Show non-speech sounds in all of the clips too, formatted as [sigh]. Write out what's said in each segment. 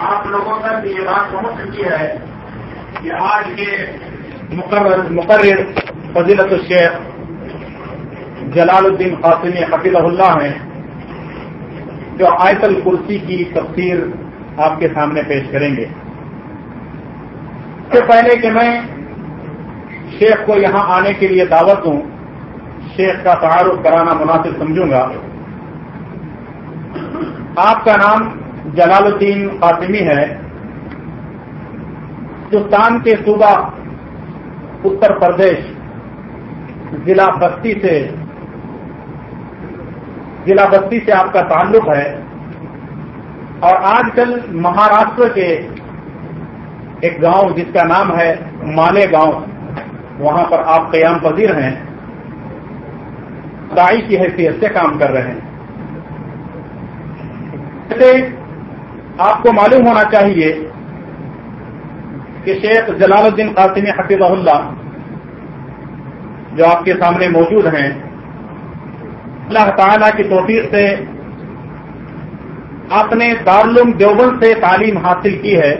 آپ لوگوں تک یہ بات پہنچ سکی ہے کہ آج کے مقرر مقرر فضیلت الشیخ جلال الدین قاسمی حفیظ اللہ ہیں، جو آیت الکرسی کی تفسیر آپ کے سامنے پیش کریں گے۔ اس سے پہلے کہ میں شیخ کو یہاں آنے کے لیے دعوت دوں، شیخ کا تعارف کرانا مناسب سمجھوں گا۔ آپ کا نام جلال الدین قاسمی ہے ہندوستان کے صوبہ، اتر پردیش، ضلع بستی سے، ضلع بستی سے آپ کا تعلق ہے۔ اور آج کل مہاراشٹر کے ایک گاؤں جس کا نام ہے مالے گاؤں، وہاں پر آپ قیام پذیر ہیں۔ دائی کی حیثیت سے کام کر رہے ہیں۔ آپ کو معلوم ہونا چاہیے کہ شیخ جلال الدین قاسمی حفیظ اللہ جو آپ کے سامنے موجود ہیں، اللہ تعالی کی توفیق سے آپ نے دارالعلوم دیوبند سے تعلیم حاصل کی ہے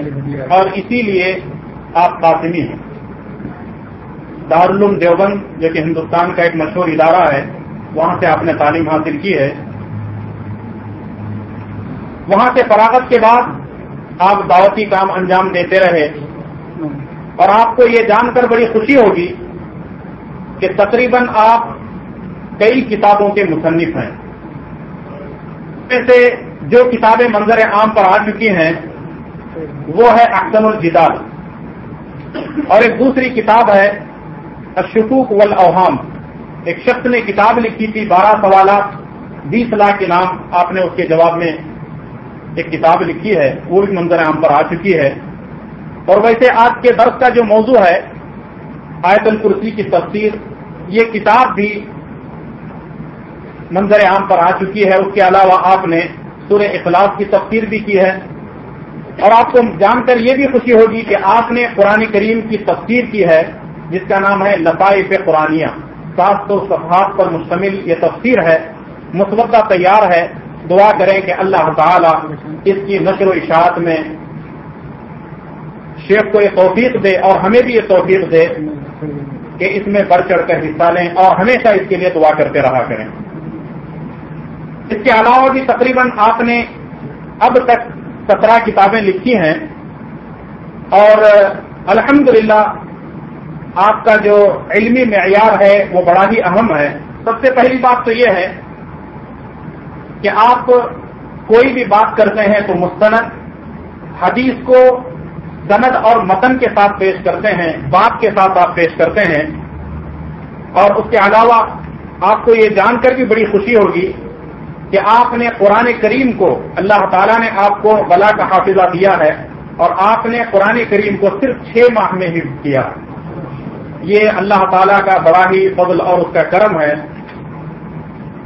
اور اسی لیے آپ قاسمی ہیں۔ دارالعلوم دیوبند، جو کہ ہندوستان کا ایک مشہور ادارہ ہے، وہاں سے آپ نے تعلیم حاصل کی ہے۔ وہاں سے فراغت کے بعد آپ دعوتی کام انجام دیتے رہے۔ اور آپ کو یہ جان کر بڑی خوشی ہوگی کہ تقریباً آپ کئی کتابوں کے مصنف ہیں۔ میں سے جو کتابیں منظر عام پر آ چکی ہیں، وہ ہے احسن الجدال۔ اور ایک دوسری کتاب ہے اشکوک والاوہام ایک شخص نے کتاب لکھی تھی، بارہ سوالات، بیس لاکھ انعام، آپ نے اس کے جواب میں ایک کتاب لکھی ہے وہ بھی منظر عام پر آ چکی ہے۔ اور ویسے آج کے درس کا جو موضوع ہے، آیت الکرسی کی تفسیر، یہ کتاب بھی منظر عام پر آ چکی ہے۔ اس کے علاوہ آپ نے سورہ اخلاص کی تفسیر بھی کی ہے۔ اور آپ کو جان کر یہ بھی خوشی ہوگی کہ آپ نے قرآن کریم کی تفسیر کی ہے، جس کا نام ہے لطائف قرآنیہ۔ سات سو صفحات پر مشتمل یہ تفسیر ہے۔ مسودہ تیار ہے۔ دعا کریں کہ اللہ تعالی اس کی نشر و اشاعت میں شیخ کو یہ توفیق دے اور ہمیں بھی یہ توفیق دے کہ اس میں بڑھ چڑھ کر حصہ لیں اور ہمیشہ اس کے لیے دعا کرتے رہا کریں۔ اس کے علاوہ بھی تقریباً آپ نے اب تک سترہ کتابیں لکھی ہیں اور الحمدللہ آپ کا جو علمی معیار ہے وہ بڑا ہی اہم ہے۔ سب سے پہلی بات تو یہ ہے کہ آپ کوئی بھی بات کرتے ہیں تو مستند، حدیث کو سند اور متن کے ساتھ پیش کرتے ہیں، بات کے ساتھ آپ پیش کرتے ہیں۔ اور اس کے علاوہ آپ کو یہ جان کر بھی بڑی خوشی ہوگی کہ آپ نے قرآن کریم کو، اللہ تعالیٰ نے آپ کو بلا کا حافظہ دیا ہے اور آپ نے قرآن کریم کو صرف چھ ماہ میں ہی کیا۔ یہ اللہ تعالیٰ کا بڑا ہی فضل اور اس کا کرم ہے۔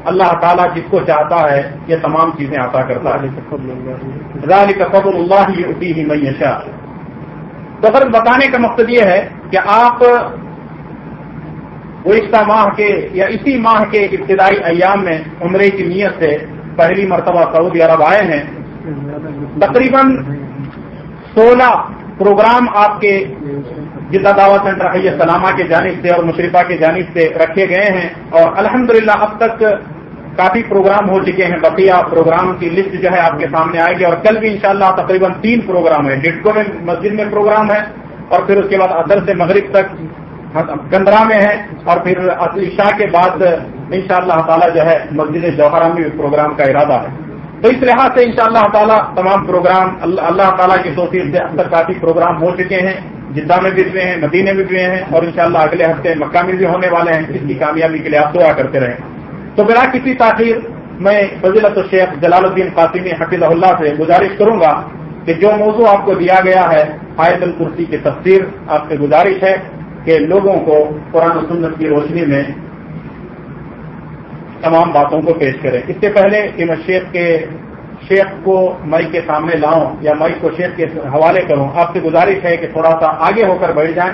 اللہ تعالیٰ جس کو چاہتا ہے یہ تمام چیزیں عطا کرتا ہے۔ کا فضل اللہ۔ یہ اسی ہی تو سر بتانے کا مقصد یہ ہے کہ آپ گزشتہ ماہ کے یا اسی ماہ کے ابتدائی ایام میں عمرے کی نیت سے پہلی مرتبہ سعودی عرب آئے ہیں۔ تقریباً سولہ پروگرام آپ کے جدہ دعوت سینٹر حی سلامہ کی جانب سے اور مشرفہ کی جانب سے رکھے گئے ہیں اور الحمدللہ اب تک کافی پروگرام ہو چکے ہیں، بقیہ پروگرام کی لسٹ جو ہے آپ کے سامنے آئے گی اور کل بھی انشاءاللہ تقریباً تین پروگرام ہے ڈٹکو میں مسجد میں پروگرام ہے اور پھر اس کے بعد ادر سے مغرب تک گندرا میں ہے اور پھر عشاء کے بعد ان شاء اللہ تعالیٰ جو ہے مسجد جوہرہ میں بھی پروگرام کا ارادہ ہے۔ تو اس لحاظ سے ان شاء اللہ تعالیٰ تمام پروگرام، اللہ تعالیٰ کی توفیق سے اب تک کافی پروگرام ہو چکے ہیں۔ جدہ میں بھی ہوئے ہیں مدینے میں بھی ہوئے ہیں اور انشاءاللہ اگلے ہفتے مکہ میں بھی ہونے والے ہیں۔ اس کی کامیابی کے لیے آپ دعا کرتے رہیں۔ تو بلا کسی تاخیر میں فضیلت الشیخ جلال الدین قاسمی حفیظ اللہ سے گزارش کروں گا کہ جو موضوع آپ کو دیا گیا ہے، آیت الکرسی کی تفسیر آپ سے گزارش ہے کہ لوگوں کو قرآن و سنت کی روشنی میں تمام باتوں کو پیش کریں۔ اس سے پہلے کہ میں شیخ کے شیخ کو مائی کے سامنے لاؤں یا مائی کو شیخ کے حوالے کروں، آپ سے گزارش ہے کہ تھوڑا سا آگے ہو کر بیٹھ جائیں۔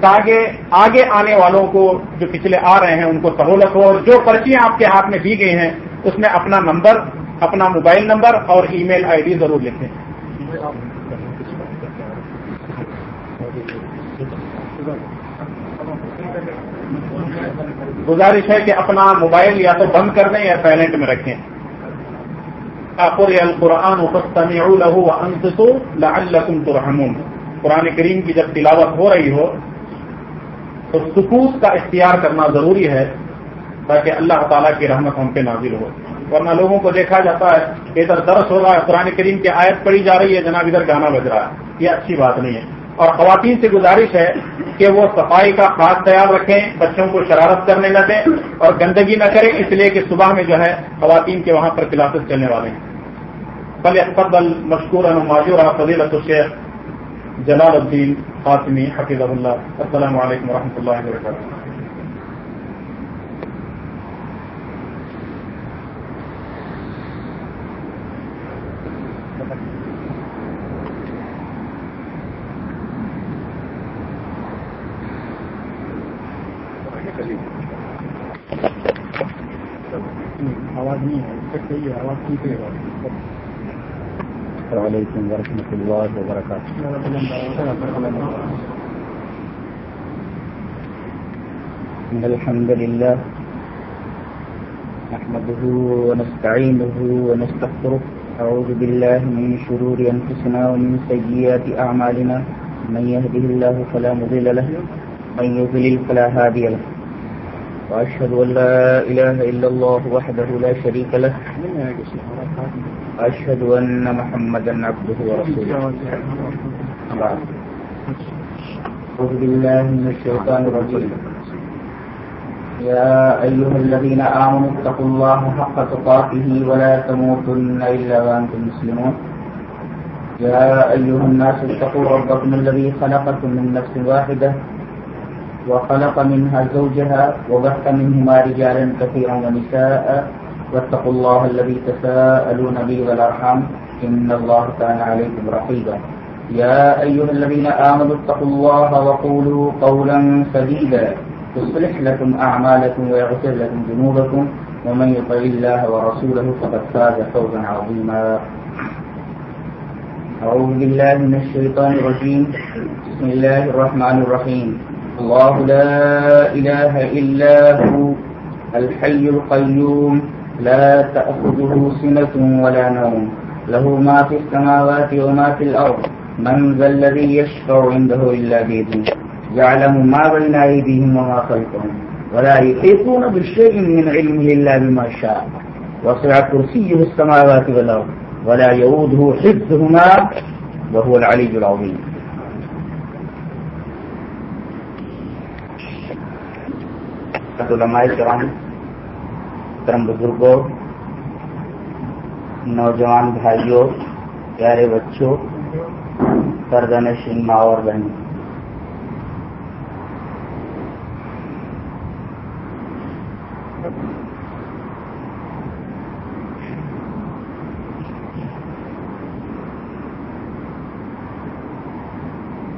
تاکہ آگے آنے والوں کو جو پچھلے آ رہے ہیں، ان کو سہولت ہو اور جو پرچیاں آپ کے ہاتھ میں دی گئی ہیں، اس میں اپنا نمبر، اپنا موبائل نمبر اور ای میل آئی ڈی ضرور لکھیں۔ گزارش ہے کہ اپنا موبائل یا تو بند کر دیں یا سائلنٹ میں رکھیں۔ القرآن ترحمون۔ قرآن کریم کی جب تلاوت ہو رہی ہو تو سکوت کا اختیار کرنا ضروری ہے تاکہ اللہ تعالیٰ کی رحمت ہم پہ نازل ہو۔ ورنہ لوگوں کو دیکھا جاتا ہے ادھر درس ہو رہا ہے، قرآن کریم کی آیت پڑھی جا رہی ہے، جناب ادھر گانا بج رہا ہے۔ یہ اچھی بات نہیں ہے۔ اور خواتین سے گزارش ہے کہ وہ صفائی کا خاص خیال رکھیں، بچوں کو شرارت کرنے نہ دیں اور گندگی نہ کریں، اس لیے کہ صبح میں جو ہے خواتین کے وہاں پر کلاسز چلنے والے ہیں۔ پل فضل مشکور معذور فضیلت الشیخ جلال الدین قاسمی حفیظ اللہ. السلام علیکم و اللہ وبرکاتہ. السلام علیکم ورحمۃ اللہ وبرکاتہ۔ الحمد لله نحمده ونستعينه ونستغفره أعوذ بالله من شرور أنفسنا ومن سيئات أعمالنا من يهده الله فلا مضل له، من يضلل فلا هادي له۔ وأشهد أن لا إله إلا الله وحده لا شريك له. أشهد أن محمدا عبده ورسوله. أعوذ بالله من الشيطان الرجيم. يا أيها الذين آمنوا اتقوا الله حق تقاته ولا تموتن إلا وأنتم مسلمون. يا أيها الناس اتقوا ربكم الذي خلقكم من نفس واحدة. وخلق منها زوجها وبث منهما رجالا كثيرا ونساء. واتقوا الله الذي تساءلون به والأرحام. إن الله كان عليكم رقيبا. يا أيها الذين آمنوا اتقوا الله وقولوا قولا سديدا. تصلح لكم أعمالكم ويغفر لكم ذنوبكم. ومن يطع الله ورسوله فقد فاز فوزا عظيما. أعوذ بالله من الشيطان الرجيم. بسم الله الرحمن الرحيم. الله لا إله إلا هو الحي القيوم، لا تأخذه سنة ولا نوم. له ما في السماوات وما في الأرض. من ذا الذي يشفع عنده إلا بإذنه. يعلم ما بين أيديهم وما خلفهم. ولا يحيطون بشيء من علمه إلا بما شاء. وسع كرسيه السماوات والأرض. ولا يؤوده حفظهما، وهو العلي العظيم. علماء کرام محترم بزرگوں، نوجوان بھائیوں، پیارے بچوں سردن شین ماں اور بہن۔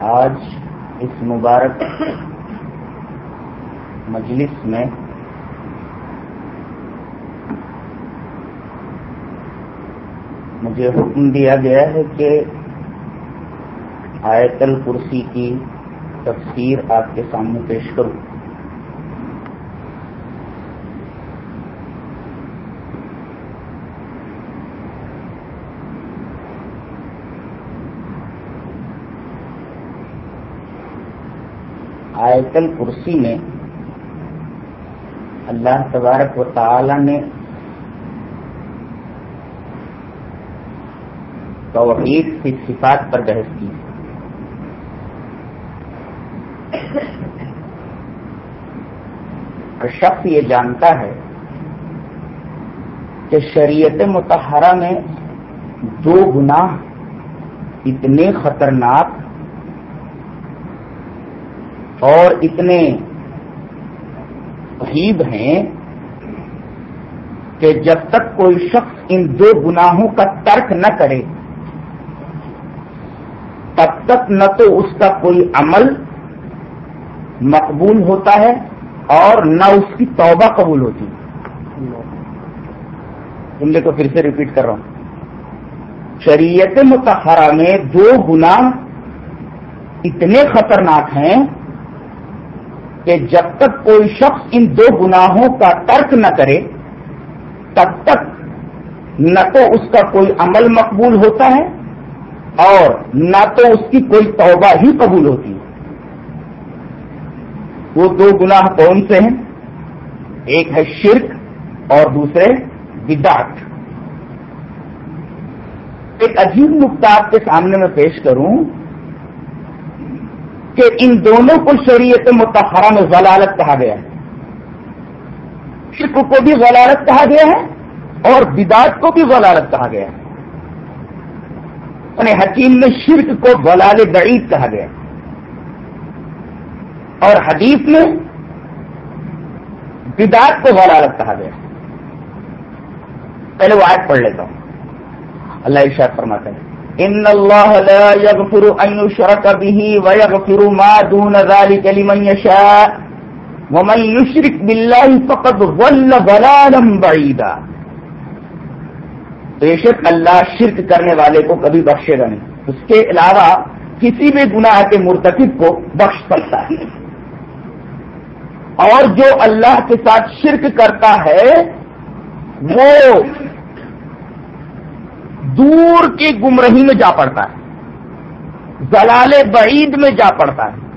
آج اس مبارک مجلس میں۔ مجھے حکم دیا گیا ہے کہ آیت الکرسی کی تفسیر آپ کے سامنے پیش کروں۔ آیت الکرسی میں اللہ تبارک و تعالی نے توحید کی صفات پر بحث کی۔ اور شخص یہ جانتا ہے کہ شریعت متحرہ میں دو گناہ اتنے خطرناک اور اتنے عجیب ہیں کہ جب تک کوئی شخص ان دو گناہوں کا ترک نہ کرے، تب تک نہ تو اس کا کوئی عمل مقبول ہوتا ہے اور نہ اس کی توبہ قبول ہوتی۔ جملے کو پھر سے ریپیٹ کر رہا ہوں۔ شریعت متحرہ میں دو گنا اتنے خطرناک ہیں کہ جب تک کوئی شخص ان دو گناہوں کا ترک نہ کرے، تب تک نہ تو اس کا کوئی عمل مقبول ہوتا ہے اور نہ تو اس کی کوئی توبہ ہی قبول ہوتی ہے۔ وہ دو گناہ کون سے ہیں؟ ایک ہے شرک اور دوسرے بدعت۔ ایک عجیب نقطہ آپ کے سامنے میں پیش کروں۔ کہ ان دونوں کو شریعت متحرہ میں غلالت کہا گیا ہے۔ شرک کو بھی غلالت کہا گیا ہے اور بدعت کو بھی غلالت کہا گیا ہے۔ یعنی حکیم نے شرک کو غلال بعید کہا گیا اور حدیث میں بدعت کو غلالت کہا گیا پہلے وہ آیت پڑھ لیتا ہوں۔ اللہ ارشاد فرماتا ہے۔ ان اللہ لا يغفر ان يشرك به ويغفر ما دون ذلك لمن يشاء ومن يشرك بالله فقد ضل ضلالا بعيدا۔ بے شک اللہ شرک کرنے والے کو کبھی بخشے گا نہیں۔ اس کے علاوہ کسی بھی گناہ کے مرتکب کو بخش سکتا ہے۔ اور جو اللہ کے ساتھ شرک کرتا ہے، وہ دور کی گمرہی میں جا پڑتا ہے۔ زلال بعید میں جا پڑتا ہے۔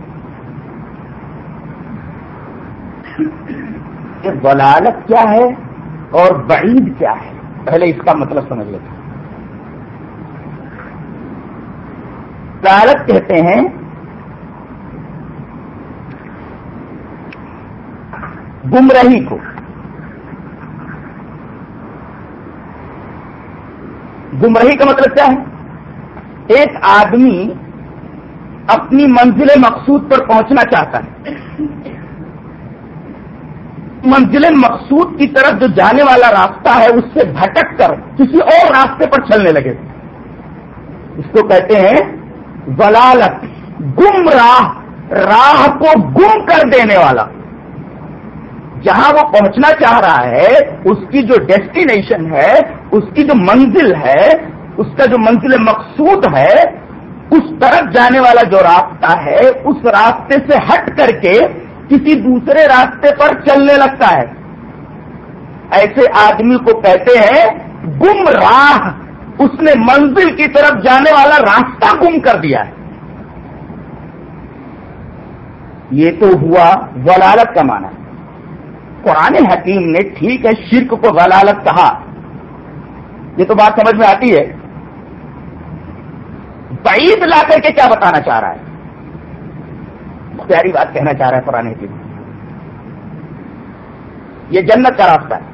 یہ ضلالت کیا ہے اور بعید کیا ہے؟ پہلے اس کا مطلب سمجھ لیتے ضلالت کہتے ہیں، گمرہی کو۔ گمرہی کا مطلب کیا ہے؟ ایک آدمی اپنی منزل مقصود پر پہنچنا چاہتا ہے۔ منزل مقصود کی طرف جو جانے والا راستہ ہے، اس سے بھٹک کر کسی اور راستے پر چلنے لگے۔ اس کو کہتے ہیں ولالت گم راہ راہ کو گم کر دینے والا۔ جہاں وہ پہنچنا چاہ رہا ہے، اس کی جو ڈیسٹینیشن ہے، اس کی جو منزل ہے، اس کا جو منزل مقصود ہے، اس طرف جانے والا جو راستہ ہے، اس راستے سے ہٹ کر کے کسی دوسرے راستے پر چلنے لگتا ہے۔ ایسے آدمی کو کہتے ہیں گم راہ اس نے منزل کی طرف جانے والا راستہ گم کر دیا ہے۔ یہ تو ہوا ولالت کا معنی۔ قرآن حکیم نے ٹھیک ہے شرک کو غلالت کہا۔ یہ تو بات سمجھ میں آتی ہے۔ بعید لا کر کے کیا بتانا چاہ رہا ہے؟ پیاری بات کہنا چاہ رہا ہے قرآن حکیم۔ یہ جنت کا راستہ ہے۔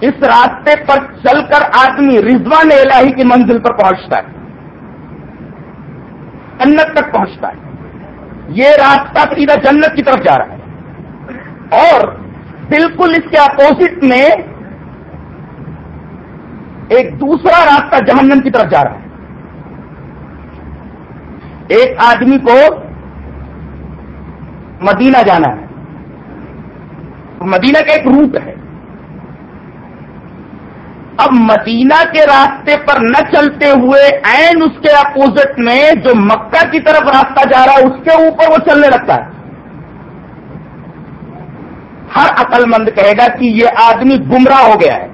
اس راستے پر چل کر آدمی رضوان الہی کی منزل پر پہنچتا ہے۔ جنت تک پہنچتا ہے۔ یہ راستہ سیدھا جنت کی طرف جا رہا ہے۔ اور بالکل اس کے اپوزٹ میں ایک دوسرا راستہ جہنم کی طرف جا رہا ہے۔ ایک آدمی کو مدینہ جانا ہے۔ مدینہ کا ایک روٹ ہے۔ اب مدینہ کے راستے پر نہ چلتے ہوئے این اس کے اپوزٹ میں جو مکہ کی طرف راستہ جا رہا ہے، اس کے اوپر وہ چلنے لگتا ہے۔ ہر عقل مند کہے گا کہ یہ آدمی گمراہ ہو گیا ہے،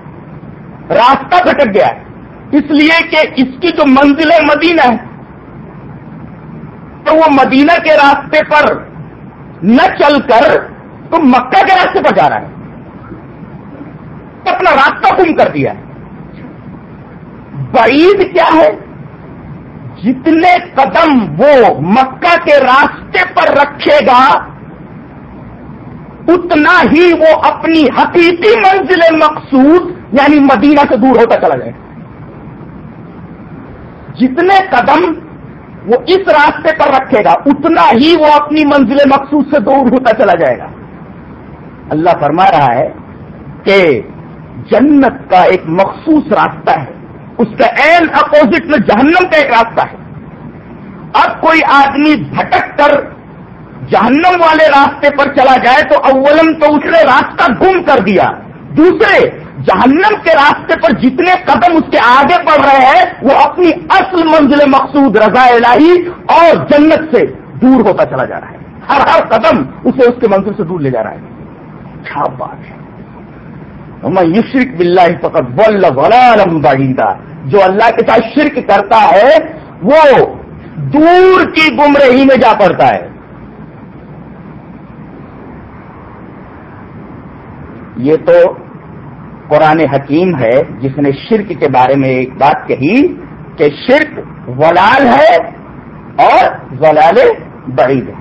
راستہ بھٹک گیا ہے۔ اس لیے کہ اس کی جو منزل ہے مدینہ ہے۔ تو وہ مدینہ کے راستے پر نہ چل کر تو مکہ کے راستے پر جا رہا ہے۔ تو اپنا راستہ گم کر دیا ہے۔ بعید کیا ہے؟ جتنے قدم وہ مکہ کے راستے پر رکھے گا اتنا ہی وہ اپنی حقیقی منزل مقصود یعنی مدینہ سے دور ہوتا چلا جائے۔ جتنے قدم وہ اس راستے پر رکھے گا، اتنا ہی وہ اپنی منزل مقصود سے دور ہوتا چلا جائے گا۔ اللہ فرما رہا ہے کہ جنت کا ایک مخصوص راستہ ہے۔ اس کا این اپوزٹ میں جہنم کا ایک راستہ ہے۔ اب کوئی آدمی بھٹک کر جہنم والے راستے پر چلا جائے تو اولم تو اس نے راستہ گم کر دیا۔ دوسرے، جہنم کے راستے پر جتنے قدم اس کے آگے بڑھ رہے ہیں، وہ اپنی اصل منزل مقصود رضا الہی اور جنت سے دور ہوتا چلا جا رہا ہے۔ ہر ہر قدم اسے اس کے منزل سے دور لے جا رہا ہے۔ کیا بات ہے؟ میں یشرک بلّہ فقط ولم بعیدہ جو اللہ کے ساتھ شرک کرتا ہے، وہ دور کی گمرہی میں جا پڑتا ہے۔ یہ تو قرآن حکیم ہے، جس نے شرک کے بارے میں ایک بات کہی کہ شرک ولال ہے اور ولال بعید ہے۔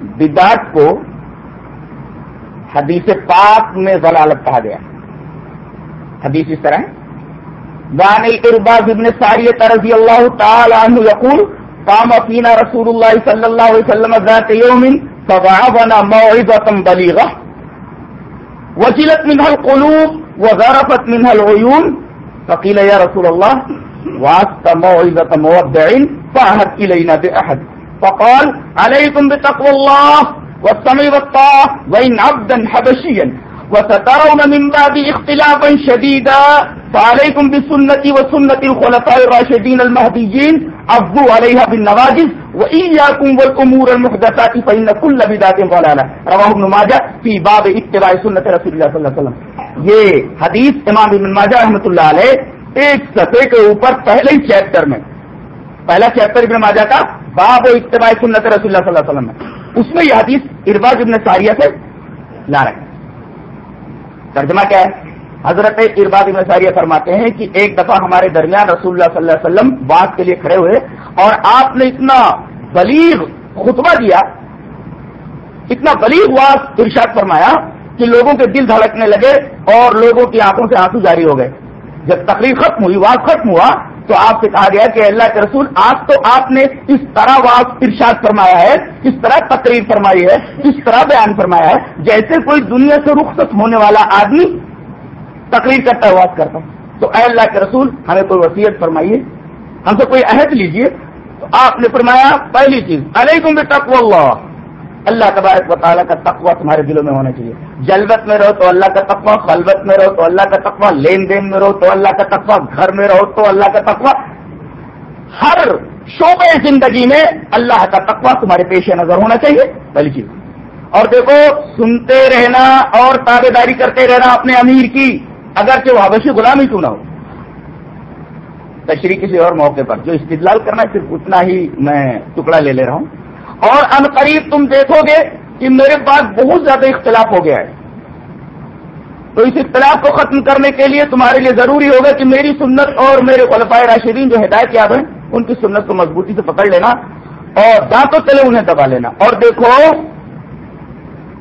بدعت کو حدیث پاک میں ضلالت کہا گیا۔ حدیث اس طرح وان ارباز ابن ساریت رضی اللہ تعالی عنہ یقول، قام فینا رسول اللہ صلی اللہ علیہ وسلم ذات یوم فوعظنا موعظة بلیغة۔ وجلت منها القلوب وغرفت منها العيون فقيل يا رسول الله، وعدت موعظة مودع فأهد إلينا بأحد. فقال، عليكم بتقوى الله والسمع والطاعة، وإن عبدا حبشيا. وسترون من بعد اختلافا شديدا. فعليكم بسنتي وسنة الخلفاء الراشدين المهديين. عفوا عليها بالنواجز وإياكم والأمور المحدثات، فإن كل بدعة ضلالة. رواه ابن ماجه في باب اتباع سنة رسول الله صلى الله عليه وسلم. یہ حدیث امام ابن ماجہ رحمۃ اللہ علیہ ایک سطح کے اوپر پہلے ہی چیپٹر میں. پہلا چیپٹر ابن ماجہ کا باب و اتباع سنت رسول اللہ صلی اللہ علیہ وسلم. میں اس میں یہ حدیث ارباز ابن ساریہ سے لا رہے ہیں ترجمہ کیا ہے؟ حضرت ارباد ابن ساریہ فرماتے ہیں کہ ایک دفعہ ہمارے درمیان رسول اللہ صلی اللہ علیہ وسلم بات کے لیے کھڑے ہوئے اور آپ نے اتنا بلیغ خطبہ دیا، اتنا بلیغ واس ارشاد فرمایا کہ لوگوں کے دل دھڑکنے لگے اور لوگوں کی آنکھوں سے آنسو جاری ہو گئے۔ جب تقریر ختم ہوئی واس ختم ہوا تو آپ سے کہا گیا کہ اللہ کے رسول، آج تو آپ نے اس طرح واس ارشاد فرمایا ہے، اس طرح تقریر فرمائی ہے، اس طرح بیان فرمایا ہے، جیسے کوئی دنیا سے رخصت ہونے والا آدمی تقریر کرتا ہے واس کرتا تو اے اللہ کے رسول، ہمیں کوئی وصیت فرمائیے، ہم سے کوئی عہد لیجیے۔ تو آپ نے فرمایا، پہلی چیز، علیکم بتقو اللہ۔ اللہ تبارک و تعالیٰ کا تقوی تمہارے دلوں میں ہونا چاہیے۔ جلبت میں رہو تو اللہ کا تقوی خلبت میں رہو تو اللہ کا تقوی، لین دین میں رہو تو اللہ کا تقوی، گھر میں رہو تو اللہ کا تقوی۔ ہر شعبے زندگی میں اللہ کا تقوی تمہارے پیش نظر ہونا چاہیے۔ پہلی چیز۔ اور دیکھو، سنتے رہنا اور تابے داری کرتے رہنا اپنے امیر کی، اگرچہ وہ حبشی غلامی کیوں نہ ہو۔ تشریح کسی اور موقع پر، جو استدلال کرنا ہے، صرف اتنا ہی میں ٹکڑا لے لے رہا ہوں۔ اور ان قریب تم دیکھو گے کہ میرے پاس بہت زیادہ اختلاف ہو گیا ہے۔ تو اس اختلاف کو ختم کرنے کے لیے تمہارے لیے ضروری ہوگا کہ میری سنت اور میرے خلفائے راشدین جو ہدایت یاد ہیں، ان کی سنت کو مضبوطی سے پکڑ لینا اور دانتوں چلے انہیں دبا لینا۔ اور دیکھو،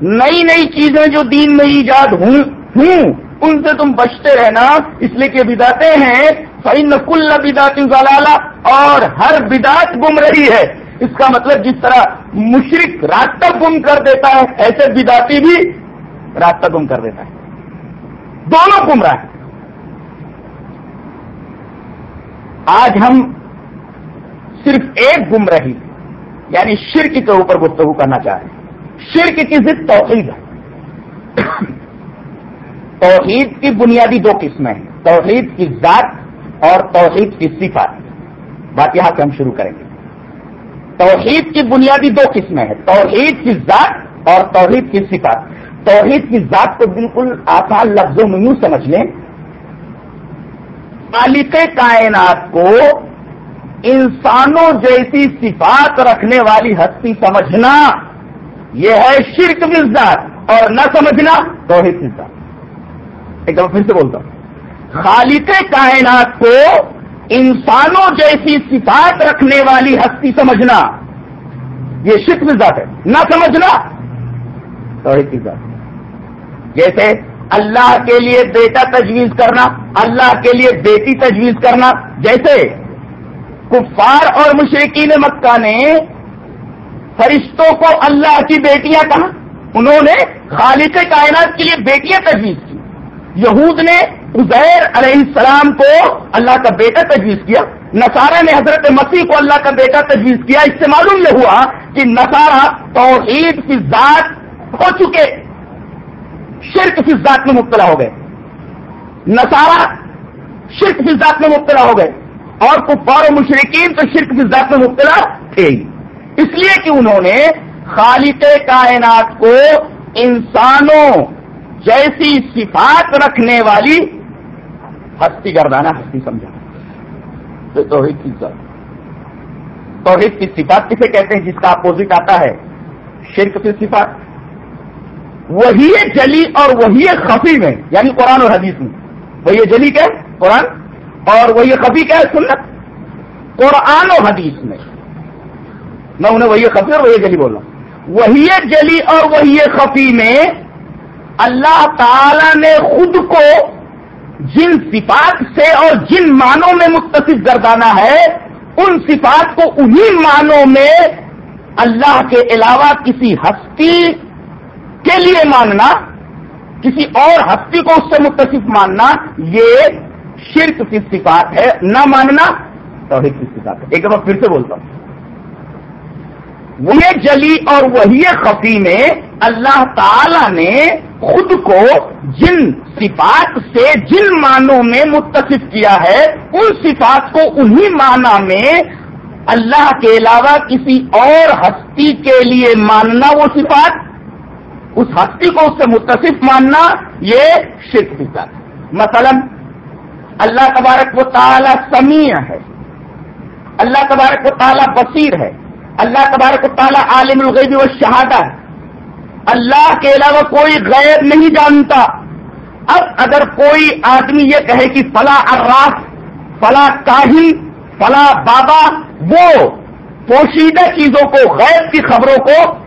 نئی نئی چیزیں جو دین میں ایجاد ہوں ہوں، ان سے تم بچتے رہنا۔ اس لیے کہ بداتے ہیں فعین کل بدات ضلالہ اور ہر بدات گم رہی ہے۔ اس کا مطلب جس طرح مشرق راستہ گم کر دیتا ہے، ایسے بداتی بھی راستہ گم کر دیتا ہے۔ دونوں گم رہا ہے۔ آج ہم صرف ایک گم رہی یعنی شرک کے اوپر گفتگو کرنا چاہ رہے ہیں۔ شرک کی ضد توحید ہے۔ توحید کی بنیادی دو قسمیں ہیں۔ توحید کی ذات اور توحید کی صفات۔ بات یہاں سے ہم شروع کریں گے۔ توحید کی بنیادی دو قسمیں ہیں، توحید کی ذات اور توحید کی صفات۔ توحید کی ذات کو بالکل آسان لفظوں میں یوں سمجھ لیں۔ مالک کائنات کو انسانوں جیسی صفات رکھنے والی ہستی سمجھنا، یہ ہے شرک کی ذات۔ اور نہ سمجھنا توحید کی ذات۔ ایک دفعہ پھر سے بولتا ہوں۔ خالق کائنات کو انسانوں جیسی صفات رکھنے والی ہستی سمجھنا، یہ شرک کی ذات ہے۔ نہ سمجھنا، توحید کی ذات جیسے اللہ کے لیے بیٹا تجویز کرنا، اللہ کے لیے بیٹی تجویز کرنا۔ جیسے کفار اور مشرقین مکہ نے فرشتوں کو اللہ کی بیٹیاں کہا، انہوں نے خالق کائنات کے لیے بیٹیاں تجویز کی۔ یہود نے عزیر علیہ السلام کو اللہ کا بیٹا تجویز کیا، نصارہ نے حضرت مسیح کو اللہ کا بیٹا تجویز کیا۔ اس سے معلوم یہ ہوا کہ نصارہ توحید کی ذات ہو چکے، شرک کی ذات میں مبتلا ہو گئے۔ نصارہ شرک فی ذات میں مبتلا ہو گئے اور کفار و مشرقین تو شرک فی ذات میں مبتلا تھے۔ ہی اس لیے کہ انہوں نے خالق کائنات کو انسانوں جیسی صفات رکھنے والی ہستی گردانا ہستی سمجھا۔ تو توحید کی ذات۔ توحید کی صفات کسے کہتے ہیں جس کا اپوزٹ آتا ہے؟ شرک کی صفات۔ وہی جلی اور وہی خفی میں یعنی قرآن اور حدیث میں۔ وہی جلی کیا قرآن۔ اور وہی خفی کیا ہے؟ سنت۔ قرآن و حدیث میں۔ میں انہیں وہی خفی اور وہی جلی بول رہا ہوں وہی جلی اور وہی خفی میں اللہ تعالی نے خود کو جن صفات سے اور جن معنوں میں متصف گردانا ہے، ان صفات کو انہی معنوں میں اللہ کے علاوہ کسی ہستی کے لیے ماننا، کسی اور ہستی کو اس سے متصف ماننا، یہ شرک کی صفات ہے۔ نہ ماننا، توحید کی صفات ہے۔ ایک دفعہ پھر سے بولتا ہوں۔ وہ جلی اور وہی خفی میں اللہ تعالی نے خود کو جن صفات سے جن معنوں میں متصف کیا ہے، ان صفات کو انہی معنی میں اللہ کے علاوہ کسی اور ہستی کے لیے ماننا وہ صفات، اس ہستی کو اس سے متصف ماننا یہ شرک ہے۔ مثلا، اللہ تبارک و تعالی سمیع ہے۔ اللہ تبارک و تعالی بصیر ہے۔ اللہ تبارک و تعالی عالم الغیب و شہادہ ہے۔ اللہ کے علاوہ کوئی غیر نہیں جانتا۔ اب اگر کوئی آدمی یہ کہے کہ فلاں اراف فلاں کاہی فلاں بابا، وہ پوشیدہ چیزوں کو غیر کی خبروں کو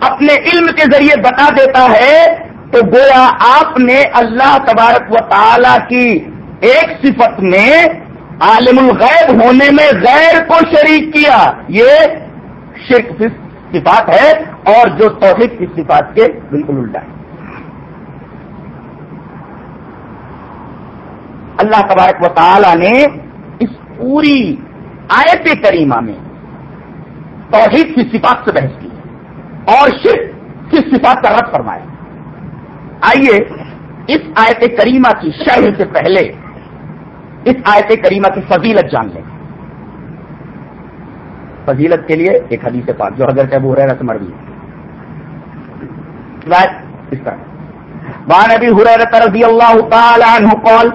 اپنے علم کے ذریعے بتا دیتا ہے، تو گویا آپ نے اللہ تبارک و تعالی کی ایک صفت میں عالم الغیب ہونے میں غیر کو شریک کیا، یہ شرک صفات ہے اور جو توحید کی صفات کے بالکل الٹا ہے۔ اللہ تبارک و تعالی نے اس پوری آیت کریمہ میں توحید کی صفات سے بحث کی اور شرک کس صفات کا رد فرمایا۔ آئیے اس آیت کریمہ کی شرح سے پہلے اس آیت کریمہ کی فضیلت جان لیں۔ فضیلت کے لیے ایک حدیث پاک جو حضرت ابو حریرہ سے مروی مرضی اس طرح۔ وان ابي هريره رضي الله تعالى عنه قال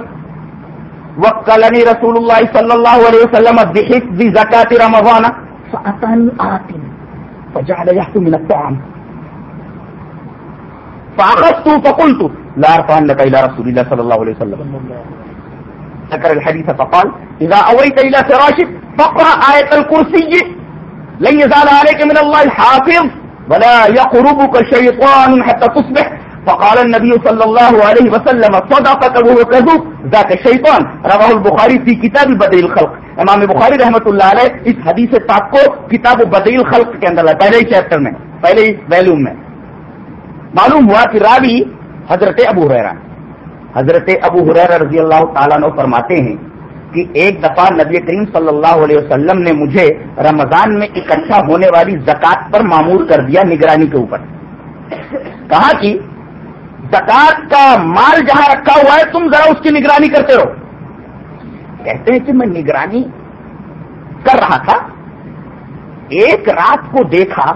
وكلني رسول الله صلى الله عليه وسلم بحفظ زكاه رمضان فاتاني آتٍ فجعل يحكم من الطعام۔ فأخذت فقلت لا أرفعنك إلى رسول الله صلى الله عليه وسلم۔ ذكر الحديث فقال، إذا أويت إلى فراشك فاقرأ آية الكرسي. لن يزال عليك من الله حافظ ولا يقربك شيطان حتى تصبح. فقال النبي صلى الله عليه وسلم، صدقك وهو كذوب ذاك الشيطان. رواه البخاري في كتاب بديل الخلق. امام بخاری رحمۃ اللہ علیہ اس حدیث پاک کو کتاب بدیل خلق کے اندر لائے پہلے ہی چیپٹر میں، پہلے ہی ویلوم میں۔ معلوم ہوا کہ راوی حضرت ابو حرا حضرت ابو حرا رضی اللہ تعالیٰ نے فرماتے ہیں کہ ایک دفعہ نبی کریم صلی اللہ علیہ وسلم نے مجھے رمضان میں اکٹھا ہونے والی زکات پر معمور کر دیا نگرانی کے اوپر۔ کہا کہ زکات کا مال جہاں رکھا ہوا ہے، تم ذرا اس کی نگرانی کرتے رہو۔ کہتے ہیں کہ میں نگرانی کر رہا تھا۔ ایک رات کو دیکھا،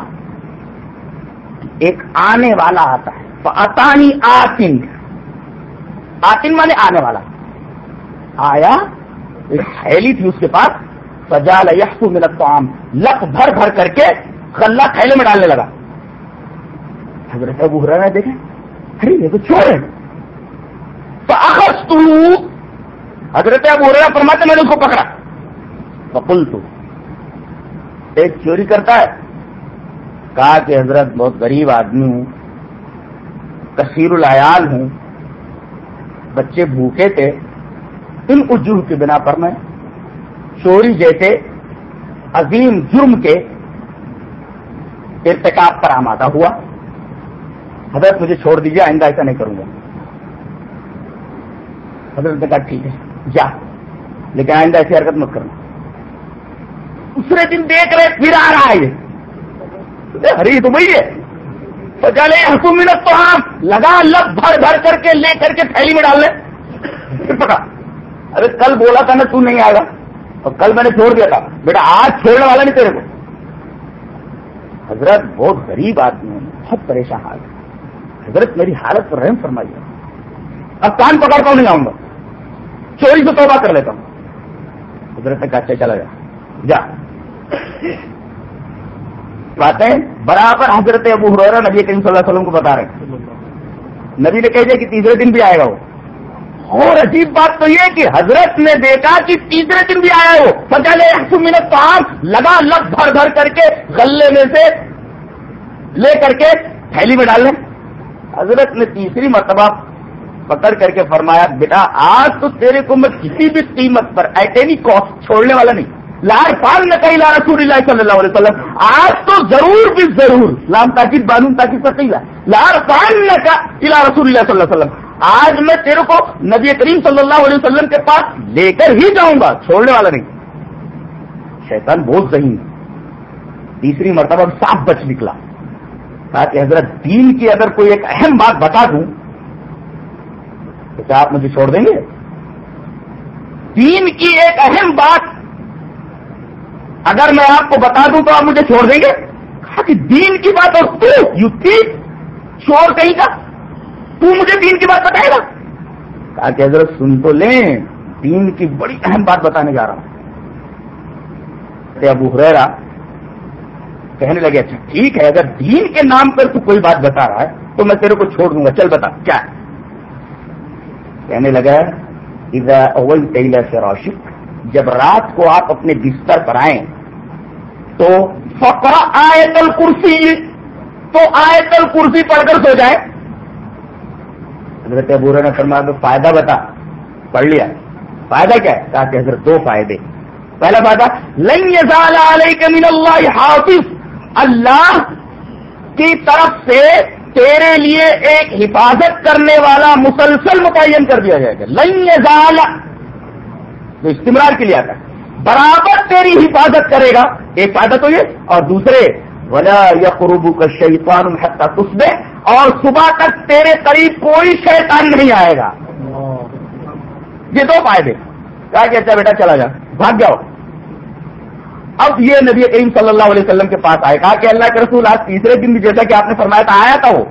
ایک آنے والا آتا ہے۔ اتانی آتن آتن مانے آنے والا۔ آیا؟ ایک تھیلی تھی اس کے پاس۔ سجا لو ملت تو آم لک بھر بھر کر کے غلہ تھیلے میں ڈالنے لگا۔ حضرت ابو رہا دیکھیں۔ ارے، یہ تو چور ہے۔ تو حضرت ابو ہو فرماتے میں نے اس کو پکڑا۔ بکل تو ایک چوری کرتا ہے۔ کہا کہ حضرت، بہت غریب آدمی ہوں، کثیر العیال ہوں۔ بچے بھوکے تھے ان اجوہ کی بنا پر میں چوری جیسے عظیم جرم کے ارتکاب پر آمادہ ہوا۔ حضرت مجھے چھوڑ دیجیے آئندہ ایسا نہیں کروں گا۔ حضرت نے کہا، ٹھیک ہے، جا۔ لیکن آئندہ ایسی حرکت مت کرنا۔ دوسرے دن دیکھ رہے، پھر آ رہا ہے۔ ہری تو وہی ہے۔ تو چلے حکومت تو ہاں لگا لگ بھر بھر کر کے لے کر کے تھیلی میں ڈال لیں پکا۔ ارے کل بولا تھا نا تو نہیں آئے گا۔ اور کل میں نے چھوڑ دیا تھا۔ بیٹا، آج چھوڑنے والا نہیں تیرے کو۔ حضرت بہت غریب آدمی ہے بہت پریشان حال ہے۔ حضرت میری حالت پر رحم فرمائیے۔ اب کان پکڑتا ہوں نہیں آؤں گا۔ چوری سے توبہ کر لیتا ہوں۔ حضرت نے کہا اچھا چلا جا۔ جا۔ باتیں برابر حضرت ابو حرورہ نبی کریم صلی اللہ علیہ وسلم کو بتا رہے ہیں۔ نبی نے کہہ دیا کہ تیسرے دن بھی آئے گا وہ۔ اور عجیب بات تو یہ کہ حضرت نے دیکھا کہ تیسرے دن بھی آیا وہ۔ سچا لے ایک سو منٹ پان لگا لگ بھر بھر کر کے غلے میں سے لے کر کے تھیلی میں ڈال لیں حضرت نے تیسری مرتبہ پکڑ کر کے فرمایا، بیٹا، آج تو تیرے کو میں کسی بھی قیمت پر ایٹ اینی کاسٹ چھوڑنے والا نہیں۔ لار پال نہ رسول اللہ صلی اللہ علیہ وسلم۔ آج تو ضرور بھی ضرور۔ لام تاکید، بانون تاکید پر کہیں لار پال نہ رسول اللہ صلی اللہ علیہ وسلم۔ آج میں تیرے کو نبی کریم صلی اللہ علیہ وسلم کے پاس لے کر ہی جاؤں گا، چھوڑنے والا نہیں۔ شیطان بہت ذہین تیسری مرتبہ صاف بچ نکلا۔ کہا کہ حضرت دین کی اگر کوئی ایک اہم بات بتا دوں، تو کیا آپ مجھے چھوڑ دیں گے؟ دین کی ایک اہم بات اگر میں آپ کو بتا دوں تو آپ مجھے چھوڑ دیں گے؟ کہا کہ دین کی بات اور تو یو تھی چور کہیں کا تو مجھے دین کی بات بتائے گا؟ کہا کہ حضرت، سن تو لیں، دین کی بڑی اہم بات بتانے جا رہا ہوں۔ ابو حریرا کہنے لگے اچھا ٹھیک ہے، اگر دین کے نام پر تو کوئی بات بتا رہا ہے، تو میں تیرے کو چھوڑ دوں گا، چل بتا، کیا کہنے لگا اول تیلا سے روشک جب رات کو آپ اپنے بستر پر آئیں تو فقرا آئے تل کرسی تو آئے تل کرسی پڑھ کر سو جائے۔ حضرت ابورا نے فرمایا تو فائدہ بتا۔ پڑھ لیا۔ فائدہ کیا ہے؟ کہا کہ حضرت، دو فائدے۔ پہلا فائدہ، لن یزال علیک من اللہ حافظ، اللہ کی طرف سے تیرے لیے ایک حفاظت کرنے والا مسلسل متعین کر دیا جائے گا لن یزال تو استمرار کے لیے آتا ہے۔ برابر تیری حفاظت کرے گا، ایک فائدہ تو یہ۔ اور دوسرے، ولا یقربو کا شیطان حتہ تصبے اور صبح تک تیرے قریب کوئی شیطان نہیں آئے گا۔ یہ دو فائدے۔ کہا کہ اچھا بیٹا، چلا جا۔ بھاگ جاؤ۔ اب یہ نبی کریم صلی اللہ علیہ وسلم کے پاس آئے۔ کہا کہ اللہ کے رسول آج تیسرے دن بھی جیسا کہ آپ نے فرمایا تھا، آیا تھا وہ۔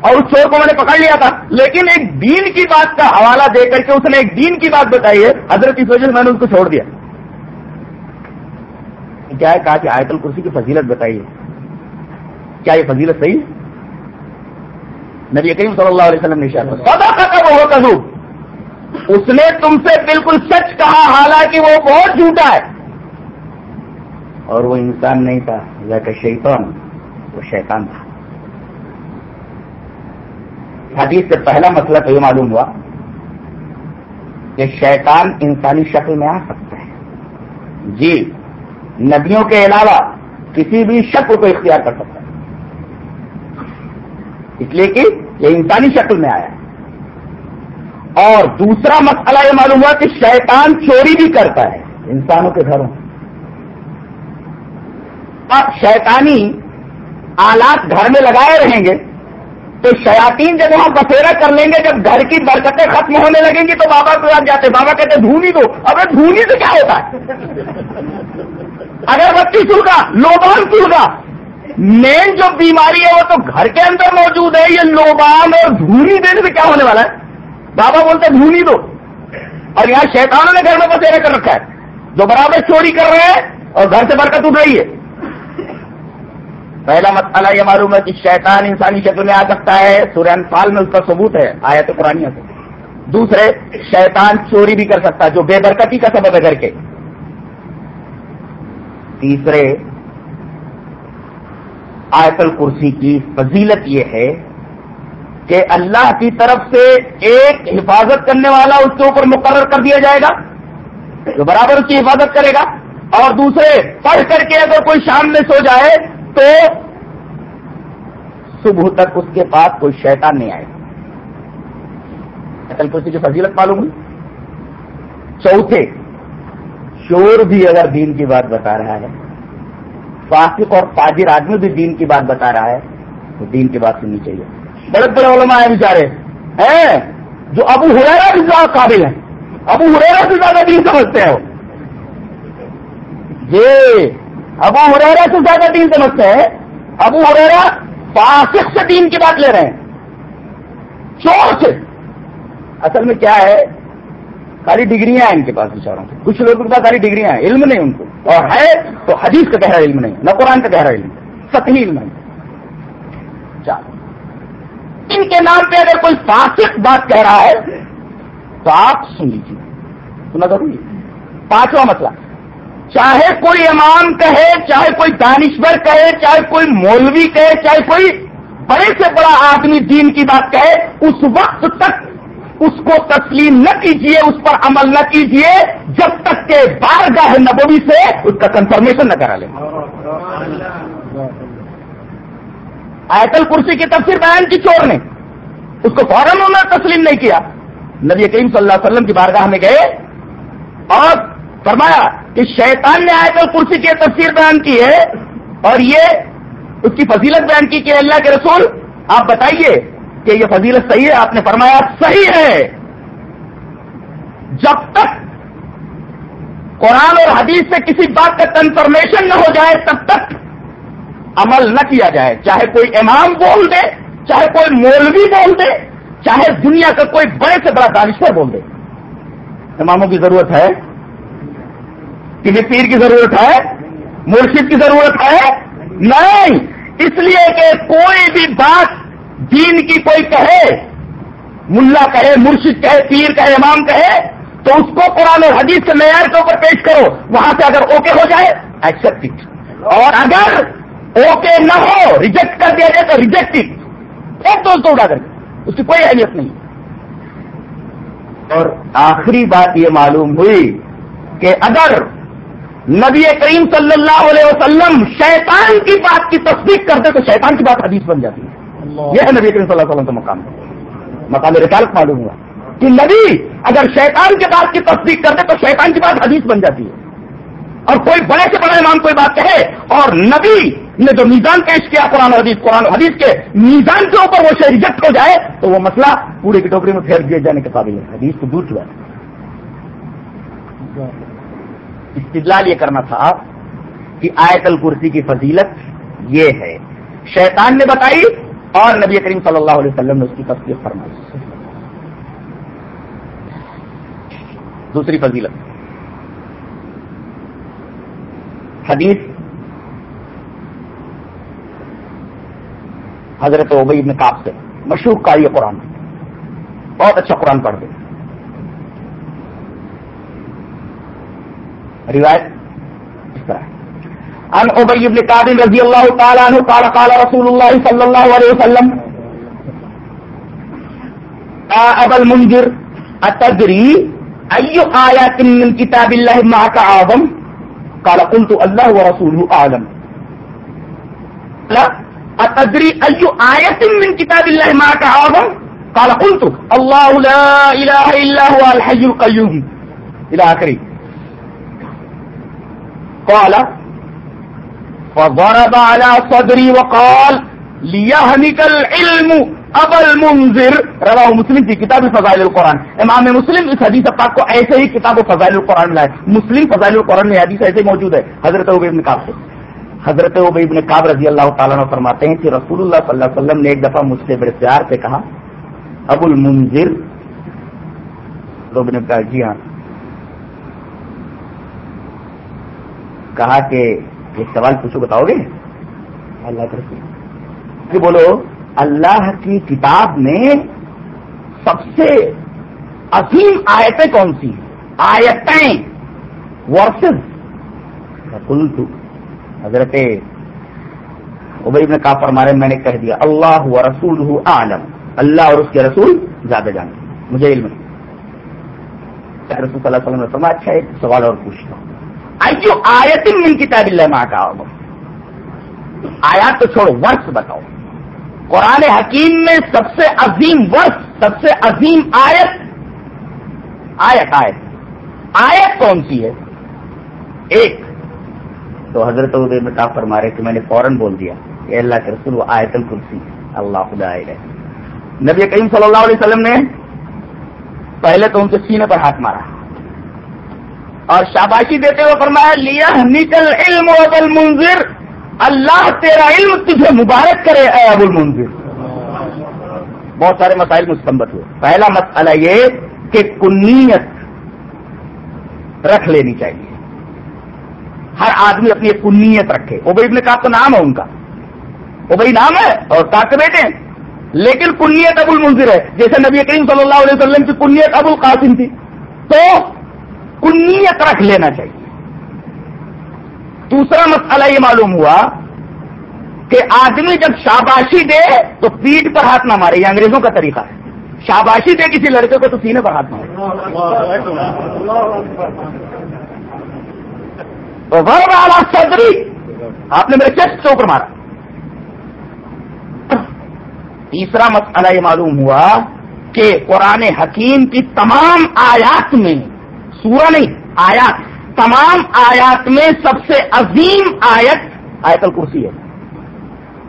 اور اس چور کو میں نے پکڑ لیا تھا۔ لیکن ایک دین کی بات کا حوالہ دے کر کے اس نے ایک دین کی بات بتائی ہے۔ حضرت اس وجہ سے میں نے اس کو چھوڑ دیا۔ کیا ہے کہا کہ آیت الکرسی کی فضیلت بتائیے کیا یہ فضیلت صحیح نبی کریم صلی اللہ علیہ وسلم نے شاید اس نے تم سے بالکل سچ کہا، حالانکہ وہ بہت جھوٹا ہے۔ اور وہ انسان نہیں تھا یا کہ شیطان، وہ شیطان تھا۔ حدیث سے پہلا مسئلہ تو یہ معلوم ہوا کہ شیطان انسانی شکل میں آ سکتا ہے۔ جی نبیوں کے علاوہ کسی بھی شکل کو اختیار کر سکتا ہے۔ اس لیے کہ یہ انسانی شکل میں آیا ہے۔ اور دوسرا مسئلہ یہ معلوم ہوا کہ شیطان چوری بھی کرتا ہے انسانوں کے گھروں اب شیطانی آلات گھر میں لگائے رہیں گے۔ تو شیاطین جب وہاں بسیرا کر لیں گے، جب گھر کی برکتیں ختم ہونے لگیں گی تو بابا کو یاد جاتے، بابا کہتے، دھونی دو۔ اب دھونی سے کیا ہوتا ہے؟ اگر بچی چلگا لوبان چلگا مین جو بیماری ہے وہ تو گھر کے اندر موجود ہے، یہ لوبان اور دھونی دینے سے کیا ہونے والا ہے؟ بابا بولتے، دھونی دو۔ اور یہاں شیطانوں نے گھر میں بسیرا کر رکھا ہے۔ جو برابر چوری کر رہے ہیں اور گھر سے برکت اٹھ رہی ہے۔ پہلا مسئلہ یہ معلوم ہے کہ شیطان انسانی شکل میں آ سکتا ہے، سورہ انفال میں اس کا ثبوت ہے آیا تو پرانی سے دوسرے، شیطان چوری بھی کر سکتا ہے، جو بے برکتی کا سبب ہے گھر کے۔ تیسرے، آیت الکرسی کی فضیلت یہ ہے کہ اللہ کی طرف سے ایک حفاظت کرنے والا اس کے اوپر مقرر کر دیا جائے گا، جو برابر اس کی حفاظت کرے گا۔ اور دوسرے، پڑھ کر کے اگر کوئی شام میں سو جائے تو صبح تک اس کے پاس کوئی شیطان نہیں آئے اصل کسی کی فضیلت معلوم ہوئی؟ چوتھے چور بھی اگر دین کی بات بتا رہا ہے، فاسق اور فاجر آدمی بھی دین کی بات بتا رہا ہے، تو دین کی بات سننی چاہیے۔ بڑے بڑے علماء ہیں بیچارے، ہیں، جو ابو ہریرا بھی زیادہ قابل ہیں۔ ابو ہریرا سے زیادہ دین سمجھتے ہیں۔ وہ ابو ہریرا سے زیادہ دین سمجھتے ہیں۔ ابو ہریرا فاسق سے دین کی بات لے رہے ہیں۔ چور سے۔ اصل میں کیا ہے؟ خالی ڈگریاں ہیں ان کے پاس بچاروں سے کچھ لوگوں کے پاس خالی ڈگریاں ہیں۔ علم نہیں ان کو۔ اور ہے تو حدیث کا گہرا علم نہیں، نہ قرآن کا گہرا علم۔ سطحی علم نہیں چار ان کے نام پہ اگر کوئی فاسق بات کہہ رہا ہے تو آپ سن لیجیے سنا ضروری پانچواں مسئلہ۔ چاہے کوئی امام کہے، چاہے کوئی دانشور کہے، چاہے کوئی مولوی کہے، چاہے کوئی بڑے سے بڑا آدمی دین کی بات کہے، اس وقت تک اس کو تسلیم نہ کیجیے اس پر عمل نہ کیجیے جب تک کہ بارگاہ نبوی سے اس کا کنفرمیشن نہ کرا لیں آیتل کرسی کی تفسیر بیان کی چور نے۔ اس کو فوراً انہوں نے تسلیم نہیں کیا۔ نبی کریم صلی اللہ علیہ وسلم کی بارگاہ میں گئے اور فرمایا کہ شیطان نے آیت الکرسی کی تفسیر بیان کی ہے اور یہ اس کی فضیلت بیان کی کہ اللہ کے رسول، آپ بتائیے کہ یہ فضیلت صحیح ہے؟ آپ نے فرمایا صحیح ہے۔ جب تک قرآن اور حدیث سے کسی بات کا کنفرمیشن نہ ہو جائے، تب تک عمل نہ کیا جائے۔ چاہے کوئی امام بول دے، چاہے کوئی مولوی بول دے، چاہے دنیا کا کوئی بڑے سے بڑا دانشور بول دے۔ اماموں کی ضرورت ہے کسی پیر کی ضرورت ہے؟ مرشد کی ضرورت ہے؟ نہیں۔ اس لیے کہ کوئی بھی بات دین کی کوئی کہے، ملا کہے، مرشد کہے، پیر کہے، امام کہے، تو اس کو قرآن اور حدیث کے معیار کے اوپر پیش کرو۔ وہاں سے اگر اوکے ہو جائے ایکسپٹ اٹ اور اگر اوکے نہ ہو ریجیکٹ کر دیا جائے، تو ریجیکٹ اٹ ایک دوست اٹھا کر۔ اس کی کوئی اہمیت نہیں۔ اور آخری بات یہ معلوم ہوئی کہ اگر نبی کریم صلی اللہ علیہ وسلم شیطان کی بات کی تصدیق کرتے تو شیطان کی بات حدیث بن جاتی ہے۔ یہ ہے نبی کریم صلی اللہ علیہ وسلم کا مقام۔ مقام رسالت معلوم ہوا کہ نبی اگر شیطان کی بات کی تصدیق کرتے تو شیطان کی بات حدیث بن جاتی ہے۔ اور کوئی بڑے سے بڑے امام کوئی بات کہے اور نبی نے جو میزان پیش کیا قرآن حدیث قرآن حدیث کے میزان کے اوپر وہ شے ریجیکٹ ہو جائے تو وہ مسئلہ پورے کی ٹوکری میں پھیر دیے جانے کے قابل ہے۔ حدیث تو دور کی بات استدلال یہ کرنا تھا کہ آیت الکرسی کی فضیلت یہ ہے۔ شیطان نے بتائی اور نبی کریم صلی اللہ علیہ وسلم نے اس کی تصدیق فرمائی۔ دوسری فضیلت۔ حدیث حضرت عبی ابن کاپ سے۔ مشہور کاری قرآن۔ بہت اچھا قرآن پڑھتے روایت اس طرح۔ ان ابی ابن کعب رضی اللہ تعالی عنہ قال قال رسول اللہ صلی اللہ علیہ وسلم ابا المنذر، اتدری ای آیات من کتاب اللہ معك اعظم؟ قال، قلت الله ورسوله اعلم۔ لا اتدری ای آیات من کتاب اللہ معك اعظم؟ قال، قلت الله لا اله الا هو الحي القيوم الى اخره قال فضرب على صدري وقال، ليهنك العلم ابا المنذر. رواہ مسلم کی کتاب فضائل القرآن. امام مسلم اس حدیث پاک کو ایسے ہی کتاب فضائل القرآن لائے. مسلم فضائل القرآن میں حدیث ایسے موجود ہے. حضرت عبی ابن کعب سے. حضرت عبی ابن کعب رضی اللہ تعالیٰ نے فرماتے ہیں کہ رسول اللہ صلی اللہ علیہ وسلم نے ایک دفعہ مجھ سے بڑے پیار سے کہا، ابو المنذر. نے کہا جی ہاں. کہا کہ ایک سوال پوچھو بتاؤ گے؟ اللہ کہ بولو، اللہ کی کتاب میں سب سے عظیم آیتیں کون سی آیتیں۔ ورسز۔ کل حضرت ابئی نے کہا فرمارے میں نے کہہ دیا، اللہ و رسول عالم اللہ اور اس کے رسول زیادہ جانتے مجھے علم نہیں۔ رسول صلی اللہ علیہ وسلم نے فرمایا اچھا ایک سوال اور پوچھتا ہوں۔ آئیو آیت من کتاب اللہ ماں کا آیات تو چھوڑو ورس بتاؤ قرآن حکیم میں سب سے عظیم ورس سب سے عظیم آیت آیت آیت آیت کون سی ہے ایک تو حضرت ادے میں کافر مارے کہ میں نے فوراً بول دیا کہ اللہ کے رسول وہ آیت الکرسی اللہ خدا نبی کریم صلی اللہ علیہ وسلم نے پہلے تو ان کے سینے پر ہاتھ مارا اور شاباشی دیتے ہوئے فرمایا، لیا نکل علم اب المنظر اللہ تیرا علم تجھے مبارک کرے اے ابو المنظر بہت سارے مسائل مستمت ہوئے. پہلا مسئلہ یہ کہ کنیت رکھ لینی چاہیے. ہر آدمی اپنی ایک کنیت رکھے. اوبئی ابن کاپ کا نام ہے ان کا. اوبئی نام ہے اور کاپ کے بیٹے ہیں. لیکن کنیت ابو المنظر ہے. جیسے نبی کریم صلی اللہ علیہ وسلم کی کنیت ابو القاسم تھی. تو کنیت رکھ لینا چاہیے۔ دوسرا مسئلہ یہ معلوم ہوا کہ آدمی جب شاباشی دے تو پیٹ پر ہاتھ نہ مارے، یہ انگریزوں کا طریقہ ہے۔ شاباشی دے کسی لڑکے کو تو سینے پر ہاتھ مارے۔ والا صدری، آپ نے میرے چیسٹ کے اوپر مارا۔ تیسرا مسئلہ یہ معلوم ہوا کہ قرآن حکیم کی تمام آیات میں سورہ نہیں، آیات۔ تمام آیات میں سب سے عظیم آیت آیت الکرسی ہے۔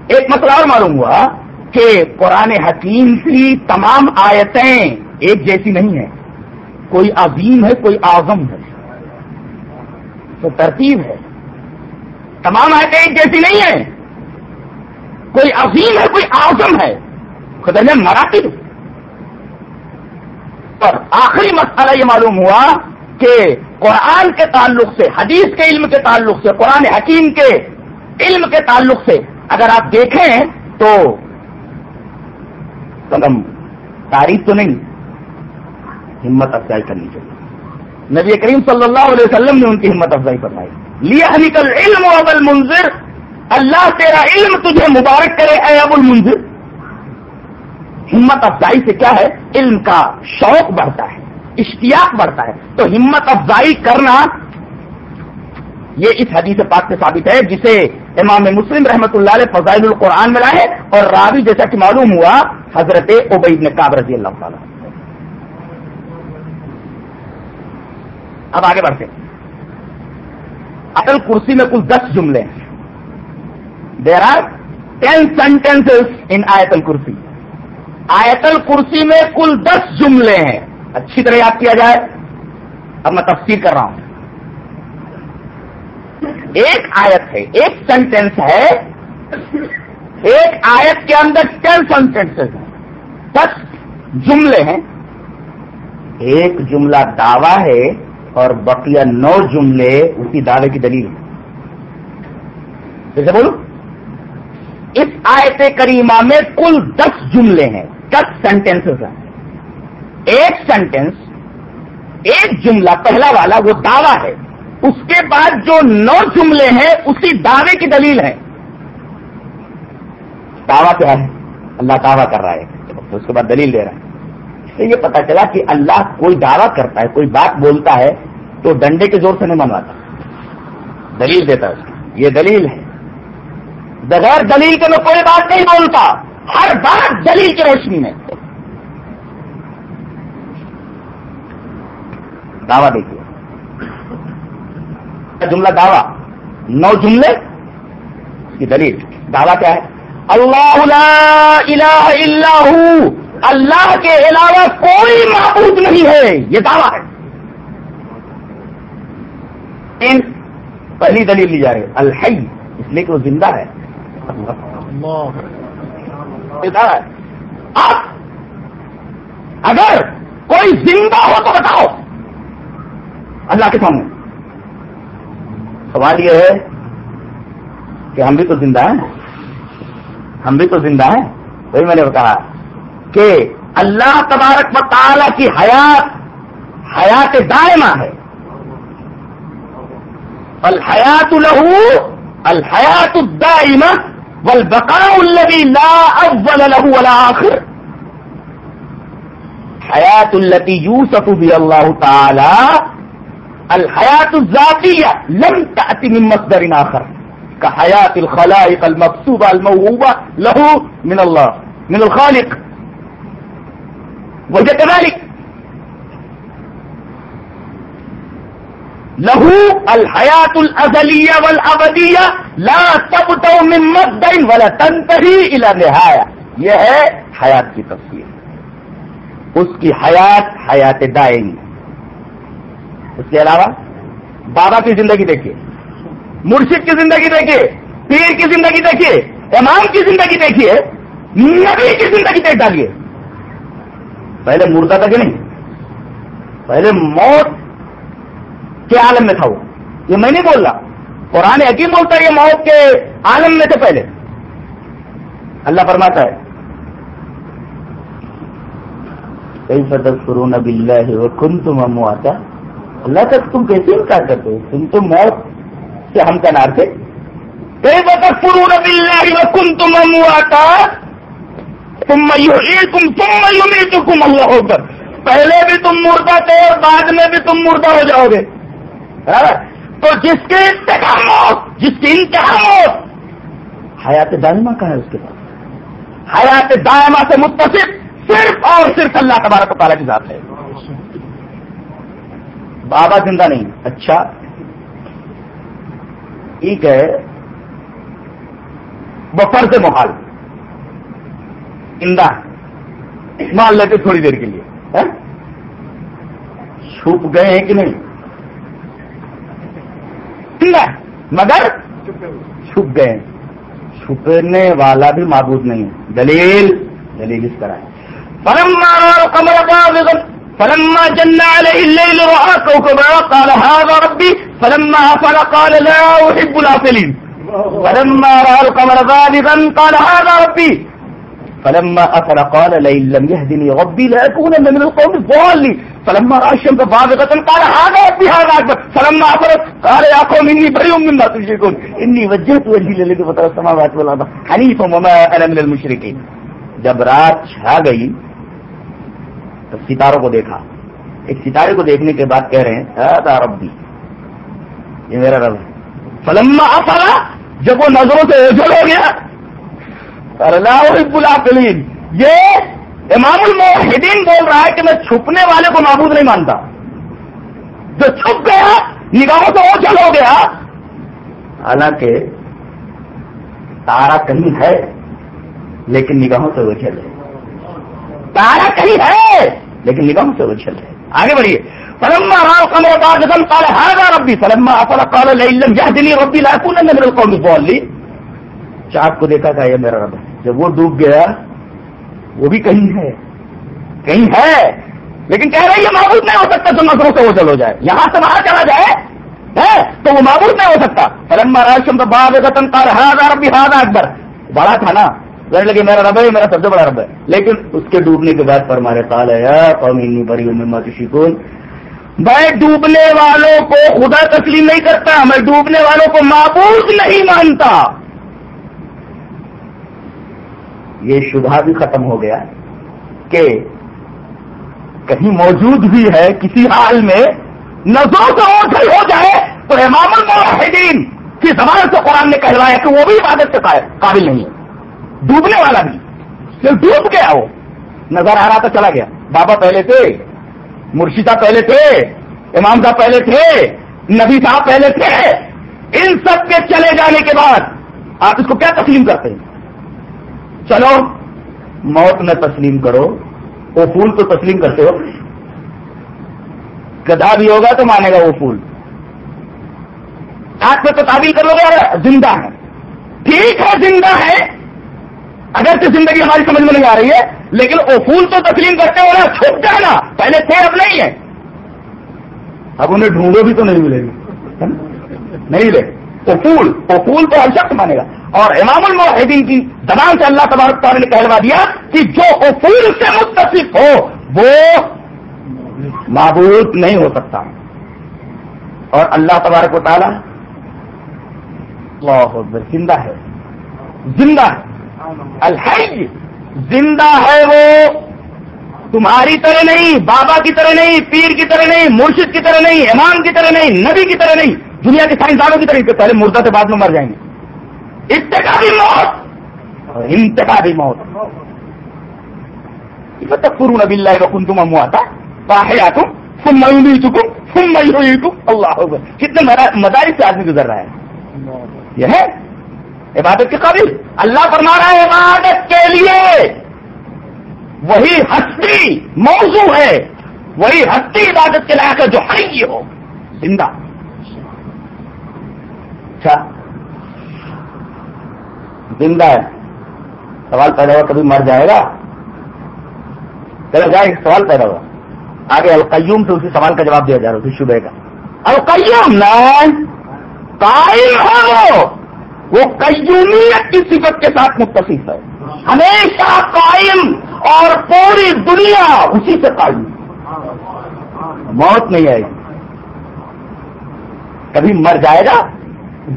ایک مسئلہ اور معلوم ہوا کہ قرآن حکیم کی تمام آیتیں ایک جیسی نہیں ہیں۔ کوئی عظیم ہے، کوئی اعظم ہے۔ تو ترتیب ہے۔ تمام آیتیں ایک جیسی نہیں ہیں۔ کوئی عظیم ہے، کوئی اعظم ہے۔ خدا نے مراٹھی اور آخری مسئلہ یہ معلوم ہوا کہ قرآن کے تعلق سے، حدیث کے علم کے تعلق سے، قرآن حکیم کے علم کے تعلق سے اگر آپ دیکھیں تو تعریف تو نہیں، ہمت افزائی کرنی چاہیے۔ نبی کریم صلی اللہ علیہ وسلم نے ان کی ہمت افزائی فرمائی۔ لیا نکل علم اب المنظر اللہ تیرا علم تجھے مبارک کرے، اے ابو المنظر ہمت افزائی سے کیا ہے؟ علم کا شوق بڑھتا ہے۔ اشتیاق بڑھتا ہے۔ تو ہمت افزائی کرنا یہ اس حدیث پاک سے ثابت ہے، جسے امام مسلم رحمۃ اللہ علیہ فضائل القرآن میں لائے اور راوی جیسا کہ معلوم ہوا، حضرت عبید نے کاب رضی اللہ تعالیٰ۔ اب آگے بڑھتے اٹل کرسی میں کل دس جملے ہیں۔ There are ten sentences in آیتل کرسی آیتل کرسی میں کل دس جملے ہیں۔ اچھی طرح یاد کیا جائے، اب میں تفصیل کر رہا ہوں۔ ایک آیت ہے، ایک سینٹینس ہے۔ ایک آیت کے اندر ٹین سینٹینس ہیں۔ دس جملے ہیں۔ ایک جملہ دعویٰ ہے اور بقیہ نو جملے اسی دعوے کی دلیل ہے جیسے بولو۔ اس آیت کریمہ میں کل دس جملے ہیں، دس سینٹینس ہیں۔ ایک سینٹینس ایک جملہ، پہلا والا، وہ دعویٰ ہے۔ اس کے بعد جو نو جملے ہیں، اسی دعوے کی دلیل ہے دعویٰ کیا ہے؟ اللہ دعویٰ کر رہا ہے۔ اس کے بعد دلیل دے رہا ہے۔ اس سے یہ پتا چلا کہ اللہ کوئی دعویٰ کرتا ہے، کوئی بات بولتا ہے، تو ڈنڈے کے زور سے نہیں منواتا۔ دلیل دیتا ہے اس کی۔ یہ دلیل ہے۔ بغیر دلیل کے میں کوئی بات نہیں بولتا۔ ہر بات دلیل کی روشنی میں۔ دعویٰ دیکھیے جملہ دعویٰ، نو جملے اس کی دلیل۔ دعویٰ کیا ہے؟ اللہ لا الہ الا ہو، اللہ کے علاوہ کوئی معبود نہیں ہے۔ یہ دعویٰ ہے۔ پہلی دلیل لی جا رہی ہے، الحی، اس لیے کہ وہ زندہ ہے۔ آپ اگر کوئی زندہ ہو تو بتاؤ۔ اللہ کے سامنے۔ سوال یہ ہے کہ ہم بھی تو زندہ ہیں۔ ہم بھی تو زندہ ہیں۔ وہی میں نے کہا کہ اللہ تبارک و تعالی کی حیات حیات دائمہ ہے۔ الحیات لہو، الحیات الدائمہ، والبقاء الذي لا اول له ولا آخر۔ حیات التي يوسف بها الله تعالى الحیات الذاتیہ لم تأتی من مصدر آخر. كحیات الخلائق المقصوبة الموهوبة له من الله من الخالق. وجه كذلك له الحياة الأزلية والأبدية لا تبدأ من مصدر ولا تنتهي إلى نهاية یہ ہے حیات کی تفصیل. اس کی حیات حیات دائمی. اس کے علاوہ، بابا کی زندگی دیکھیے، مرشد کی زندگی دیکھیے، پیر کی زندگی دیکھیے، امام کی زندگی دیکھیے، نبی کی زندگی دیکھ ڈالیے۔ پہلے مردہ تھا کہ نہیں؟ پہلے موت کے عالم میں تھا وہ۔ یہ میں نہیں بول رہا، قرآن حکیم بولتا ہے یہ موت کے عالم میں تھے پہلے۔ اللہ فرماتا ہے کئی فتح فرون اب اللہ کن تم ہم آتا اللہ تک تم کیسے انکار کرتے ہو؟ تم تو موت سے ہم کنار تھے۔ کئی فتح فرون اب اللہ تم ہم آتا تم تم تم تم اللہ ہو کر پہلے بھی تم مردہ تھے اور بعد میں بھی تم مردہ ہو جاؤ گے۔ تو جس کے انتہا موت، جس کی انتہا موت، حیات دائمہ کا ہے اس کے پاس۔ حیات دائمہ سے متصف صرف اور صرف اللہ تبارک تعالیٰ کی ذات ہے۔ بابا زندہ نہیں۔ اچھا۔ ٹھیک ہے۔ وہ فرض محال۔ زندہ۔ مان لیتے تھوڑی دیر کے لیے۔ ہاں؟ چھپ گئے ہیں کہ نہیں؟ مگر چھپ گئے چھپنے والا بھی معبود نہیں ہے۔ دلیل دلیل اس طرح فلما القمر باغضا۔ فلما جن عليه الليل راى كوكبا قال هذا ربي، فلما افل قال لا احب الافلين فلما راى القمر باغضا قال هذا ربي. فلما افل قال لئن لم يهدني ربي لاكونن من القوم الضالين. فلما راى الشمس باغضه قال هذا ربي، هذا اكبر فلما افلت قال يا قوم اني بريء مما تشركون. اني وجهت وجهي للذي فطر السماوات والارض حنيفا وما انا من المشركين. جب رات چھا گئی ستاروں کو دیکھا۔ ایک ستارے کو دیکھنے کے بعد کہہ رہے ہیں ربی، یہ میرا رب ہے۔ فلما افلا جب وہ نظروں سے اوجل ہو گیا۔ اللہ یہ امام الموحدین بول رہا ہے کہ میں چھپنے والے کو معبود نہیں مانتا۔ جو چھپ گیا، نگاہوں سے اوجل ہو گیا۔ حالانکہ تارا کہیں ہے، لیکن نگاہوں سے اوجل ہے۔ تارا کہیں ہے، لیکن نگاہوں سے اوجل ہے آگے بڑھیے۔ فلما راو قمر بعد قال هذا ربي، فلما افل قال لئن يهدني ربي لاكونن من القوم الضالين۔ اچھا، چاند کو دیکھا تھا یہ میرا رب ہے۔ جب وہ ڈوب گیا، وہ بھی کہیں ہے۔ کہیں ہے، لیکن کہہ رہے یہ معبود نہیں ہو سکتا جو نظروں سے وہ چل ہو جائے۔ یہاں سے باہر چلا جائے تو وہ معبود نہیں ہو سکتا۔ فلما راشم تو باب وطن قال هذا ربي، هذا اکبر بڑا تھا نا۔ کہنے لگے، میرا رب ہے میرا سب سے بڑا رب ہے. لیکن اس کے ڈوبنے کے بعد پر مارے تال ہے قومی بری مما شکون۔ میں ڈوبنے والوں کو خدا تسلیم نہیں کرتا، میں ڈوبنے والوں کو معبود نہیں مانتا۔ یہ شبہ بھی ختم ہو گیا کہ کہیں موجود بھی ہے، کسی حال میں نظروں سے اوٹل ہو جائے تو امام المحدین کی زبان سے قرآن نے کہلوایا کہ وہ بھی عبادت سے قابل نہیں ہے۔ ڈوبنے والا بھی۔ صرف ڈوب گیا وہ۔ نظر آ رہا تھا چلا گیا۔ بابا پہلے تھے مرشدہ پہلے تھے، امام صاحب پہلے تھے، نبی صاحب پہلے تھے۔ ان سب کے چلے جانے کے بعد آپ اس کو کیا تسلیم کرتے ہیں؟ چلو، موت میں تسلیم کرو، وہ پھول تو تسلیم کرتے ہو۔ گدھا بھی ہوگا تو مانے گا وہ پھول۔ آج میں تو تعبیر کر لو گے، زندہ ہے ٹھیک ہے، زندہ ہے اگر سے زندگی ہماری سمجھ میں نہیں آ رہی ہے، لیکن وہ پھول تو تسلیم کرتے ہو نا چھپ جانا پہلے تھے، اب نہیں ہے۔ اب انہیں ڈھونڈو بھی تو نہیں ملے گی۔ نہیں ملے۔ وہ پھول وہ پھول تو ہر شخص مانے گا۔ اور امام المحدین کی زبان سے اللہ تبارک تعالیٰ نے کہلوا دیا کہ جو اصول سے متصف ہو، وہ معبود نہیں ہو سکتا۔ اور اللہ تبارک و تعالیٰ اللہ زندہ ہے۔ زندہ ہے۔ الحج زندہ ہے وہ تمہاری طرح نہیں، بابا کی طرح نہیں، پیر کی طرح نہیں، مرشد کی طرح نہیں، امام کی طرح نہیں، نبی کی طرح نہیں، دنیا کے سائنسدانوں کی طرح پہلے مردہ سے بعد میں مر جائیں گے۔ انتخابی موت اور انتخابی موت۔ پورو نبی اللہ رکن تم امو آتا پاہیا تم تم میولی چکم تم میولی تم اللہ کتنے مدارس سے آدمی گزر رہا ہے۔ یہ ہے عبادت کے قابل اللہ فرما رہا ہے، عبادت کے لیے وہی ہستی موضوع ہے، وہی ہستی عبادت کے لائق ہے جو حی ہو۔ زندہ۔ اچھا۔ زندہ ہے۔ سوال پیدا ہوا کبھی مر جائے گا؟ چلو جائے، سوال پیدا ہوا۔ آگے القیوم سے اسی سوال کا جواب دیا جا رہا اسی شبے کا۔ القیوم نہ قائم ہے وہ قیومیت کی صفت کے ساتھ متصف ہے۔ ہمیشہ قائم اور پوری دنیا اسی سے قائم موت نہیں آئے گی۔ کبھی مر جائے گا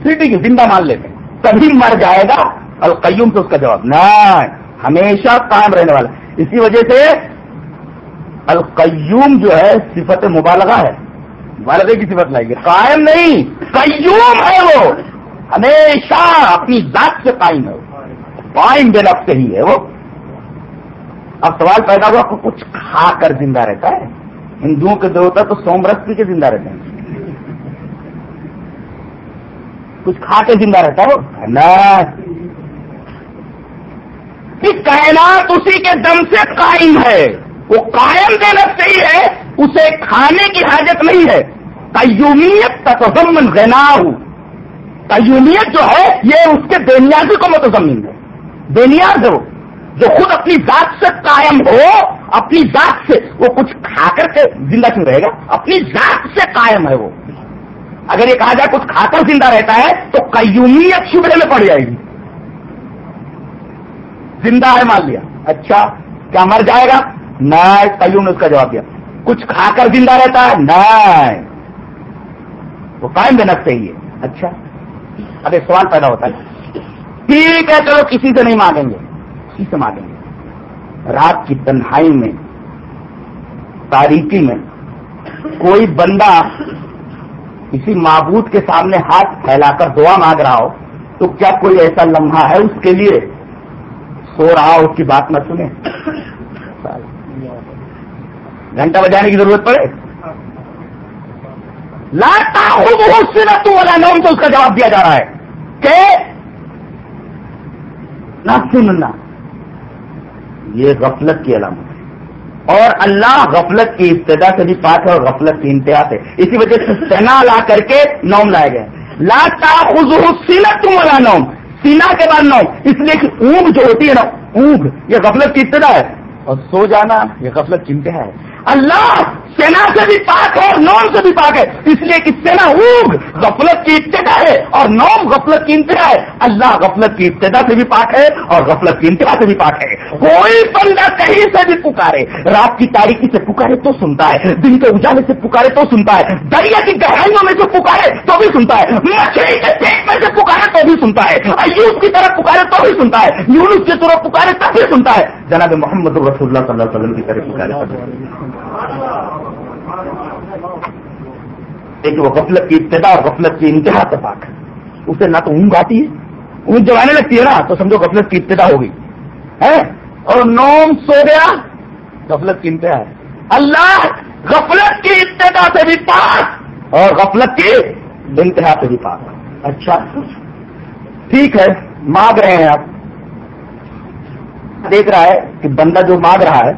ٹھیک ہے زندہ مان لیتے ہیں۔ کبھی مر جائے گا، القیوم سے اس کا جواب۔ نہیں، ہمیشہ قائم رہنے والا۔ اسی وجہ سے القیوم جو ہے، صفت مبالغہ ہے۔ مبالغے کی صفت لائے گی۔ قائم نہیں، قیوم ہے وہ۔ ہمیشہ اپنی ذات سے قائم ہے قائم بے نفس ہی ہے وہ۔ اب سوال پیدا ہوا کہ کچھ کھا کر زندہ رہتا ہے؟ ہندوؤں کے دیوتا تو سومرس پی کے زندہ رہتے ہیں۔ کچھ کھا کے زندہ رہتا ہے وہ؟ کائنات اسی کے دم سے قائم ہے۔ وہ قائم دینا صحیح ہے۔ اسے کھانے کی حاجت نہیں ہے۔ قیومیت تتضمن غناہ قیومیت جو ہے، یہ اس کے بینیازی کو متضمن ہے۔ بینیاز ہو، جو خود اپنی ذات سے قائم ہو، اپنی ذات سے وہ کچھ کھا کر کے زندہ کیوں رہے گا؟ اپنی ذات سے قائم ہے وہ۔ اگر یہ کہا جائے کچھ کھا کر زندہ رہتا ہے، تو قیومیت شبرے میں پڑ جائے گی۔ زندہ ہے مان لیا۔ اچھا کیا مر جائے گا؟ نہیں قیوم نے اس کا جواب دیا۔ کچھ کھا کر زندہ رہتا ہے؟ نہیں وہ قائم دینا چاہیے۔ اچھا ابھی سوال پیدا ہوتا ہے۔ ٹھیک ہے چلو کسی سے نہیں مانگیں گے۔ کسی سے مانگیں گے۔ رات کی تنہائی میں تاریخی میں، کوئی بندہ کسی معبود کے سامنے ہاتھ پھیلا کر دعا مانگ رہا ہو، تو کیا کوئی ایسا لمحہ ہے اس کے لیے؟ سو رہا ہو، اس کی بات نہ سنے گھنٹہ بجانے کی ضرورت پڑے۔ لاتا ہوں والا نام تو اس کا جواب دیا جا رہا ہے۔ کہ نہ سننا یہ غفلت کی علامت ہے۔ اور اللہ غفلت کی ابتدا سے بھی پاک ہے اور غفلت کی انتہا سے۔ اسی وجہ سے سنا لا کر کے نوم لائے گئے۔ لاتا خزو سینت والا نوم۔ سینا کے بعد نوم۔ اس لیے کہ اونگ جو ہوتی ہے نا اونگ یہ غفلت کی ابتدا ہے۔ اور سو جانا، یہ غفلت کی انتہا ہے۔ اللہ سینا سے بھی پاک ہے اور نوم سے بھی پاک ہے۔ اس لیے کہ سینا اوگ غفلت کی ابتدا ہے اور نوم غفلت کی انتہا ہے۔ اللہ غفلت کی ابتدا سے بھی پاک ہے اور غفلت کی انتہا سے بھی پاک ہے۔ کوئی بندہ کہیں سے بھی پکارے۔ رات کی تاریخی سے پکارے تو سنتا ہے، دن کے اجالے سے پکارے تو سنتا ہے۔ دریا کی گہرائیوں میں سے پکارے تو بھی سنتا ہے۔ مچھلی کے پیٹ میں سے پکارے تو بھی سنتا ہے۔ ایوب کی طرف پکارے تو بھی سنتا ہے۔ یونس کی طرف پکارے تو بھی سنتا ہے۔ جناب محمد رسول اللہ صلی اللہ علیہ وسلم کی طرف پکارے دیکھیے وہ غفلت کی ابتدا اور غفلت کی انتہا سے پاک ہے۔ اسے نہ تو اونگ آتی ہے، اونگ جب آنے لگتی ہے نا، تو سمجھو غفلت کی ابتدا ہوگی ہے؟ اور نوم سو گیا، غفلت کی انتہا ہے۔ اللہ غفلت کی ابتدا سے بھی پاک اور غفلت کی انتہا سے بھی پاک۔ اچھا۔ ٹھیک ہے، مانگ رہے ہیں آپ۔ دیکھ رہا ہے کہ بندہ جو مانگ رہا ہے،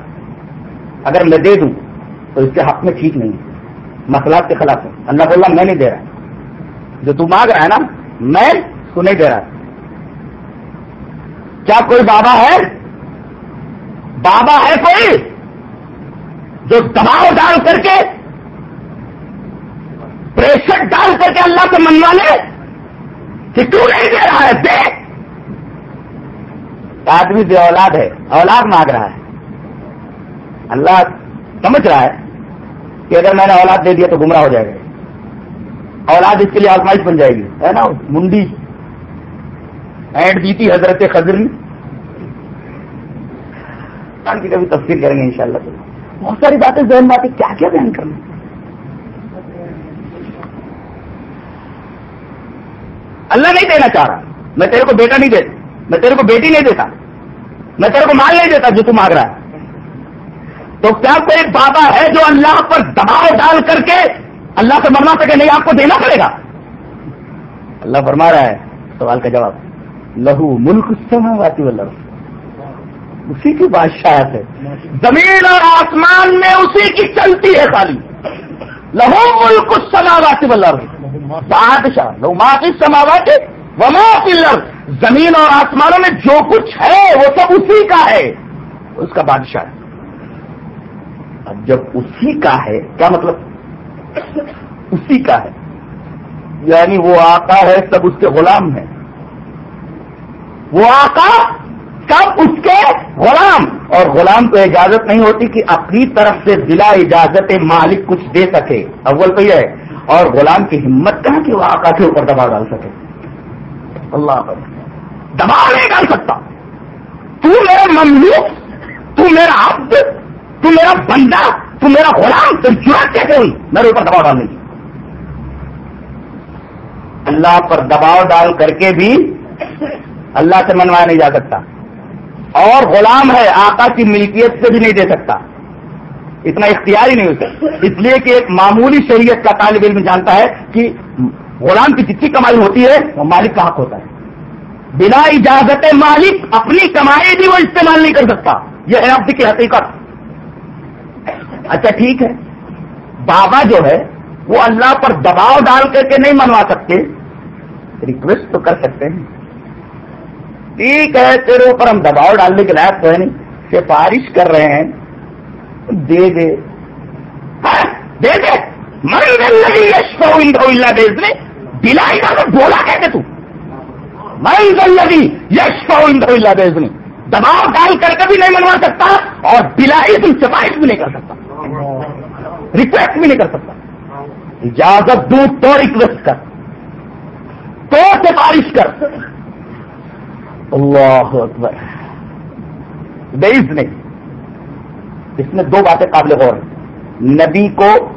اگر میں دے دوں تو اس کے حق میں ٹھیک نہیں مسئلات کے خلاف ہے۔ اللہ بولنا میں نہیں دے رہا۔ جو تو مانگ رہا ہے نا، میں تو نہیں دے رہا۔ کیا کوئی بابا ہے؟ بابا ہے کوئی جو دباؤ ڈال کر کے پریشر ڈال کر کے اللہ سے منوا لے کہ کیوں نہیں دے رہا ہے؟ دے۔ آدمی جو اولاد ہے، اولاد مانگ رہا ہے۔ اللہ سمجھ رہا ہے۔ کہ اگر میں نے اولاد دے دیا تو گمراہ ہو جائے گا۔ اولاد اس کے لیے آزمائش بن جائے گی۔ ہے نا؟ منڈی۔ اینڈ دی تھی حضرت خزر کی کبھی تفصیل کریں گے انشاءاللہ۔ بہت ساری باتیں، ذہن باتیں، کیا کیا بیان کرنا اللہ نہیں دینا چاہ رہا۔ میں تیرے کو بیٹا نہیں دیتا۔ میں تیرے کو بیٹی نہیں دیتا۔ میں تیرے کو مال نہیں دیتا جو تم مانگ رہا ہے۔ تو کیا کوئی بابا ہے جو اللہ پر دباؤ ڈال کر کے اللہ سے مرنا سکے نہیں، آپ کو دینا پڑے گا۔ اللہ فرما رہا ہے، سوال کا جواب۔ لہو ملک سماواتی والا اسی کی بادشاہت ہے۔ زمین اور آسمان میں اسی کی چلتی ہے خالی۔ لہو ملک سماوات بادشاہ لو ماں سماوات وما پلر زمین اور آسمانوں میں جو کچھ ہے، وہ سب اسی کا ہے۔ اس کا بادشاہ ہے۔ اب جب اسی کا ہے، کیا مطلب؟ اسی کا ہے۔ یعنی وہ آقا ہے، سب اس کے غلام ہیں۔ وہ آقا سب اس کے غلام۔ اور غلام کو اجازت نہیں ہوتی کہ اپنی طرف سے بلا اجازت مالک کچھ دے سکے۔ اول تو یہ ہے۔ اور غلام کی ہمت کہاں کہ وہ آقا کے اوپر دباؤ ڈال سکے؟ اللہ پر دباؤ نہیں ڈال سکتا۔ تو میرا مملوک، تو میرا عبد تو میرا بندہ، تو میرا غلام تم ضرورت کیسے ہوئی۔ میرے اوپر دباؤ ڈالنے کی اللہ پر دباؤ ڈال کر کے بھی اللہ سے منوایا نہیں جا سکتا۔ اور غلام ہے، آقا کی ملکیت سے بھی نہیں دے سکتا۔ اتنا اختیار ہی نہیں ہوتا۔ اس لیے کہ ایک معمولی شریعت کا طالب علم جانتا ہے کہ غلام کی جتنی کمائی ہوتی ہے، وہ مالک کا حق ہوتا ہے۔ بنا اجازت مالک اپنی کمائی بھی وہ استعمال نہیں کر سکتا۔ یہ ہے عبد کی حقیقت۔ اچھا ٹھیک ہے۔ بابا جو ہے وہ اللہ پر دباؤ ڈال کر کے نہیں منوا سکتے۔ ریکویسٹ تو کر سکتے ہیں۔ ٹھیک ہے تیرے اوپر ہم دباؤ ڈالنے کے لائق تو ہے نہیں۔ سفارش کر رہے ہیں۔ دے دے۔ ہاں، دے دے۔ بیچ میں بلا اجازت بولا کہتے تو۔ میں یش فو اللہ بیچ دباؤ ڈال کر کے بھی نہیں منوا سکتا اور بلا اسم سفارش بھی نہیں کر سکتا۔ ریکویسٹ بھی نہیں کر سکتا۔ اجازت دوں تو ریکویسٹ کر۔ تو سفارش کر۔ اللہ اکبر۔ بیس نہیں۔ اس میں دو باتیں قابل غور ہیں۔ نبی کو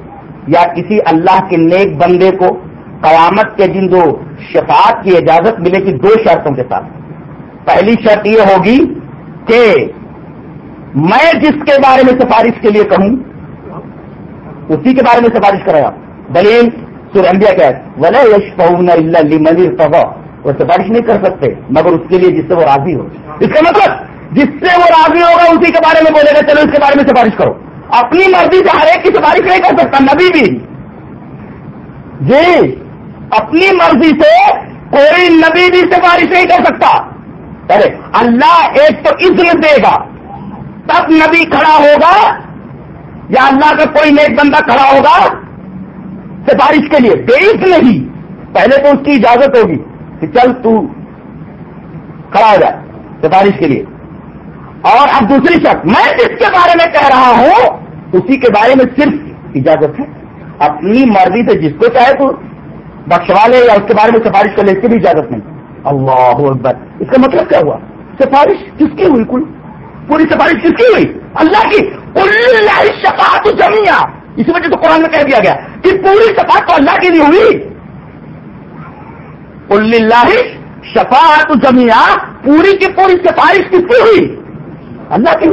یا کسی اللہ کے نیک بندے کو قیامت کے دن دو شفاعت کی اجازت ملے گی دو شرطوں کے ساتھ۔ پہلی شرط یہ ہوگی کہ میں جس کے بارے میں سفارش کے لیے کہوں اسی کے بارے میں سفارش کرے گا دلیل سورمبیا کیا ہے۔ ولا یش پہن اللہ وہ سفارش نہیں کر سکتے، مگر اس کے لیے جس سے وہ راضی ہو۔ اس کا مطلب جس سے وہ راضی ہوگا، اسی کے بارے میں بولے گا، چلو اس کے بارے میں سفارش کرو۔ اپنی مرضی سے ہر ایک کی سفارش نہیں کر سکتا، نبی بھی۔ جی اپنی مرضی سے کوئی نبی بھی سفارش نہیں کر سکتا۔ ارے، اللہ ایک تو عزم دے گا، تب نبی کھڑا ہوگا۔ یا اللہ کا کوئی نیک بندہ کھڑا ہوگا سفارش کے لیے؟ بیس نہیں۔ پہلے تو اس کی اجازت ہوگی کہ چل تو کھڑا ہو جائے سفارش کے لیے۔ اور اب دوسری شخص میں جس کے بارے میں کہہ رہا ہوں، اسی کے بارے میں صرف اجازت ہے۔ اپنی مرضی سے جس کو چاہے تو بخشوا لے یا اس کے بارے میں سفارش کر لے، اس کی بھی اجازت نہیں۔ اللہ اکبر۔ اس کا مطلب کیا ہوا؟ سفارش کس کی ہوئی کل؟ پوری سفارش کس کی ہوئی؟ اللہ کی. اللہ شفاعت جمیا اسی وجہ سے قرآن میں کہہ دیا گیا کہ پوری سفا تو اللہ کے لیے ہوئی. اللہ شفاعت جمیا پوری کی پوری سفارش کس کی ہوئی؟ اللہ کی.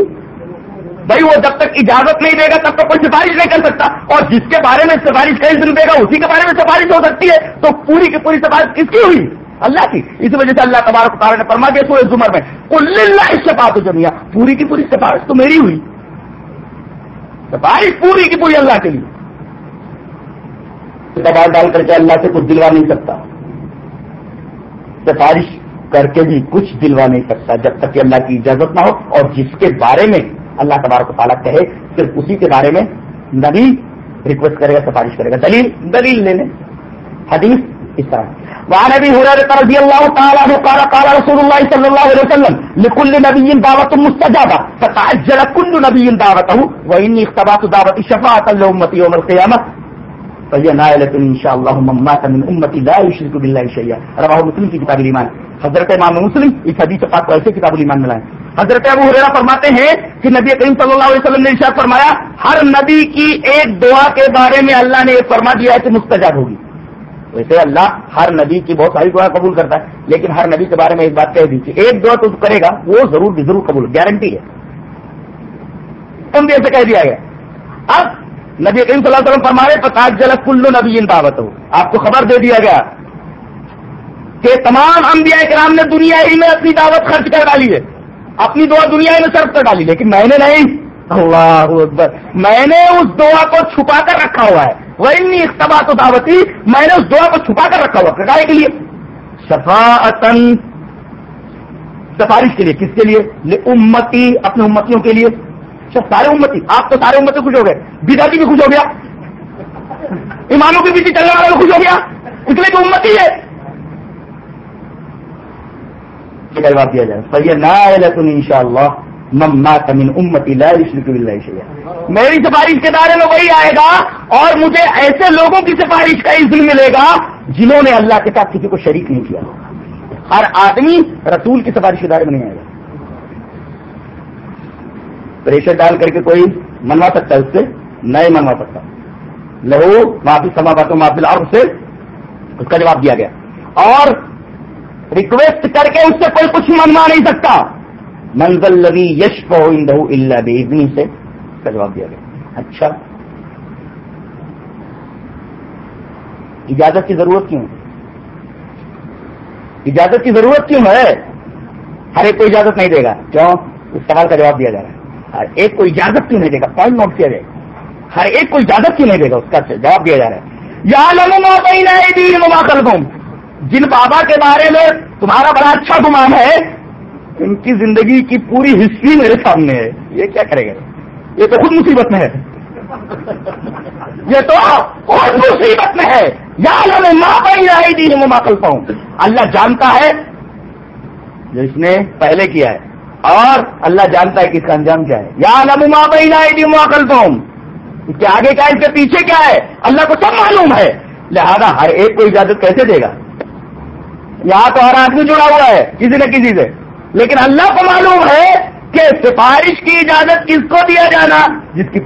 بھائی وہ جب تک اجازت نہیں دے گا تب تک کوئی سفارش نہیں کر سکتا. اور جس کے بارے میں سفارش کئی دے گا، اسی کے بارے میں سفارش ہو سکتی ہے. تو پوری کی پوری سفارش کس کی ہوئی؟ اللہ کی۔ اس وجہ سے اللہ تبارک تعالیٰ نے فرما دیا سورج زمر میں اللہ شفاعت جمیا پوری کی پوری سفارش تو میری ہوئی۔ سفارش پوری کی پوری اللہ کے لیے۔ دباؤ ڈال کر کے اللہ سے کچھ دلوا نہیں سکتا۔ سفارش کر کے بھی کچھ دلوا نہیں سکتا، جب تک کہ اللہ کی اجازت نہ ہو۔ اور جس کے بارے میں اللہ تبارک تعالیٰ کہے، صرف اسی کے بارے میں نبی ریکویسٹ کرے گا، سفارش کرے گا۔ دلیل دلیل لے لیں حدیث اس طرح۔ وعن ابي هريره رضي الله تعالى عنه قال قال رسول الله صلى الله عليه وسلم، لكل نبي دعوه مستجابه فتعجل كل نبي دعوته واني اختبات دعوه الشفاعه لامتي يوم القيامه فهي نائلة ان شاء الله، من مات من امتي لا يشرك بالله شيئا. رواه مسلم کی کتاب ایمان حضرت امام مسلم اس حدیث پاک کو ایسے کتاب ایمان میں لائیں حضرت ابو ہریرہ فرماتے ہیں کہ نبی کریم صلی اللہ علیہ وسلم نے ارشاد فرمایا، ہر نبی کی ایک دعا کے بارے میں اللہ نے یہ فرما دیا ہے کہ مستجاب ہوگی۔ ویسے اللہ ہر نبی کی بہت ساری دعا قبول کرتا ہے، لیکن ہر نبی کے بارے میں ایک بات کہہ دی کہ ایک دعا تو کرے گا، وہ ضرور بھی ضرور قبول گارنٹی ہے۔ تم بھی ایسے کہہ دیا گیا اب نبی کریم صلی اللہ علیہ وسلم فرمائے پتاج جل کلو نبی ان دعوت ہو آپ کو خبر دے دیا گیا کہ تمام انبیاء کرام نے دنیا ہی میں اپنی دعوت خرچ کر ڈالی ہے۔ اپنی دعا دنیا میں سرف کر ڈالی، لیکن میں نے نہیں۔ اللہ اکبر۔ میں نے اس دعا کو چھپا کر رکھا ہوا ہے۔ وہ اختبا تو دعوتی، میں نے اس دعا کو چھپا کر رکھا ہوا کٹائے کے لیے۔ شفاعتن سفارش کے لیے، کس کے لیے؟ امتی اپنے امتیوں کے لیے۔ اچھا، سارے امتی، آپ تو سارے امتی خوش ہو گئے۔ بیداتی بھی خوش ہو گیا۔ ایمانوں کے پیچھے چلنے والے خوش ہو گیا۔ اس لیے کہ امتی ہے۔ جواب دیا جائے۔ سید نہ ان شاء اللہ مما تمین امتی میری سفارش کے دائرے میں وہی آئے گا اور مجھے ایسے لوگوں کی سفارش کا عزم ملے گا جنہوں نے اللہ کے ساتھ کسی کو شریک نہیں کیا۔ ہر آدمی رسول کی سفارش کے دائرے میں نہیں آئے گا۔ پریشر ڈال کر کے کوئی منوا سکتا ہے اس سے؟ نہیں منوا سکتا۔ لہو معافی سما باتوں معافی لاؤ سے اس کا جواب دیا گیا۔ اور ریکویسٹ کر کے اس سے کوئی کچھ منوا نہیں سکتا۔ منزل لگی یش کو اللہ بےزنی سے کا جواب دیا گیا. اچھا. اجازت کی ضرورت کیوں اجازت کی ضرورت کیوں ہے؟ ہر ایک کو اجازت نہیں دے گا. کیوں؟ اس سوال کا جواب دیا جا رہا ہے. ہر ایک کو اجازت کیوں نہیں دے گا؟ پوائنٹ نوٹ کیا جائے. ہر ایک کو اجازت کیوں نہیں دے گا؟ اس کا جواب دیا جا رہا ہے. یا لما کر جن بابا کے بارے میں تمہارا بڑا اچھا گمان ہے ان کی زندگی کی پوری ہسٹری میرے سامنے ہے۔ یہ کیا کرے گا؟ یہ تو خود مصیبت میں ہے۔ یہ تو خود مصیبت میں ہے۔ یا ماں بہن آئی دی ماں کلتا ہوں اللہ جانتا ہے جو اس نے پہلے کیا ہے۔ اور اللہ جانتا ہے کہ اس کا انجام کیا ہے۔ یا لم ماں بہن آئی دی ماں ہوں اس کے آگے کیا اس کے پیچھے کیا ہے؟ اللہ کو سب معلوم ہے۔ لہذا ہر ایک کو اجازت کیسے دے گا؟ یہاں تو ہر آدمی جڑا ہوا ہے، کسی نہ کسی سے۔ لیکن اللہ کو معلوم ہے کہ سفارش کی اجازت کس کو دیا جانا؟ جس کی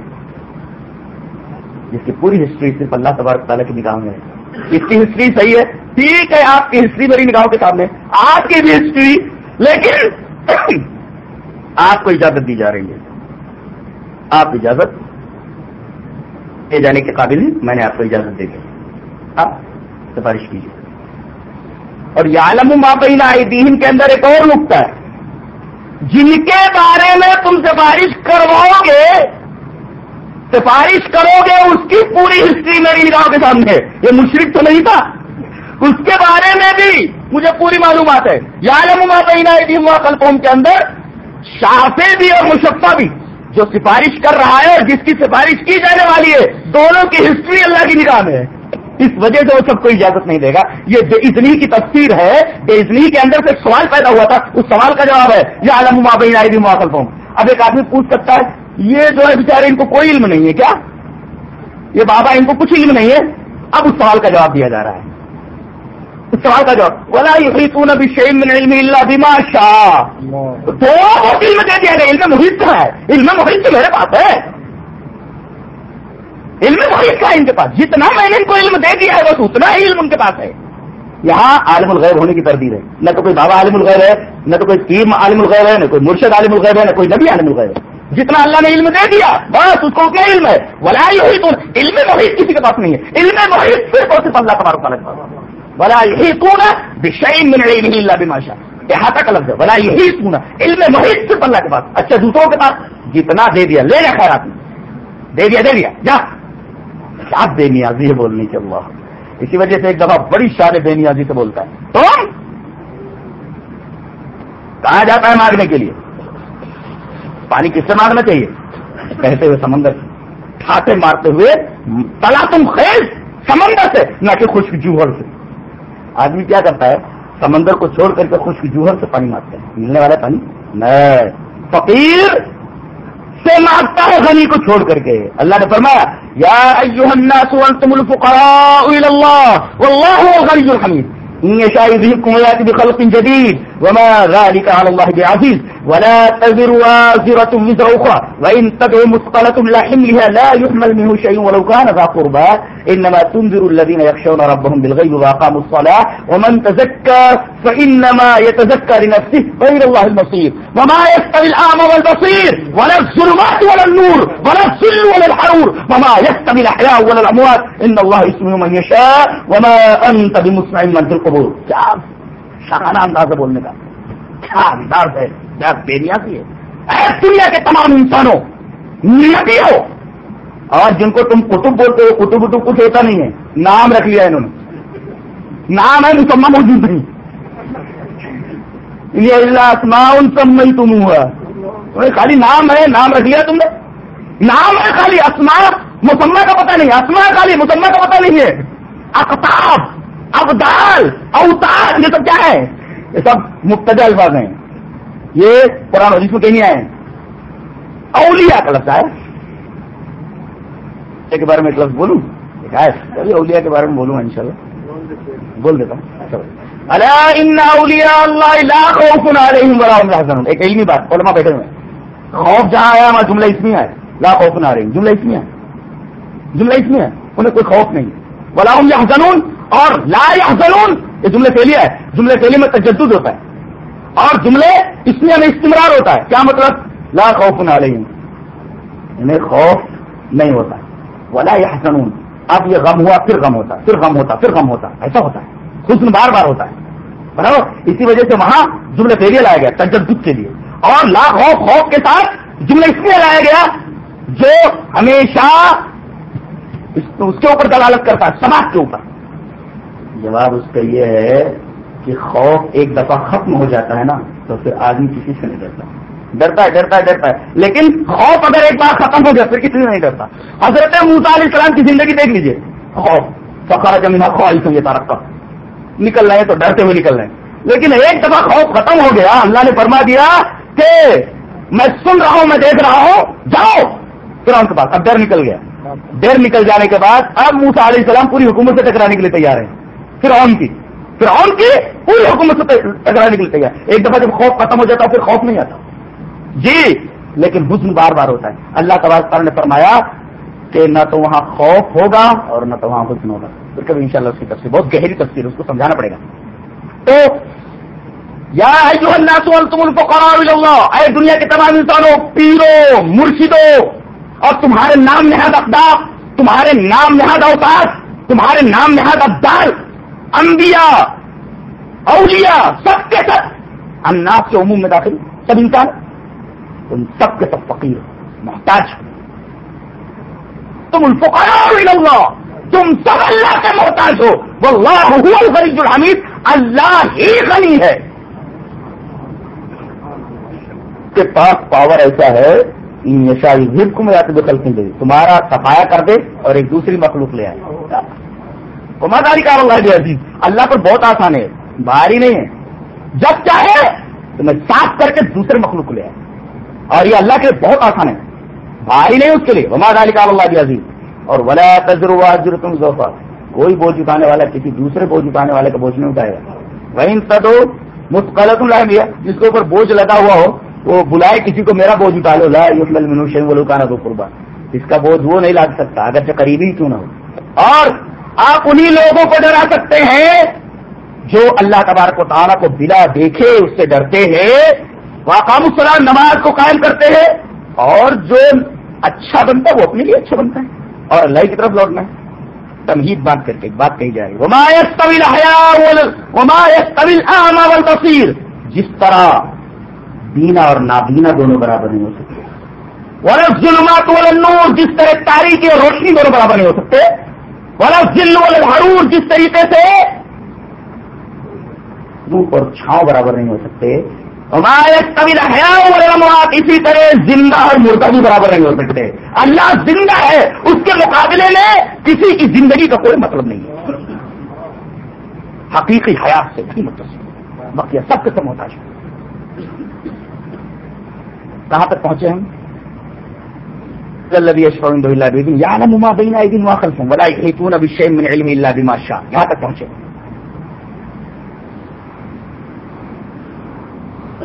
جس کی پوری ہسٹری صرف اللہ تبارک تعالیٰ کی نگاہ میں ہے۔ اس کی ہسٹری صحیح ہے؟ ٹھیک ہے، آپ کی ہسٹری میری نگاہوں کے سامنے۔ آپ کی بھی ہسٹری، لیکن [clears throat] آپ کو اجازت دی جا رہی ہے۔ آپ اجازت دے جانے کے قابل میں نے آپ کو اجازت دے دی آپ سفارش کیجیے۔ اور یالم مابین دین کے اندر ایک اور نقطہ ہے۔ جن کے بارے میں تم سفارش کرواؤ گے، سفارش کرو گے اس کی پوری ہسٹری میری نگاہ کے سامنے۔ یہ مشرق تو نہیں تھا۔ اس کے بارے میں بھی مجھے پوری معلومات ہے۔ یالم مابین قوم کے اندر شافے بھی اور مشفہ بھی۔ جو سفارش کر رہا ہے اور جس کی سفارش کی جانے والی ہے، دونوں کی ہسٹری اللہ کی نگاہ میں ہے۔ اس وجہ سے وہ سب کو اجازت نہیں دے گا۔ یہ بے ازنی کی تفسیر ہے، بے ازنی کے اندر سے سوال پیدا ہوا تھا۔ اس سوال کا جواب ہے یہ عالم مابین آئی بھی مواقع ہوں اب ایک آدمی پوچھ سکتا ہے، یہ جو ہے بےچارے ان کو کوئی علم نہیں ہے کیا؟ یہ بابا، ان کو کچھ علم نہیں ہے؟ اب اس سوال کا جواب دیا جا رہا ہے۔ اس سوال کا جواب بولا یہ تو نبی شیم علم اللہ بیما شاہ تو علم دے دیا گیا، علم محیط ہے۔ علم محیط میرے پاس ہے۔ علم محیط کا ان کے پاس۔ جتنا میں نے ان کو علم دے دیا ہے، بس اتنا ہی علم ان کے پاس ہے۔ یہاں عالم الغیب ہونے کی تردید ہے۔ نہ تو کوئی بابا عالم الغیب ہے، نہ تو کوئی اسکیم عالم الغیب ہے، نہ کوئی مرشد عالم الغیب ہے، نہ کوئی نبی عالم الغیب ہے۔ جتنا اللہ نے علم دے دیا، بس اس کو اتنا علم ہے۔ ولائی ہوئی تو علم محیط کسی کے پاس نہیں ہے۔ علم محیط صرف اور صرف اللہ تبارک تعالیٰ ولا یہی تو نا من علم اللہ بماشا یہاں تک لفظ ہے۔ ولا یہی تو نا علم محیط صرف اللہ کے پاس۔ اچھا دوسروں کے پاس۔ جتنا دے دیا، لے لیا خیرات۔ دے دیا دے دیا۔ جا۔ کیا بے نیازی ہے بولنے کے اللہ۔ اسی وجہ سے ایک دفعہ بڑی شاد بے نیازی سے بولتا ہے۔ تو کہاں جاتا ہے مانگنے کے لیے۔ پانی کس سے مانگنا چاہیے؟ کہتے ہوئے سمندر ٹھاتے مارتے ہوئے تلا تم خیز سمندر سے، نہ کہ خشک جوہر سے۔ آدمی کیا کرتا ہے؟ سمندر کو چھوڑ کر کے خشک جوہر سے پانی مارتے ہیں ملنے والا پانی۔ نہیں۔ فقیر سے مانگتا ہے غنی کو چھوڑ کر کے۔ اللہ نے فرمایا، یا ایوہ الناس وانتم الفقراء الى اللہ، واللہ هو الغنی الحمید۔ ان يشاء يذهبكم وياتي بخلق جديد وما ذلك على الله بعزيز. ولا تزر وازرة وزر أخرى. وإن تدعو مثقلة لا حملها لا يحمل منه شيء ولو كان ذا قربى. إنما تنذر الذين يخشون ربهم بالغيب وأقاموا الصلاة. ومن تزكى فإنما يتزكى لنفسه غير الله المصير. وما يستوي الأعمى والبصير. ولا الظلمات ولا النور. ولا الظل ولا الحرور. وما يستوي الأحياء ولا الأموات. إن الله يسمع من يشاء. وما أنت بمسمع من في القبور. شاہانہ انداز ہے بولنے کا۔ کیا انداز ہے؟ کیا بےنیازی ہے؟ دنیا کے تمام انسانوں، نبی ہو۔ اور جن کو تم کتب بولتے ہو کتب کتب کچھ ہوتا نہیں ہے۔ نام رکھ لیا انہوں نے۔ نام ہے مسمہ موجود نہیں۔ یہ اللہ اسما ان سب میں تم ہوا خالی نام ہے، نام رکھ لیا تم نے۔ نام ہے خالی اسما مسمہ کا پتہ نہیں۔ اسما خالی مسمہ کا پتہ نہیں ہے۔ اقتاب ابدال اوتار، یہ سب کیا ہے؟ یہ سب مبتدا الفاظ ہیں۔ یہ قرآن حدیث میں کہیں آئے ہیں۔ اولیاء کا لفظ ہے کے بارے میں ایک لفظ بولوں؟ چلیے اولیا کے بارے میں بولوں ان شاء اللہ بول دیتا ہوں اچھا ایک علمی بات، علماء بیٹھے ہوئے خوف جہاں آیا، وہاں جملہ اس میں آئے لا خوف نہ رہی جملہ اس میں آئے جملہ اس میں ہے انہیں کوئی خوف نہیں۔ بلا یا حسنون اور لا یہ جملے فیلیا ہے، جملے فیلی میں تجدد ہوتا ہے۔ اور جملے اس میں ہمیں استمرار ہوتا ہے۔ کیا مطلب؟ لا خوف نہ یعنی انہیں خوف نہیں ہوتا۔ ولا یا اب یہ غم ہوا، پھر غم ہوتا، پھر غم ہوتا، پھر غم ہوتا۔ ایسا ہوتا ہے۔ حسن بار بار ہوتا ہے۔ برابر؟ اسی وجہ سے وہاں جملے فیلیا لایا گیا، تجدد کے لیے۔ اور لا خوف خوف کے ساتھ جملے اس لیے لایا گیا جو ہمیشہ اس کے اوپر دلالت کرتا ہے، سماج کے اوپر۔ جواب اس کا یہ ہے کہ خوف ایک دفعہ ختم ہو جاتا ہے نا، تو پھر آدمی کسی سے نہیں ڈرتا۔ ڈرتا ہے ڈرتا ہے ڈرتا ہے۔ لیکن خوف اگر ایک بار ختم ہو گیا پھر کسی سے نہیں ڈرتا۔ حضرت موسا علیہ السلام کی زندگی دیکھ لیجیے خوف فخر جمینا خواہش ہوں یہ تارک نکل رہے ہیں تو ڈرتے ہوئے نکل رہے ہیں۔ لیکن ایک دفعہ خوف ختم ہو گیا، اللہ نے فرما دیا کہ میں سن رہا ہوں، میں دیکھ رہا ہوں، جاؤ۔ پھر کے پاس اب ڈر نکل گیا۔ ڈر نکل جانے کے بعد، اب موسا علیہ السلام پوری حکومت سے ٹکرانے کے لیے تیار ہیں۔ پھر آن کی۔ پھر آن کی پوری حکومت سے ٹکرانے کے لیے تیار ایک دفعہ جب خوف ختم ہو جاتا پھر خوف نہیں آتا۔ جی لیکن حسن بار بار ہوتا ہے۔ اللہ تبار نے فرمایا کہ نہ تو وہاں خوف ہوگا اور نہ تو وہاں حسن ہوگا۔ پھر کبھی انشاءاللہ اس کی تفصیل، بہت گہری تفصیل، اس کو سمجھانا پڑے گا۔ تو یا تم اللہ۔ اے دنیا کے تمام انسانوں، پیرو مرشدوں اور تمہارے نام نہاد اقدام تمہارے نام نہاد اوتاس تمہارے نام نہاد ابدال انبیاء، اولیاء، سب کے سب۔ اناس کے عموم میں داخل سب انسان تم سب کے سب فقیر محتاج تم اللہ۔ تم سب اللہ کے محتاج ہو۔ وہ اللہ الفریج الحمید۔ اللہ ہی غنی ہے۔ کے پاس پاور ایسا ہے نشائی کو میں آتے بکل دے تمہارا سفایا کر دے اور ایک دوسری مخلوق لے آئے۔ کماداری کا اللہ عزیز۔ اللہ پر بہت آسان ہے، بھاری نہیں ہے۔ جب چاہے تو میں صاف کر کے دوسرے مخلوق لے آئے اور یہ اللہ کے بہت آسان ہے۔ بھاری نہیں اس کے لیے۔ وما علی کا اللہ عزیز۔ اور ولا تجربہ تم ذوفا کوئی بوجھ اٹھانے والا، کسی دوسرے بوجھ اٹھانے والے کا بوجھ نہیں اٹھائے گا۔ وہیں تدو مستقل لیا جس کے اوپر بوجھ لگا ہوا ہو، وہ بلائے کسی کو میرا بوجھ اٹھا لو۔ لائے وہ لکانا تو قربا اس کا بوجھ وہ نہیں لاگ سکتا اگر قریبی کیوں نہ ہو۔ اور آپ انہی لوگوں کو ڈرا سکتے ہیں جو اللہ تبارک و تعالیٰ کو بلا دیکھے، اس سے ڈرتے ہیں۔ واقام السلام نماز کو قائم کرتے ہیں۔ اور جو اچھا بنتا ہے، وہ اپنے لیے اچھا بنتا ہے۔ اور اللہ کی طرف لوٹنا ہے۔ تمہید بات کر کے بات کہی جائے۔ گی تصویر جس طرح بینا اور نابینا دونوں برابر نہیں ہو سکتے۔ ورف ظلمات والنور جس طرح تاریخی اور روشنی دونوں برابر نہیں ہو سکتے۔ ورف ذل والحرور جس طریقے سے دھوپ اور چھاؤں برابر نہیں ہو سکتے طویل حیات اسی طرح زندہ اور مردہ بھی برابر نہیں ہو سکتے۔ اللہ زندہ ہے، اس کے مقابلے میں کسی کی زندگی کا کوئی مطلب نہیں ہے۔ حقیقی حیات سے بھی متصل۔ باقی سب کے سب محتاج کہاں تک پہنچے ہم؟ یہاں تک پہنچے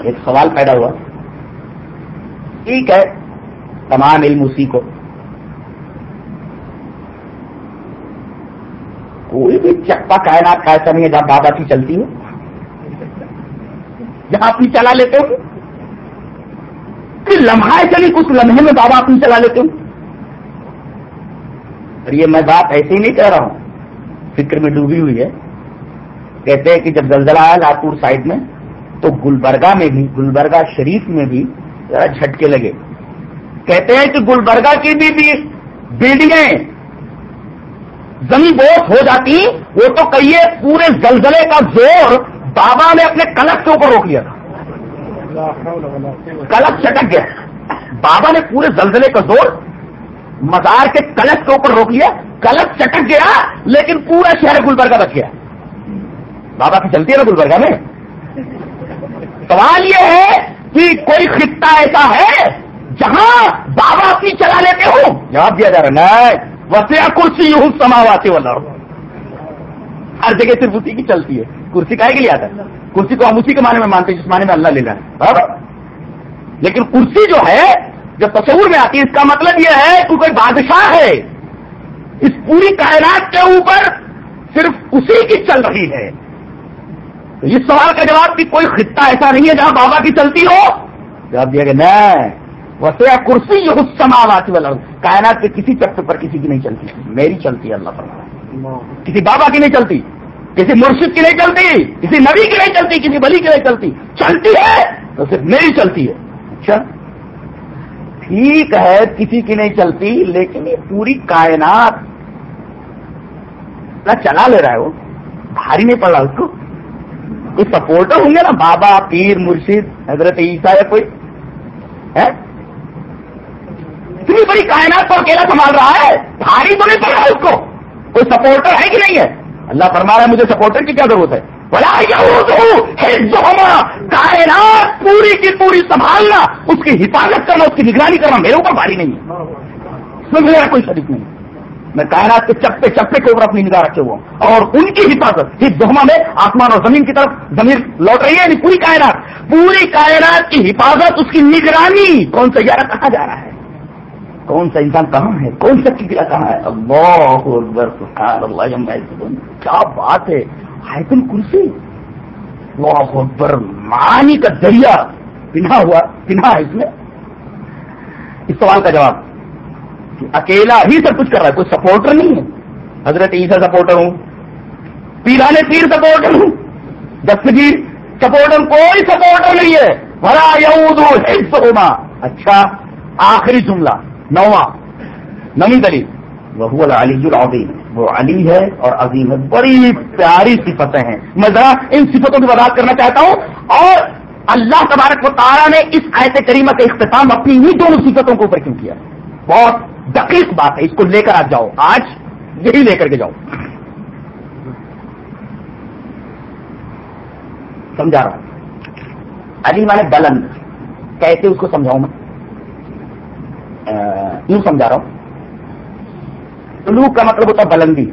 ایک سوال پیدا ہوا. ٹھیک ہے. تمام علم اسی کو. کوئی بھی چپا کائنات کا ایسا نہیں ہے جہاں بابا کی چلتی ہے جہاں اپنی چلا لیتے ہو. لمحہ چلی کچھ لمحے میں بابا اپنی چلا لیتے ہوں اور یہ میں بات ایسے ہی نہیں کہہ رہا ہوں۔ فکر میں ڈوبی ہوئی ہے۔ کہتے ہیں کہ جب زلزلہ آیا لاپور سائڈ میں، تو گلبرگہ میں بھی، گلبرگہ شریف میں بھی ذرا جھٹکے لگے۔ کہتے ہیں کہ گلبرگہ کی بھی بلڈنگیں زمین بوس ہو جاتی، وہ تو کہیے پورے زلزلے کا زور بابا نے اپنے کلک کے اوپر روک لیا تھا۔ کلک چٹک گیا۔ بابا نے پورے زلزلے کا زور مزار کے کلک کے اوپر روک لیا۔ کلک چٹک گیا، لیکن پورا شہر گلبرگہ بچ گیا۔ بابا کی چلتی ہے نا گلبرگہ میں؟ سوال یہ ہے کہ کوئی خطہ ایسا ہے جہاں بابا اپنی چلا لیتے ہو جواب دیا جا رہا نہیں وسیع کرسی ہوں سماواتے والا ہر جگہ صرف اسی کی چلتی ہے۔ کرسی کا کے لیے آتا ہے؟ کرسی کو ہم اسی کے معنی میں مانتے ہیں، جس معنی میں اللہ لے رہا ہے برابر۔ لیکن کرسی جو ہے، جو تصور میں آتی ہے، اس کا مطلب یہ ہے کہ کوئی بادشاہ ہے۔ اس پوری کائنات کے اوپر صرف اسی کی چل رہی ہے۔ تو اس سوال کا جواب کہ کوئی خطہ ایسا نہیں ہے جہاں بابا کی چلتی ہو۔ جواب دیا گیا، نہیں۔ وسیع کرسی جو سماواتی والا کائنات کے کسی چکر پر کسی کی نہیں چلتی۔ میری چلتی ہے اللہ پر کسی بابا کی نہیں چلتی۔ کسی مرشد کی نہیں چلتی کسی نبی کی نہیں چلتی کسی بلی کی نہیں چلتی چلتی ہے، تو صرف میری چلتی ہے۔ اچھا؟ ٹھیک ہے، کسی کی نہیں چلتی، لیکن یہ پوری کائنات چلا لے رہا ہے وہ، بھاری نہیں پڑ رہا اس کو۔ کوئی سپورٹر ہوں گے نا، بابا، پیر، مرشد، حضرت عیسیٰ یا کوئی؟ ہے؟ اتنی بڑی کائنات کو اکیلا سنبھال رہا ہے، بھاری تو نہیں پڑ رہا اس کو۔ کوئی سپورٹر ہے کہ نہیں ہے؟ اللہ فرما رہا ہے، مجھے سپورٹر کی کیا ضرورت ہے؟ کائنات پوری کی پوری سنبھالنا، اس کی حفاظت کرنا، اس کی نگرانی کرنا، میرے اوپر بھاری نہیں ہے۔ اس میں میرا کوئی شریک نہیں میں کائنات کے چپے چپے کے اوپر اپنی نگاہ رکھے ہوا ہوں۔ اور ان کی حفاظت اس دہما میں آسمان اور زمین کی طرف زمین لوٹ رہی ہے یعنی پوری کائنات۔ پوری کائنات کی حفاظت، اس کی نگرانی، کون سیارہ کہا جا رہا ہے؟ کون سا انسان کہاں ہے؟ کون سا ٹکڑا کہاں ہے؟ اللہ اکبر، سبحان اللہ کیا بات ہے؟ حیتن کرسی اللہ اکبر مانی کا دریا پنہا ہوا پنہا ہے اس میں۔ اس سوال کا جواب، کہ اکیلا ہی سب کچھ کر رہا ہے، کوئی سپورٹر نہیں ہے۔ حضرت عیسیٰ سپورٹر ہوں پیرانے پیر سپورٹر ہوں۔ دستگیر جی، سپورٹر، کوئی سپورٹر نہیں ہے۔ بڑا یہود اچھا آخری جملہ۔ نواں نویں دلیل۔ وہ علی العظیم۔ وہ علی ہے اور عظیم ہے۔ بڑی پیاری صفتیں ہیں۔ میں ذرا ان صفتوں کی وضاحت کرنا چاہتا ہوں۔ اور اللہ تبارک و تعالیٰ نے اس آیت کریمہ کا اختتام اپنی ہی دونوں صفتوں کے اوپر کیوں کیا؟ بہت دقیق بات ہے۔ اس کو لے کر آج جاؤ۔ آج یہی لے کر کے جاؤ۔ سمجھا رہا ہوں۔ علی مانے بلند کیسے اس کو سمجھاؤں میں؟ یوں سمجھا رہا ہوں۔ سلوک کا مطلب ہوتا ہے بلندی۔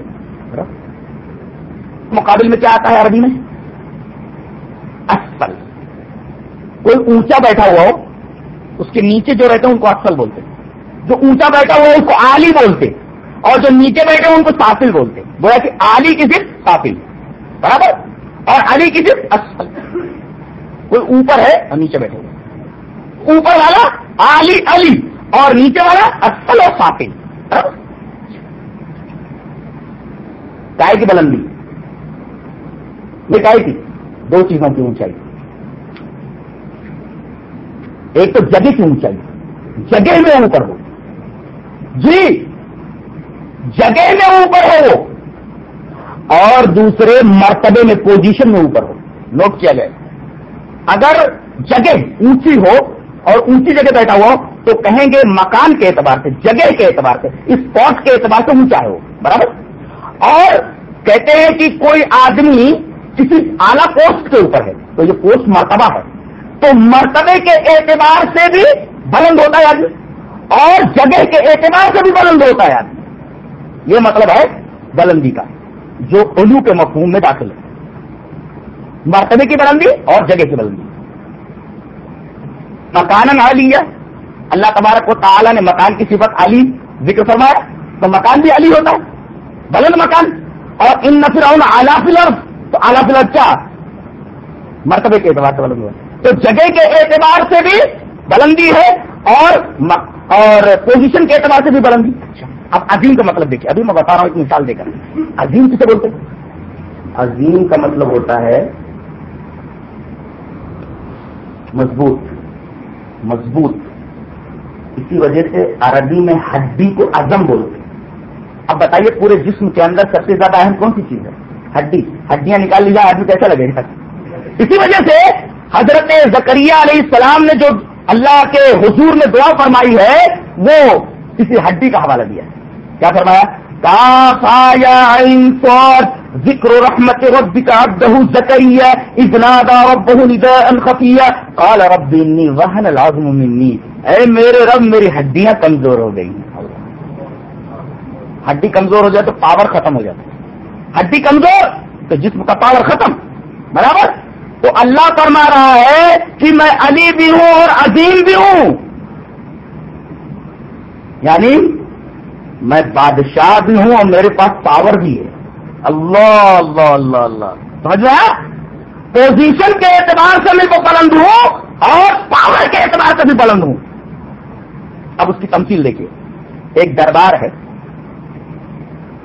مقابل میں کیا آتا ہے عربی میں؟ اسفل۔ کوئی اونچا بیٹھا ہوا ہو، اس کے نیچے جو رہتے ہیں، ان کو اسفل بولتے جو اونچا بیٹھا ہوا اس کو آلی بولتے اور جو نیچے بیٹھے ہیں ان کو سافل بولتے بولا کہ آلی کی صرف سافل۔ برابر؟ اور علی کی صرف اسفل۔ کوئی اوپر ہے اور نیچے بیٹھے ہوئے اوپر والا آلی علی۔ اور نیچے والا اصل اور ساپی کائے کی بلندی؟ یہ کائے کی دو چیزوں کی اونچائی۔ ایک تو جگہ کی اونچائی۔ جگہ میں اوپر ہو۔ جی جگہ میں اوپر ہو۔ وہ اور دوسرے مرتبے میں پوزیشن میں اوپر ہو۔ نوٹ کیا جائے اگر جگہ اونچی ہو اور اونچی جگہ بیٹھا ہوا تو کہیں گے مکان کے اعتبار سے، جگہ کے اعتبار سے اسپاٹ کے اعتبار سے اونچا ہے وہ برابر؟ اور کہتے ہیں کہ کوئی آدمی کسی اعلیٰ پوسٹ کے اوپر ہے، تو یہ پوسٹ مرتبہ ہے۔ تو مرتبے کے اعتبار سے بھی بلند ہوتا ہے آدمی، اور جگہ کے اعتبار سے بھی بلند ہوتا ہے آدمی۔ یہ مطلب ہے بلندی کا، جو الو کے مفہوم میں داخل ہے۔ مرتبے کی بلندی اور جگہ کی بلندی۔ مکان علی ہے اللہ تبارک و تعالیٰ نے مکان کی صفت علی ذکر فرمایا تو مکان بھی علی ہوتا ہے، بلند مکان۔ اور ان نفر اعلیٰ فلر تو اعلیٰ فلر کیا؟ مرتبے کے اعتبار سے بلند ہوا تو جگہ کے اعتبار سے بھی بلندی ہے اور اور پوزیشن کے اعتبار سے بھی بلندی۔ اچھا، اب عظیم کا مطلب دیکھیے۔ ابھی میں بتا رہا ہوں ایک مثال دے کر۔ عظیم کسے بولتے عظیم کا مطلب ہوتا ہے مضبوط۔ مضبوط۔ اسی وجہ سے عربی میں ہڈی کو عزم بولتے ہیں۔ اب بتائیے پورے جسم کے اندر سب سے زیادہ اہم کون سی چیز ہے؟ ہڈی ہڈیاں نکال لی جائے آدمی کیسا لگے گا؟ اسی وجہ سے حضرت زکریہ علیہ السلام نے جو اللہ کے حضور میں دعا فرمائی ہے، وہ کسی ہڈی کا حوالہ دیا کیا فرمایا؟ ذکر رحمت رب کا ابدہ زکریہ ابنادا ربہ نداء خفیہ، قال رب انی وہن العظم منی۔ اے میرے رب، میری ہڈیاں کمزور ہو گئی ہڈی کمزور ہو جائے تو پاور ختم ہو جاتا ہے ہڈی کمزور، تو جسم کا پاور ختم۔ برابر؟ تو اللہ فرما رہا ہے کہ میں علی بھی ہوں اور عظیم بھی ہوں۔ یعنی میں بادشاہ بھی ہوں اور میرے پاس پاور بھی ہے۔ اللہ اللہ اللہ اللہ۔ سمجھ رہا پوزیشن کے اعتبار سے میں وہ بلند ہوں اور پاور کے اعتبار سے بھی بلند ہوں۔ اب اس کی تمثیل دیکھیے۔ ایک دربار ہے۔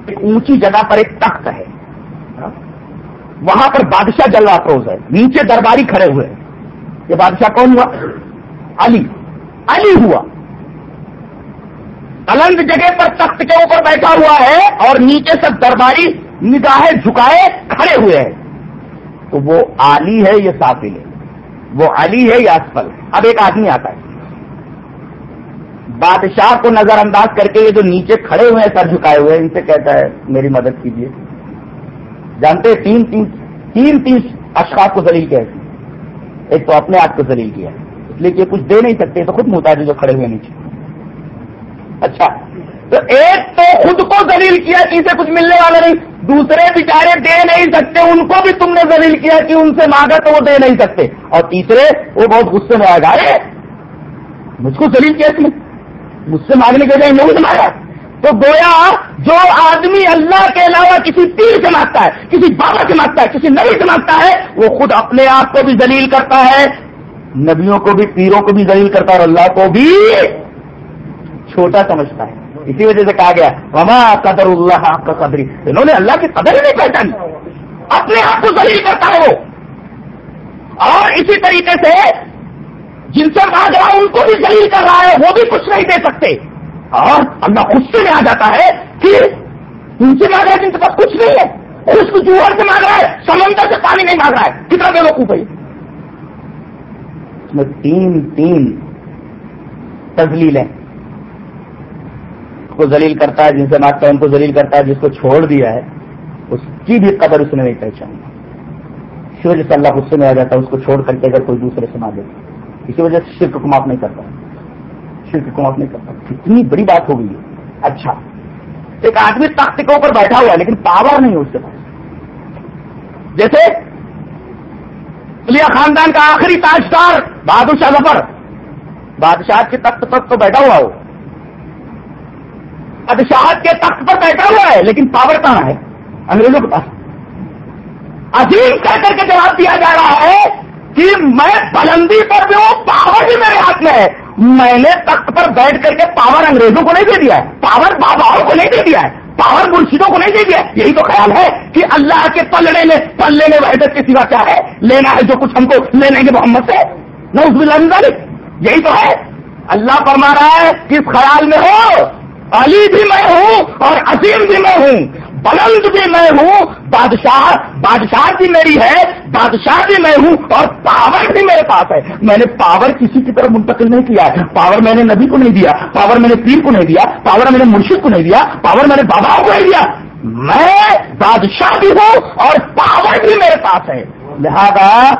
ایک اونچی جگہ پر ایک تخت ہے۔ وہاں پر بادشاہ جلوہ افروز ہے۔ نیچے درباری کھڑے ہوئے۔ ہیں یہ بادشاہ کون ہوا؟ علی۔ علی ہوا۔ الند جگہ پر تخت کے اوپر بیٹھا ہوا ہے اور نیچے سے درباری نگاہیں جھکائے کھڑے ہوئے ہیں۔ تو وہ علی ہے یہ سافل ہے؟ وہ علی ہے یا اسفل اب ایک آدمی آتا ہے۔ بادشاہ کو نظر انداز کر کے یہ جو نیچے کھڑے ہوئے ہیں، سر جھکائے ہوئے ان سے کہتا ہے، میری مدد کیجیے۔ جانتے تین تین تین تین اشخاص کو ذلیل کیا ایک تو اپنے آپ کو ذلیل کیا اس لیے کہ کچھ دے نہیں سکتے تو خود محتاج جو کھڑے ہوئے نیچے۔ اچھا۔ تو ایک تو خود کو ذلیل کیا کہ اسے کچھ ملنے والا نہیں، دوسرے بیچارے دے نہیں سکتے، ان کو بھی تم نے ذلیل کیا کہ ان سے مانگا تو وہ دے نہیں سکتے۔ اور تیسرے، وہ بہت غصے میں آ گئے مجھ کو ذلیل کیا اس میں مجھ سے مانگنے کے لیے نہیں مانگا۔ تو گویا جو آدمی اللہ کے علاوہ کسی پیر سے مانگتا ہے، کسی بابا سے مانگتا ہے، کسی نبی سے مانگتا ہے، وہ خود اپنے آپ کو بھی دلیل کرتا ہے، نبیوں کو بھی، پیروں کو بھی دلیل کرتا ہے، اور اللہ کو بھی چھوٹا سمجھتا ہے۔ اسی وجہ سے کہا گیا، وما قدر اللہ آپ کا قدری انہوں نے اللہ کی قدر ہی نہیں پہچانی۔ اپنے آپ کو دلیل کرتا ہے وہ۔ اور اسی طریقے سے جن سے مانگ رہا ان کو بھی دلیل کر رہا ہے، وہ بھی کچھ نہیں دے سکتے۔ اور اللہ غصے میں آ جاتا ہے کہ ان سے مانگ رہا ہے، جن کے پاس کچھ نہیں ہے۔ اور اس کو جوہر سے مانگ رہا ہے، سمندر سے پانی نہیں مانگ رہا ہے۔ کتنا بے وقوف ہے اس میں تین تین تزلیل ہیں کو ذلیل کرتا ہے، جن سے مانگتا ہے، ان کو ذلیل کرتا ہے، جس کو چھوڑ دیا ہے، اس کی بھی قدر اس نے نہیں پہچانی۔ اسی وجہ سے اللہ غصے میں آ جاتا ہے، اس کو چھوڑ کر کے اگر کوئی دوسرے سے مانگے اسی وجہ سے شرک کو معاف نہیں کرتا۔ شرک کو معاف نہیں کرتا۔ اتنی بڑی بات ہو گئی ہے۔ اچھا۔ ایک آدمی تخت کے اوپر بیٹھا ہوا ہے، لیکن پاور نہیں ہے اس کے پاس۔ جیسے خاندان کا آخری تاجدار بہادر شاہ ظفر۔ بادشاہ کے تخت پر تو بیٹھا ہوا ہو۔ بادشاہ کے تخت پر بیٹھا ہوا ہے، لیکن پاور کہاں ہے؟ انگریزوں کے پاس۔ عظیم کہہ کر کے جواب دیا جا رہا ہے کہ میں بلندی پر بھی ہوں پاور بھی میرے ہاتھ میں ہے۔ میں نے تخت پر بیٹھ کر کے پاور انگریزوں کو نہیں دے دیا ہے پاور باباؤں کو نہیں دے دیا ہے پاور مرشدوں کو نہیں دے دیا یہی تو خیال ہے کہ اللہ کے پلڑے میں پلے میں وحدت کے سوا کیا ہے؟ لینا ہے جو کچھ ہم کو لینے کے محمد سے۔ نہ اس میں یہی تو ہے۔ اللہ فرما رہا ہے کس خیال میں ہو۔ علی بھی میں ہوں اور عظیم بھی میں ہوں۔ بلند بھی میں ہوں، بادشاہ بادشاہ بھی میری ہے، بادشاہ بھی میں ہوں اور پاور بھی میرے پاس ہے۔ میں نے پاور کسی کی طرف منتقل نہیں کیا پاور میں نے نبی کو نہیں دیا، پاور میں نے پیر کو نہیں دیا، پاور میں نے مرشد کو نہیں دیا، پاور میں نے بابا کو نہیں دیا۔ میں بادشاہ بھی ہوں اور پاور بھی میرے پاس ہے۔ لہذا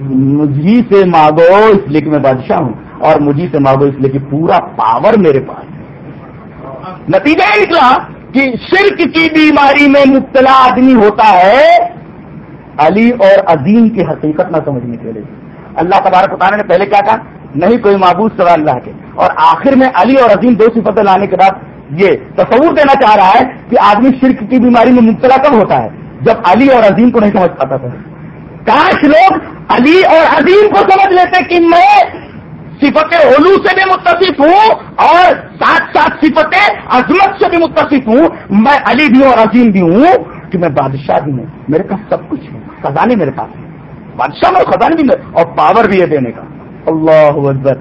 مجھے سے مانگو اس لیے کہ میں بادشاہ ہوں اور مجھے سے مانگو اس لیے کہ پورا پاور میرے پاس ہے۔ نتیجہ یہ نکلا کہ شرک کی بیماری میں مبتلا آدمی ہوتا ہے علی اور عظیم کی حقیقت نہ سمجھنے کے لیے۔ اللہ تبارک تعالیٰ نے پہلے کیا کہا نہیں کوئی معبود سوا اللہ کے۔ اور آخر میں علی اور عظیم دو صفتیں لانے کے بعد یہ تصور دینا چاہ رہا ہے کہ آدمی شرک کی بیماری میں مبتلا کب ہوتا ہے؟ جب علی اور عظیم کو نہیں سمجھ پاتا تھا۔ کاش لوگ علی اور عظیم کو سمجھ لیتے کہ میں صفت علو سے بھی متصف ہوں اور ساتھ ساتھ صفت عظمت سے بھی متصف ہوں۔ میں علی بھی ہوں اور عظیم بھی ہوں کہ میں بادشاہ بھی ہوں۔ میرے پاس سب کچھ ہے۔ خزانے میرے پاس ہے بادشاہ میں خزانے بھی اور پاور بھی ہے دینے کا۔ اللہ اکبر۔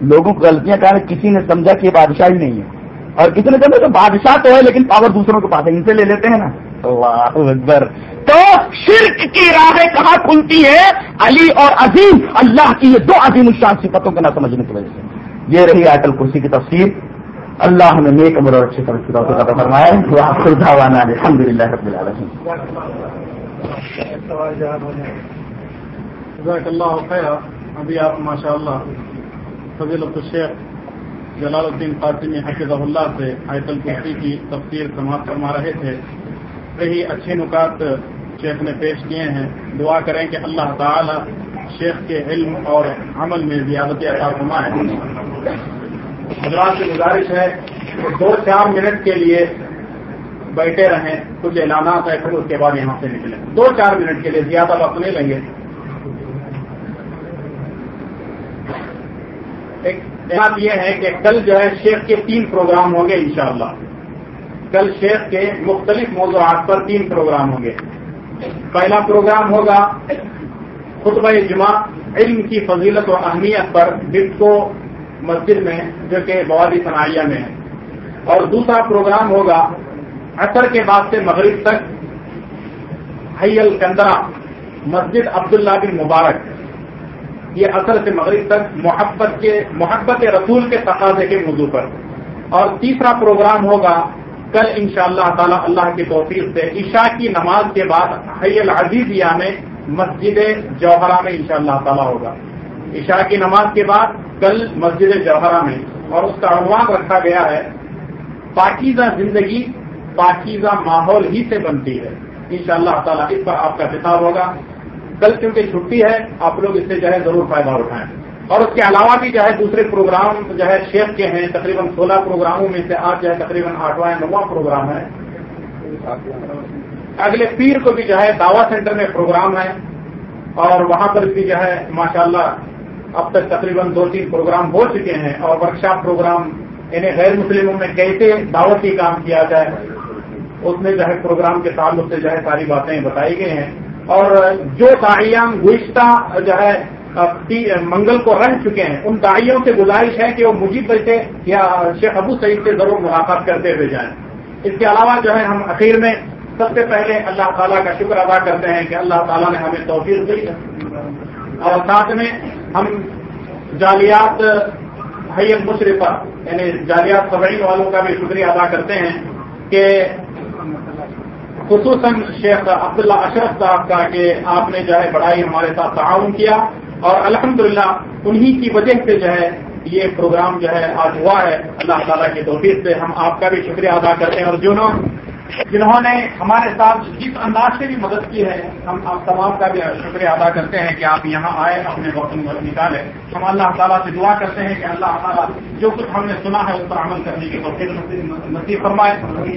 لوگوں کو غلطیاں کہا کسی نے سمجھا کہ یہ بادشاہ ہی نہیں ہے۔ اور کسی نے سمجھا تو بادشاہ تو ہے لیکن پاور دوسروں کے پاس ہے ان سے لے لیتے ہیں نا۔ اللہ اکبر۔ تو شرک کی راہیں کہاں کھلتی ہے علی اور عظیم۔ اللہ کی یہ دو عظیم الشان صفتوں کے نہ سمجھنے کی وجہ سے۔ یہ رہی آٹل کرسی کی تفصیل اللہ ہمیں نیک عمر اور اچھے طرح کی عطا فرمائے۔ الحمد للہ رب العالمین۔ جزاک اللہ خیر۔ ابھی آپ ماشاء اللہ فضیل الشیخ جلال الدین قاسمی حفظ اللہ سے آیت الکرسی کی تفسیر سماعت فرما رہے تھے۔ یہی اچھے نکات شیخ نے پیش کیے ہیں۔ دعا کریں کہ اللہ تعالی شیخ کے علم اور عمل میں زیادتی عطا فرمائے۔ حضرات کی گزارش ہے کہ دو چار منٹ کے لیے بیٹھے رہیں، کچھ اعلانات ہے پھر اس کے بعد یہاں سے نکلیں۔ دو چار منٹ کے لیے زیادہ وقت نہیں لیں گے ایک بات یہ ہے کہ کل جو ہے شیخ کے تین پروگرام ہوں گے انشاءاللہ۔ کل شیخ کے مختلف موضوعات پر تین پروگرام ہوں گے۔ پہلا پروگرام ہوگا خطبہ جمعہ، علم کی فضیلت و اہمیت پر کو مسجد میں، جو کہ بوادی صنعیہ میں ہے۔ اور دوسرا پروگرام ہوگا اثر کے بعد سے مغرب تک حیل کندرا مسجد عبداللہ بن مبارک۔ یہ اثر سے مغرب تک محبت کے محبت رسول کے تقاضے کے موضوع پر۔ اور تیسرا پروگرام ہوگا۔ کل ان شاء اللہ تعالی اللہ کی توفیق سے عشاء کی نماز کے بعد حی العزیزیہ میں مسجد جوہرا میں ان شاء اللہ تعالیٰ ہوگا۔ عشاء کی نماز کے بعد کل مسجد جوہرا میں۔ اور اس کا عنوان رکھا گیا ہے، پاکیزہ زندگی پاکیزہ ماحول ہی سے بنتی ہے۔ ان شاء اللہ تعالیٰ اس پر آپ کا خطاب ہوگا۔ کل کیونکہ چھٹی ہے، آپ لوگ اس سے جو ہے ضرور فائدہ اٹھائیں۔ اور اس کے علاوہ بھی جو ہے دوسرے پروگرام جو ہے شیخ کے ہیں، تقریباً سولہ پروگراموں میں سے آج جو ہے تقریباً آٹھواں نواں پروگرام ہے۔ اگلے پیر کو بھی جو ہے دعوی سینٹر میں پروگرام ہے۔ اور وہاں پر بھی جو ہے ماشاءاللہ اب تک تقریباً دو تین پروگرام ہو چکے ہیں۔ اور ورکشاپ پروگرام انہیں غیر مسلموں میں کیسے دعوتی کام کیا جائے، اس میں جو ہے پروگرام کے تعلق سے جو ہے ساری باتیں بتائی گئی ہیں۔ اور جو داحیان گزشتہ جو ہے منگل کو رہ چکے ہیں، ان دائیوں سے گزارش ہے کہ وہ مجھے سے یا شیخ ابو سعید سے ضرور ملاقات کرتے ہوئے جائیں۔ اس کے علاوہ جو ہے، ہم اخیر میں سب سے پہلے اللہ تعالیٰ کا شکر ادا کرتے ہیں کہ اللہ تعالیٰ نے ہمیں توفیق دی۔ اور ساتھ میں ہم جالیات حید مشرفہ یعنی جالیات سبعین والوں کا بھی شکریہ ادا کرتے ہیں کہ خصوصاً شیخ عبداللہ اشرف صاحب کا کہ آپ نے جو ہے بڑائی ہمارے ساتھ تعاون کیا اور الحمدللہ انہی کی وجہ سے جو ہے یہ پروگرام جو ہے آج ہوا ہے۔ اللہ تعالیٰ کی توفیق سے ہم آپ کا بھی شکریہ ادا کرتے ہیں اور جنہوں جنہوں نے ہمارے ساتھ جس انداز سے بھی مدد کی ہے، ہم آپ تمام کا بھی شکریہ ادا کرتے ہیں کہ آپ یہاں آئے، اپنے وقت نکالے۔ ہم اللہ تعالیٰ سے دعا کرتے ہیں کہ اللہ تعالیٰ جو کچھ ہم نے سنا ہے، اس پر عمل کرنے کی توفیق نصیب فرمائے۔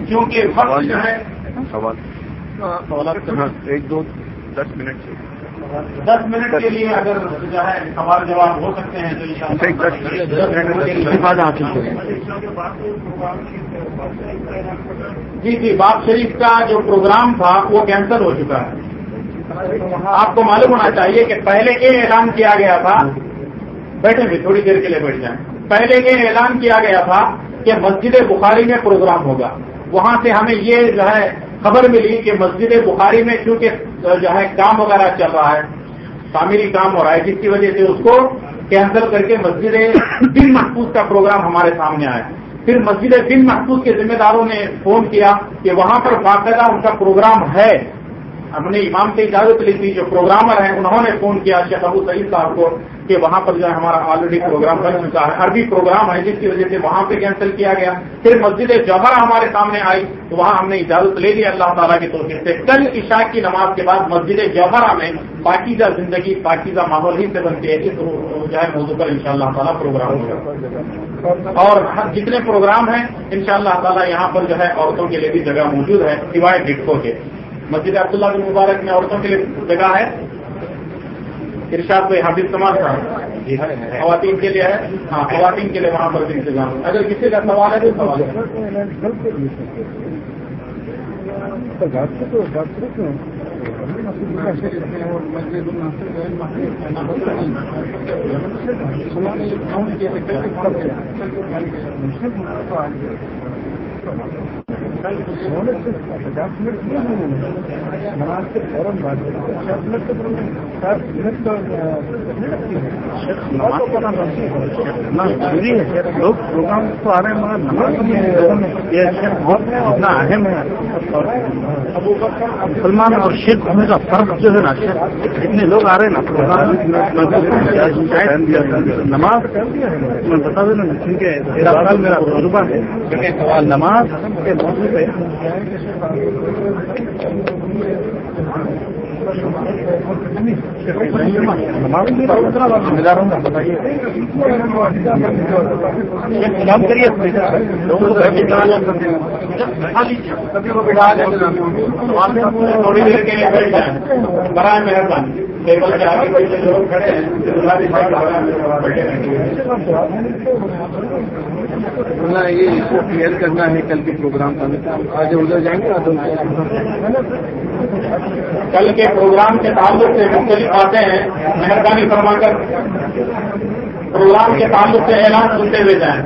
کیونکہ وقت جو ہے سوال۔ ہاں، ایک دو دس منٹ سے۔ دس منٹ کے لیے اگر جو ہے سوال جواب ہو سکتے ہیں تو جی جی باب شریف کا جو پروگرام تھا وہ کینسل ہو چکا ہے۔ آپ کو معلوم ہونا چاہیے کہ پہلے یہ اعلان کیا گیا تھا۔ بیٹھے بھی تھوڑی دیر کے لیے بیٹھ جائیں۔ پہلے یہ اعلان کیا گیا تھا کہ مسجد بخاری میں پروگرام ہوگا۔ وہاں سے ہمیں یہ جو ہے خبر ملی کہ مسجد بخاری میں چونکہ جو ہے کام وغیرہ چل رہا ہے، تعمیری کام ہو رہا ہے، جس کی وجہ سے اس کو کینسل کر کے مسجد دن محفوظ کا پروگرام ہمارے سامنے آیا۔ پھر مسجد دن محفوظ کے ذمہ داروں نے فون کیا کہ وہاں پر باقاعدہ ان کا پروگرام ہے۔ ہم نے امام سے اجازت لی تھی جو پروگرامر ہیں، انہوں نے فون کیا شیخ ابو سعید صاحب کو کہ وہاں پر جو ہے ہمارا آلریڈی پروگرام بن چکا ہے۔ عربی پروگرام ہے، جس کی وجہ سے وہاں پہ کینسل کیا گیا۔ پھر مسجد جوہرا ہمارے سامنے آئی، تو وہاں ہم نے اجازت لے لی اللہ تعالیٰ کی توفیق سے۔ کل عشاء کی نماز کے بعد مسجد جوہرا میں پاکیزہ زندگی، پاکیزہ ماحول ہی سے بنتی ہے اس جو ہے موضوع پر ان شاء اللہ تعالیٰ پروگرام ہوگا۔ اور جتنے پروگرام ہیں ان شاء اللہ تعالیٰ یہااں پر جو ہے عورتوں کے لیے بھی جگہ موجود ہے، سوائے ڈٹکو کے۔ مسجد عبداللہ بن مبارک میں عورتوں کے لیے جگہ ہے۔ ارشاد بھائی حافظ سماج کا خواتین کے لیے ہے۔ ہاں خواتین کے لیے وہاں پر بھی انتظام اگر کسی کا سوال ہے تو سوال ہے۔ پچاس منٹ منٹ ضروری ہے لوگ پروگرام تو آ رہے ہیں مگر نماز یہ بہت اتنا اہم ہے مسلمان اور سکھ ہونے کا فرق جو ہے نا اتنے لوگ آ رہے ہیں نا پروگرام نماز میں بتا دوں نا کیونکہ میرا تجربہ ہے۔ نماز کے موضوع پہ کام کریے تھوڑی دیر کے لیے بیٹھ جائیں برائے مہربانی ٹیبل کے آگے بیٹھے لوگ کھڑے ہیں یہ اس کو کلیئر کرنا ہے کل کے پروگرام کا آج ادھر جائیں گے کل کے پروگرام کے تعلق سے مختلف باتیں ہیں مہربانی فرما کر پروگرام کے تعلق سے اعلان سنتے ہوئے جائیں۔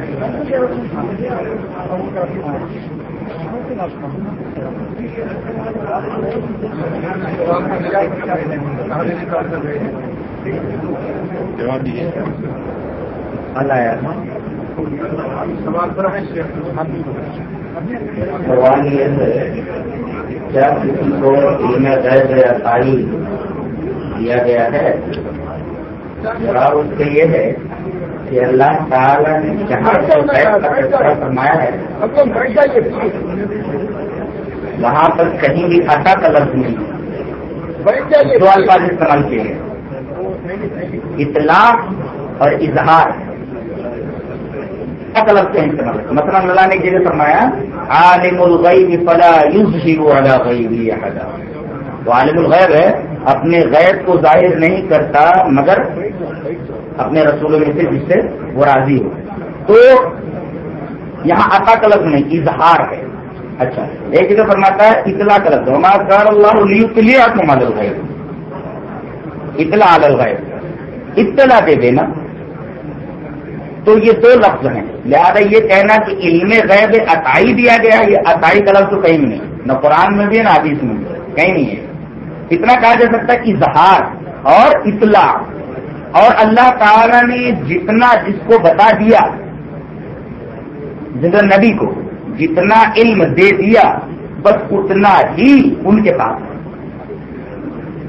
جواب دیجیے سوال یہ ہے کیا کسی کو علم غیب یا تعلیم دیا گیا ہے، جواب اس سے یہ ہے کہ اللہ تعالیٰ نے جہاں پر کا فیصلہ فرمایا ہے، وہاں پر کہیں بھی عطا کا لفظ نہیں۔ ہے دو الفاظ استعمال کیے گئے اطلاع اور اظہار۔ لفظ سے استعمال مثلا اللہ نے یہ فرمایا، عالم الغیب فلا یظہر علی غیبی احدا تو عالم الغیب ہے، اپنے غیب کو ظاہر نہیں کرتا، مگر اپنے رسولوں میں سے جس سے وہ راضی ہو۔ تو یہاں عطا کا لفظ نہیں، اظہار ہے۔ اچھا ایک جگہ فرماتا ہے، اطلاع کا لفظ ہمارا کار اللہ لیے آپ کو مادل غیب اطلاع عال غیب اطلاع دے دینا۔ تو یہ دو لفظ ہیں۔ لہذا یہ کہنا کہ علم غیب عطائی دیا گیا، یہ عطائی کا لفظ تو کہیں نہیں۔ نہ قرآن میں بھی ہے نہ حدیث میں بھی۔ کہیں نہیں ہے۔ اتنا کہا جا سکتا ہے اظہار اور اطلاع۔ اور اللہ تعالی نے جتنا جس کو بتا دیا جنرل نبی کو جتنا علم دے دیا، بس اتنا ہی ان کے پاس۔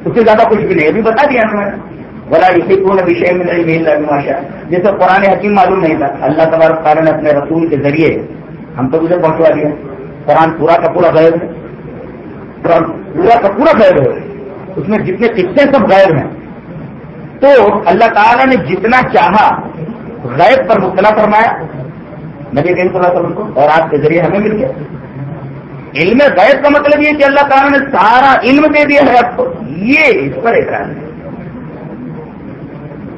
اس سے زیادہ کچھ بھی نہیں۔ ابھی بتا دیا انہوں نے۔ بلا اسی کو وشے میں نہیں مل رہا جیسے قرآن حکیم معلوم نہیں تھا. اللہ تبارک تعالیٰ نے اپنے رسول کے ذریعے ہم تو مجھے پہنچوا دیا. قرآن پورا کا پورا غیر ہے. قرآن پورا کا پورا غیر ہے. اس میں جتنے قصے سب غیر ہیں. تو اللہ تعالیٰ نے جتنا چاہا غیب پر مبتلا فرمایا. نبی کریم صلی اللہ علیہ وسلم کو اور آپ کے ذریعے ہمیں مل گیا. علم غیب کا مطلب یہ کہ اللہ تعالیٰ نے سارا علم دے دیا ہے آپ کو. یہ اس پر اعتراض ہے.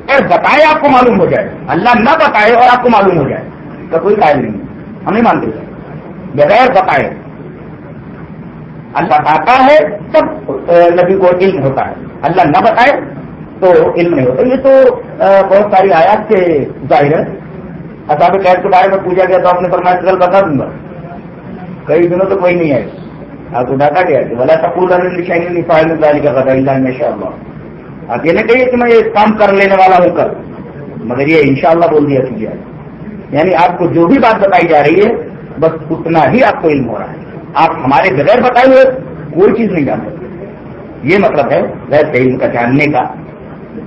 اگر بتائے آپ کو معلوم ہو جائے۔ اللہ نہ بتائے اور آپ کو معلوم ہو جائے۔ تو کوئی قائل نہیں۔ ہم نہیں مانتے۔ بغیر بتائے۔ اللہ بتاتا ہے، تب نبی کو علم ہوتا ہے۔ اللہ نہ بتائے تو علم نہیں ہوتا۔ یہ تو بہت ساری آیات سے ظاہر ہے اصاب قید کے بارے میں پوچھا گیا تو آپ نے فرمایا، کل بتا دوں گا۔ کئی دنوں تو کوئی نہیں ہے آپ کو ڈاٹا گیا کہ بلا سپول نہیں فائل کا پتا ان شاء اللہ آپ یہ نہیں کہیے کہ میں یہ کام کر لینے والا ہوں کل۔ مگر یہ انشاءاللہ بول دیا کیجیے یعنی آپ کو جو بھی بات بتائی جا رہی ہے بس اتنا ہی آپ کو علم ہو رہا ہے۔ آپ ہمارے بغیر بتائے ہوئے کوئی چیز نہیں جان سکتے۔ یہ مطلب ہے غیر علم کا جاننے کا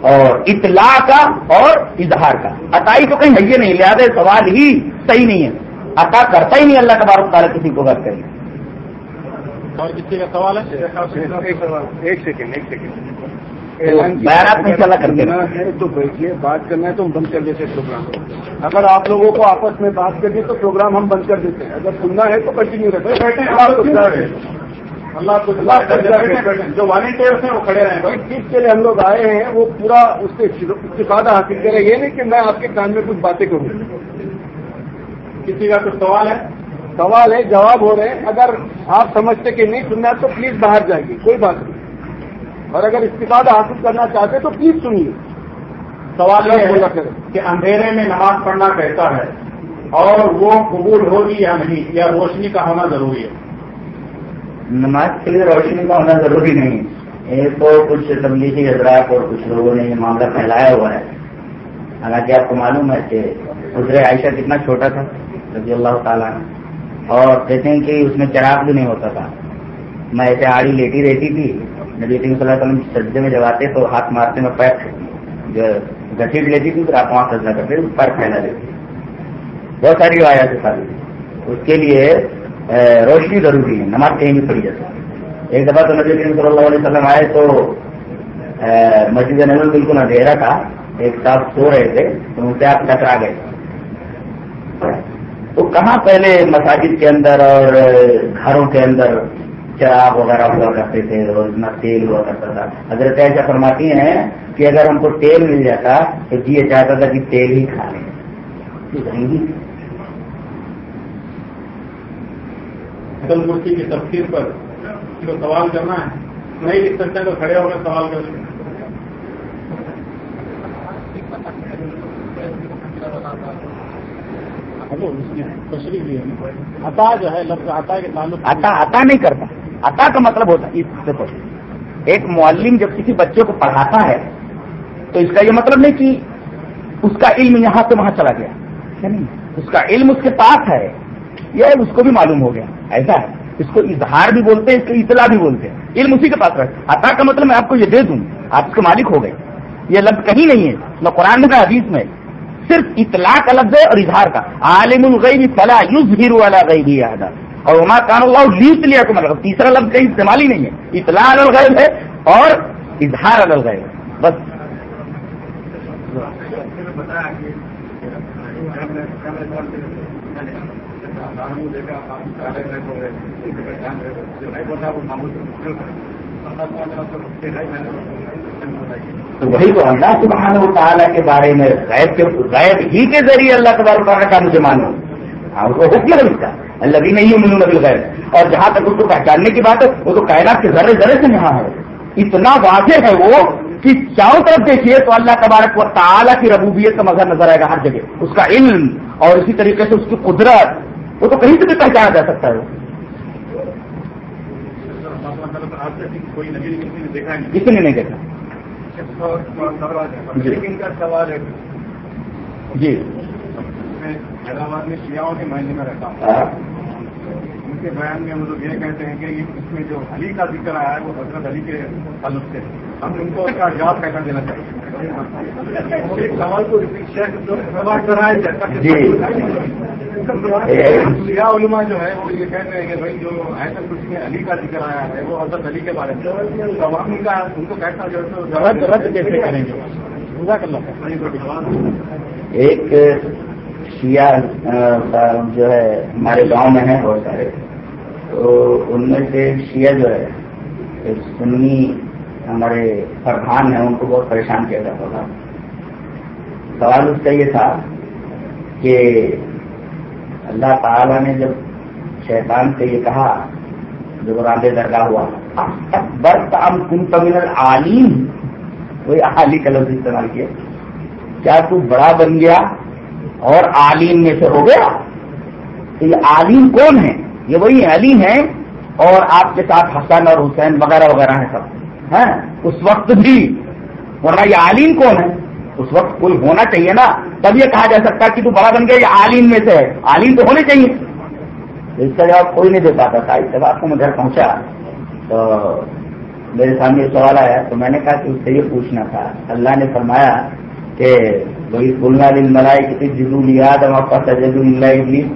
اور اطلاع کا اور اظہار کا۔ عطائی تو کہیں ہے نہیں لہٰذا سوال ہی صحیح نہیں ہے۔ عطا کرتا ہی نہیں اللہ تبارک تعالیٰ کسی کو غرض کریں اور کسی کا سوال ہے؟ ایک سیکنڈ ایک سیکنڈ۔ میں چلا کرتے ہے تو بیٹھیے بات کرنا ہے تو ہم بند کر دیتے پروگرام کو اگر آپ لوگوں کو آپس میں بات کرنی تو پروگرام ہم بند کر دیتے ہیں۔ اگر سننا ہے تو کنٹینیو رہتے اللہ کو جو والنٹیئرس ہیں وہ کھڑے رہے بھائی جس کے لیے ہم لوگ آئے ہیں وہ پورا اس سے استفادہ حاصل کرے یہ نہیں کہ میں آپ کے کان میں کچھ باتیں کروں۔ کسی کا کچھ سوال ہے؟ سوال ہے جواب ہو رہے ہیں۔ اگر آپ سمجھتے کہ نہیں سننا ہے تو پلیز باہر جائیے کوئی بات نہیں۔ اور اگر استفادہ حاصل کرنا چاہتے تو پلیز سنیے۔ سوال یہ ہے کہ اندھیرے میں نماز پڑھنا کیسا ہے اور وہ قبول ہوگی یا نہیں، یا روشنی کا ہونا ضروری ہے؟ نماز کے لیے روشنی کا ہونا ضروری نہیں۔ ایک تو کچھ تبلیغی حضرات اور کچھ لوگوں نے یہ معاملہ پھیلایا ہوا ہے۔ حالانکہ آپ کو معلوم ہے کہ حضرت عائشہ کتنا چھوٹا تھا، رضی اللہ تعالیٰ اور کہتے ہیں کہ اس میں چراغ بھی نہیں ہوتا تھا۔ میں ایسے آڑی لیٹی رہتی تھی نبی صلی اللہ علیہ وسلم سجدے میں جب آتے تو ہاتھ مارتے میں پیر جو گھسیٹ لیتی تھی پھر آپ وہاں سجدہ کرتے پیر پھیلا دیتی بہت ساری روایات ساری اس کے لیے روشنی ضروری ہے، نماز کہیں بھی پڑی جاتی ایک دفعہ تو نبی کریم صلی اللہ علیہ وسلم آئے تو مسجد نظر بالکل اندھیرا تھا۔ ایک صاحب سو رہے تھے، تو ان سے آپ ٹکرا گئے۔ تو کہاں پہلے مساجد کے اندر اور گھروں کے اندر چراغ وغیرہ ہوا کرتے تھے اور اتنا تیل ہوا کرتا تھا۔ حضرت ایسا فرماتی ہیں کہ اگر ہم کو تیل مل جاتا تو جی یہ چاہتا تھا کہ تیل ہی کھا لیں۔ مورتی کی تفصیل پر جو سوال کرنا ہے نہیں لکھ سکتے تو کھڑے ہو کر سوال کر لیں عطا جو ہے لفظ عطا کے تعلق عطا عطا نہیں کرتا۔ عطا کا مطلب ہوتا ہے اس سے ایک معلم جب کسی بچے کو پڑھاتا ہے، تو اس کا یہ مطلب نہیں کہ اس کا علم یہاں سے وہاں چلا گیا اس کا علم اس کے پاس ہے یہ اس کو بھی معلوم ہو گیا، ایسا ہے۔ اس کو اظہار بھی بولتے ہیں، اس کو اطلاع بھی بولتے ہیں۔ علم اسی کے پاس رہے عطا کا مطلب میں آپ کو یہ دے دوں، آپ اس کے مالک ہو گئے۔ یہ لفظ کہیں نہیں ہے، نہ قرآن میں حدیث میں۔ صرف اطلاع کا لفظ ہے اور اظہار کا۔ عالم الغیب فلا یظہر والا غیب یاد اور وما کان اللہ لیت لیا کو مطلب تیسرا لفظ کہیں استعمال ہی نہیں ہے۔ اطلاع الغیب ہے اور اظہار الغیب۔ ہے بس۔ تو وہی تو اللہ سبحانہ و تعالیٰ کے بارے میں غیب کے غیب ہی کے ذریعے اللہ تبارک تعالیٰ کا مجھے مانو۔ ہاں اس کو حکم نہیں ملتا اللہ بھی نہیں منو نبی غیر اور جہاں تک اس کو پہچاننے کی بات ہے وہ تو کائنات کے ذرے ذرے سے یہاں ہے۔ اتنا واضح ہے وہ کہ چاروں طرف دیکھیے تو اللہ تبارک و تعالیٰ کی ربوبیت کا مظہر نظر آئے گا ہر جگہ۔ اس کا علم اور اسی طریقے سے اس کی قدرت وہ تو کہیں سے بھی پہچانا جا سکتا ہے۔ کسی نے نہیں دیکھا۔ لیکن کا ہے جی حیدرآباد میں شیاؤں کے معنی میں رہتا ہوں۔ ان کے بیان میں وہ لوگ یہ کہتے ہیں کہ اس میں جو علی کا ذکر آیا ہے وہ حضرت علی کے تعلق سے۔ ہم ان کو اس کا جواب کیسا دینا چاہیے سوال کو جی۔ علماء جو ہے وہ یہ کہتے ہیں کہ بھائی جو ایسا کچھ میں علی کا ذکر آیا ہے وہ حضرت علی کے بارے میں۔ کا ان کو کیسا جو رد رد کیسے کریں گے ایک شیعہ جو ہے، ہمارے گاؤں میں ہیں بہت سارے۔ تو ان میں سے شیعہ جو ہے، ایک سنی ہمارے فرحان ہیں، ان کو بہت پریشان کیا جاتا تھا۔ سوال اس کا یہ تھا کہ اللہ تعالیٰ نے جب شیطان سے یہ کہا، جو راندے درگاہ ہوا برت ام کن تمل عالیم وہی عالی کا لفظ استعمال کیا۔ کیا تو بڑا بن گیا اور عالیم میں سے ہو گیا؟ تو یہ عالیم کون ہے یہ وہی علی ہیں اور آپ کے ساتھ حسن اور حسین وغیرہ وغیرہ ہیں سب۔ ہیں اس وقت بھی۔ ورنہ یہ عالیم کون ہے اس وقت کوئی ہونا چاہیے نا۔ تب یہ کہا جا سکتا کہ تو بڑا بن گیا، یہ عالم میں سے ہے۔ عالم تو ہونے چاہیے۔ اس کا جواب کوئی نہیں دے پاتا تھا۔ اس جب آپ کو میں گھر پہنچا۔ تو میرے سامنے سوال آیا۔ تو میں نے کہا کہ اس سے یہ پوچھنا تھا۔ اللہ نے فرمایا کہ وہی بلنا دن ملائی کسی جدو یاد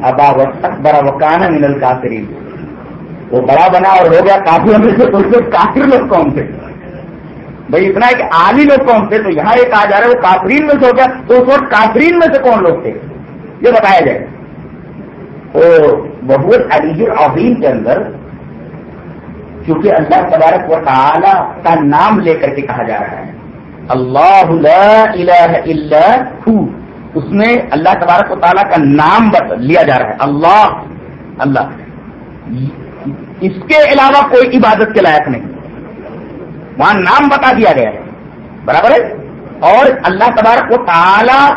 ابا وقت بڑا وکانا منل کافرین وہ بڑا بنا اور ہو گیا کافی میں سے تو کافر لوگ کون تھے؟ بھائی اتنا ہے کہ عالی لوگ کون تھے؟ تو یہاں یہ کہا جا رہا ہے وہ کافرین میں سے ہو گیا، تو اس وقت کافرین میں سے کون لوگ تھے؟ یہ بتایا جائے۔ تو بہت علی عظیم کے اندر چونکہ اللہ تبارک و تعالی کا نام لے کر کے کہا جا رہا ہے۔ اللہ لا الہ الا ہو۔ اس میں اللہ تبارک و تعالیٰ کا نام لیا جا رہا ہے۔ اللہ اللہ۔ اس کے علاوہ کوئی عبادت کے لائق نہیں۔ وہاں نام بتا دیا گیا ہے۔ برابر ہے؟ اور اللہ تبارک و تعالی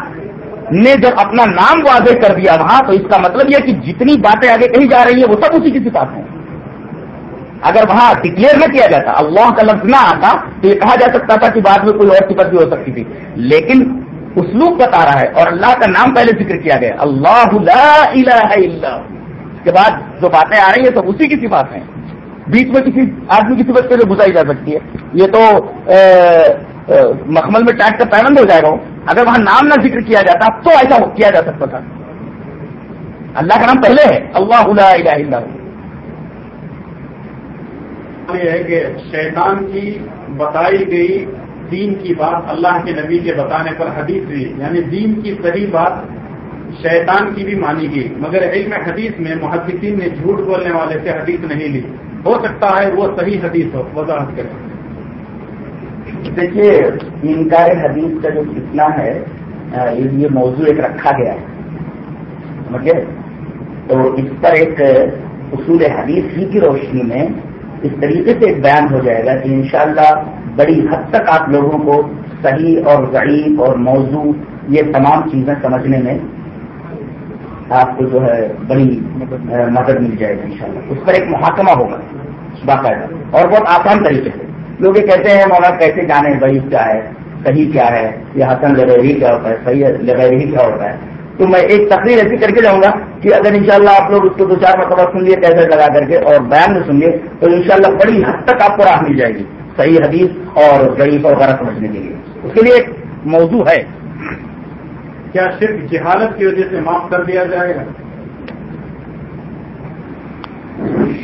نے جب اپنا نام واضح کر دیا وہاں، تو اس کا مطلب یہ کہ جتنی باتیں آگے کہی جا رہی ہیں، وہ سب اسی کی صفات ہیں۔ اگر وہاں ڈکلیئر نہ کیا جاتا، اللہ کا لفظ نہ آتا، تو یہ کہا جا سکتا تھا کہ بعد میں کوئی اور صفت بھی ہو سکتی تھی۔ لیکن اسلوب بتا رہا ہے اور اللہ کا نام پہلے ذکر کیا گیا۔ اللہ لا الہ الا اس کے بعد جو باتیں آ رہی ہیں سب اسی کی صفات ہیں۔ بیچ میں کسی آدمی کی صفت پہ بتائی جا سکتی ہے۔ یہ تو مخمل میں ٹیٹ کا پیمنٹ ہو جائے گا۔ اگر وہاں نام نہ ذکر کیا جاتا تو ایسا کیا جا سکتا تھا۔ اللہ کا نام پہلے ہے۔ اللہ لا الہ الا یہ ہے کہ شیطان کی بتائی گئی دین کی بات اللہ کے نبی کے بتانے پر حدیث ہوئی یعنی دین کی صحیح بات شیطان کی بھی مانی گئی۔ مگر علم حدیث میں محدثین نے جھوٹ بولنے والے سے حدیث نہیں لی۔ ہو سکتا ہے وہ صحیح حدیث ہو۔ وضاحت کریں۔ دیکھیے، انکار حدیث کا جو کتنا ہے یہ موضوع ایک رکھا گیا ہے۔ سمجھے؟ تو اس پر ایک اصول حدیث ہی کی روشنی میں اس طریقے سے ایک بیان ہو جائے گا کہ انشاءاللہ بڑی حد تک آپ لوگوں کو صحیح اور ضعیف اور موضوع یہ تمام چیزیں سمجھنے میں آپ کو جو ہے بڑی مدد مل جائے گی انشاءاللہ۔ اس پر ایک محاکمہ ہوگا باقاعدہ، اور بہت آسان طریقے سے۔ لوگ یہ کہتے ہیں مولا کیسے جانے ضعیف کیا ہے، صحیح کیا ہے، یہ حسن لغیری کیا ہوتا ہے، صحیح لغیری کیا ہوتا ہے۔ تو میں ایک تقریر ایسی کر کے جاؤں گا کہ اگر انشاءاللہ آپ لوگ اس کو دو چار مرتبہ سن لیے کیسے لگا کر کے اور بیان میں سن لیے تو انشاءاللہ بڑی حد تک آپ کو راہ مل جائے گی صحیح حدیث اور غریب وغیرہ سمجھنے کے لیے۔ اس کے لیے ایک موضوع ہے۔ کیا صرف جہالت کی وجہ سے معاف کر دیا جائے گا؟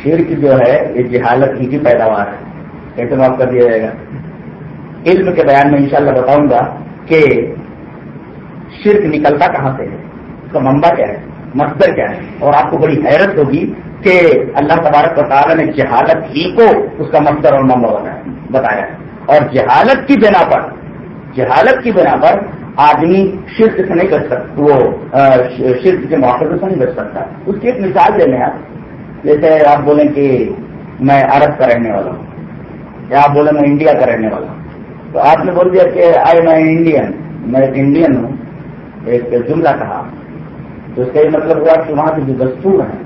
شرک جو ہے یہ جہالت ہی کی پیداوار ہے۔ کیسے معاف کر دیا جائے گا؟ علم کے بیان میں انشاءاللہ بتاؤں گا کہ شرک نکلتا کہاں سے ہے؟ اس کا منبع کیا ہے؟ مصدر کیا ہے؟ اور آپ کو بڑی حیرت ہوگی کہ اللہ تبارک و تعالیٰ نے جہالت ہی کو اس کا مصدر اور منبع بتایا اور جہالت کی بنا پر جہالت کی بنا پر آدمی شرک سے نہیں کر سکتا وہ شرک کے موقع سے نہیں بچ سکتا۔ اس کی ایک مثال دیں آپ۔ جیسے آپ بولیں کہ میں عرب کا رہنے والا ہوں۔ یا آپ بولیں میں انڈیا کا رہنے والا ہوں۔ تو آپ نے بول دیا کہ آئی میں انڈین میں ایک انڈین ہوں۔ ایک جملہ کہا۔ تو اس کا یہ مطلب ہوا کہ وہاں کے جو دستور ہیں،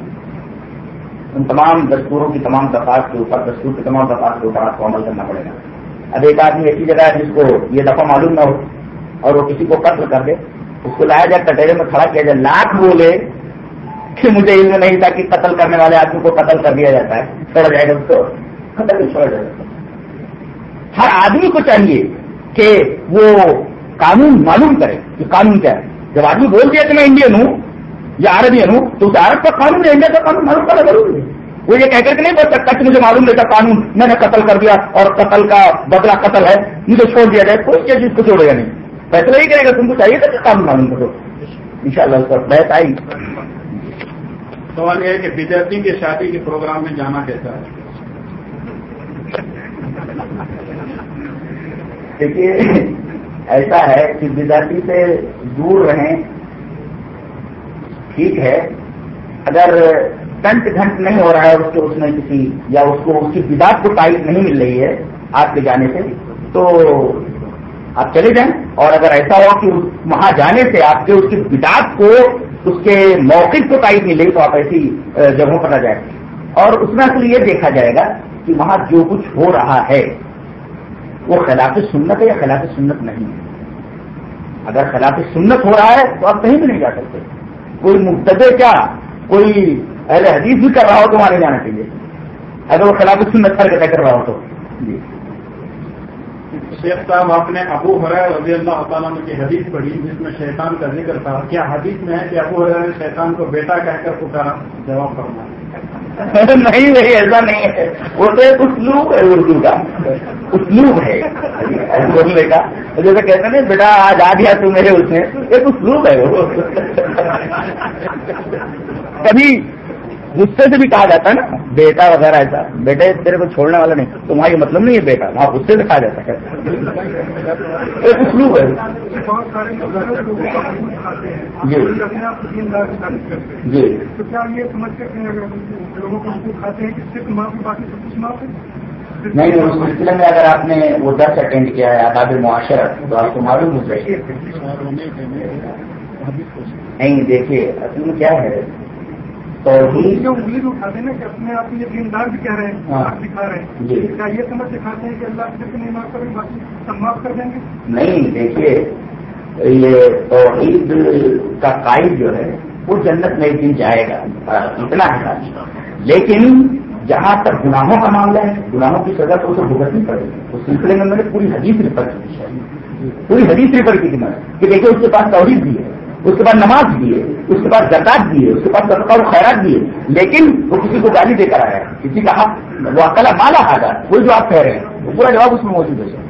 ان تمام دستوروں کی تمام دفعات کے اوپر، دستور کی تمام دفعات کے اوپر آپ کو عمل کرنا پڑے گا۔ اب ایک آدمی ایسی جگہ ہے جس کو یہ دفعہ معلوم نہ ہو اور وہ کسی کو قتل کر دے، اس کو لایا جائے کٹہرے میں کھڑا کیا جائے، لاکھ بولے کہ مجھے علم نہیں تھا کہ قتل کرنے والے آدمی کو قتل کر دیا جاتا ہے۔ چھوڑ جائے گا اس کو قتل چھوڑ جائے گا۔ ہر آدمی کو چاہیے کہ وہ قانون معلوم کرے کہ قانون کیا ہے۔ جب آدمی بول دیا کہ میں انڈین ہوں یا عربین ہوں تو اس عرب کا قانون ہے انڈیا کا قانون معلوم کرنا ضروری ہے۔ وہ یہ کہہ کر کے نہیں بول سکتا کہ مجھے معلوم نہیں تھا قانون میں نے قتل کر دیا اور قتل کا بدلا قتل ہے مجھے چھوڑ دیا جائے کوئی چیز کو چھوڑے گا نہیں۔ فیصلہ ہی کرے گا تم کو چاہیے تھا کہ قانون معلوم کرو۔ ان شاء اللہ پر بحث آئی سوال یہ ہے کہ بدرتی کے شادی کے پروگرام میں جانا کیسا ہے؟ دیکھیے ایسا ہے کہ بدارتی سے دور رہیں، ٹھیک ہے، اگر کنٹ گھنٹ نہیں ہو رہا ہے اس کے، اس میں کسی، یا اس کو، اس کی بداعت کو ٹائٹ نہیں مل رہی ہے آپ کے جانے سے، تو آپ چلے جائیں۔ اور اگر ایسا ہو کہ وہاں جانے سے آپ کے، اس کی بداعت کو، اس کے موقف کو ٹائٹ مل رہی تو آپ ایسی جگہوں پر نہ جائیں۔ اور اس میں اصل یہ دیکھا جائے گا کہ وہاں جو کچھ ہو رہا ہے وہ خلاف سنت ہے یا خلاف سنت نہیں ہے؟ اگر خلاف سنت ہو رہا ہے تو آپ کہیں بھی نہیں جا سکتے۔ کوئی مبتدے کیا؟ کوئی اہل حدیث بھی کر رہا ہو تو وہاں نہیں جانا چاہیے۔ اگر وہ خلاف سنت حرکتیں کر رہا ہو تو۔ جی۔ شیخ صاحب، آپ نے ابو حریر رضی اللہ تعالیٰ کی حدیث پڑھی جس میں شیطان کا ذکر تھا۔ کیا حدیث میں ہے کہ ابو حریر نے شیطان کو بیٹا کہہ کر پکارا؟ جواب کرنا [laughs] نہیں نہیں ایسا نہیں ہے۔ وہ تو ایک اسلوب ہے اردو کا۔ اسلوب ہے۔ بولنے کا۔ جیسے کہتے ہیں بیٹا، آج آ گیا تو میرے اس میں ایک اسلوب ہے وہ۔ [laughs] کبھی غصے سے بھی کہا جاتا ہے نا بیٹا وغیرہ ایسا بیٹے تیرے کو چھوڑنے والا نہیں تو وہاں یہ مطلب نہیں ہے بیٹا وہاں غصے سے کہا جاتا ہے ایک اسلوب ہے جی۔ جی۔ تو کیا یہ سمجھتے ہیں لوگوں کو کھاتے ہیں کہ صرف ماں کی باقی سب کچھ معاف ہے نہیں نہیں اس سلسلے میں اگر آپ نے وہ درس اٹینڈ کیا ہے آداب معاشرت تو آپ کو معلوم ہو جائے۔ نہیں دیکھیے اصل میں کیا ہے؟ انگلی اٹھاتے ہیں کہ اپنے آپ یہ دیندار بھی کہہ رہے ہیں ہاں۔ دکھا رہے ہیں۔ جی۔ کیا یہ سمجھ دکھاتے ہیں کہ اللہ صرف نہیں معاف کریں باقی سب معاف کر دیں گے؟ نہیں دیکھیے یہ توحید کا قائد جو ہے وہ جنت میں ایک دن جائے گا اتنا ہے۔ لیکن جہاں تک گناہوں کا معاملہ ہے گناہوں کی سزا تو اسے بھگتنی پڑے گی۔ اس سلسلے میں میں نے پوری حدیث ریفر کی پوری حدیث ریفر کی تھی میں کہ دیکھیے اس کے پاس توحید بھی ہے۔ اس کے بعد نماز بھی ہے اس کے پاس زکات بھی ہے اس کے پاس صدقہ و خیرات بھی ہے لیکن وہ کسی کو گالی دے کر آیا کسی کا حق، وہ اکلا مالا آگا وہی جو آپ کہہ رہے ہیں، وہ پورا جواب اس میں موجود ہے۔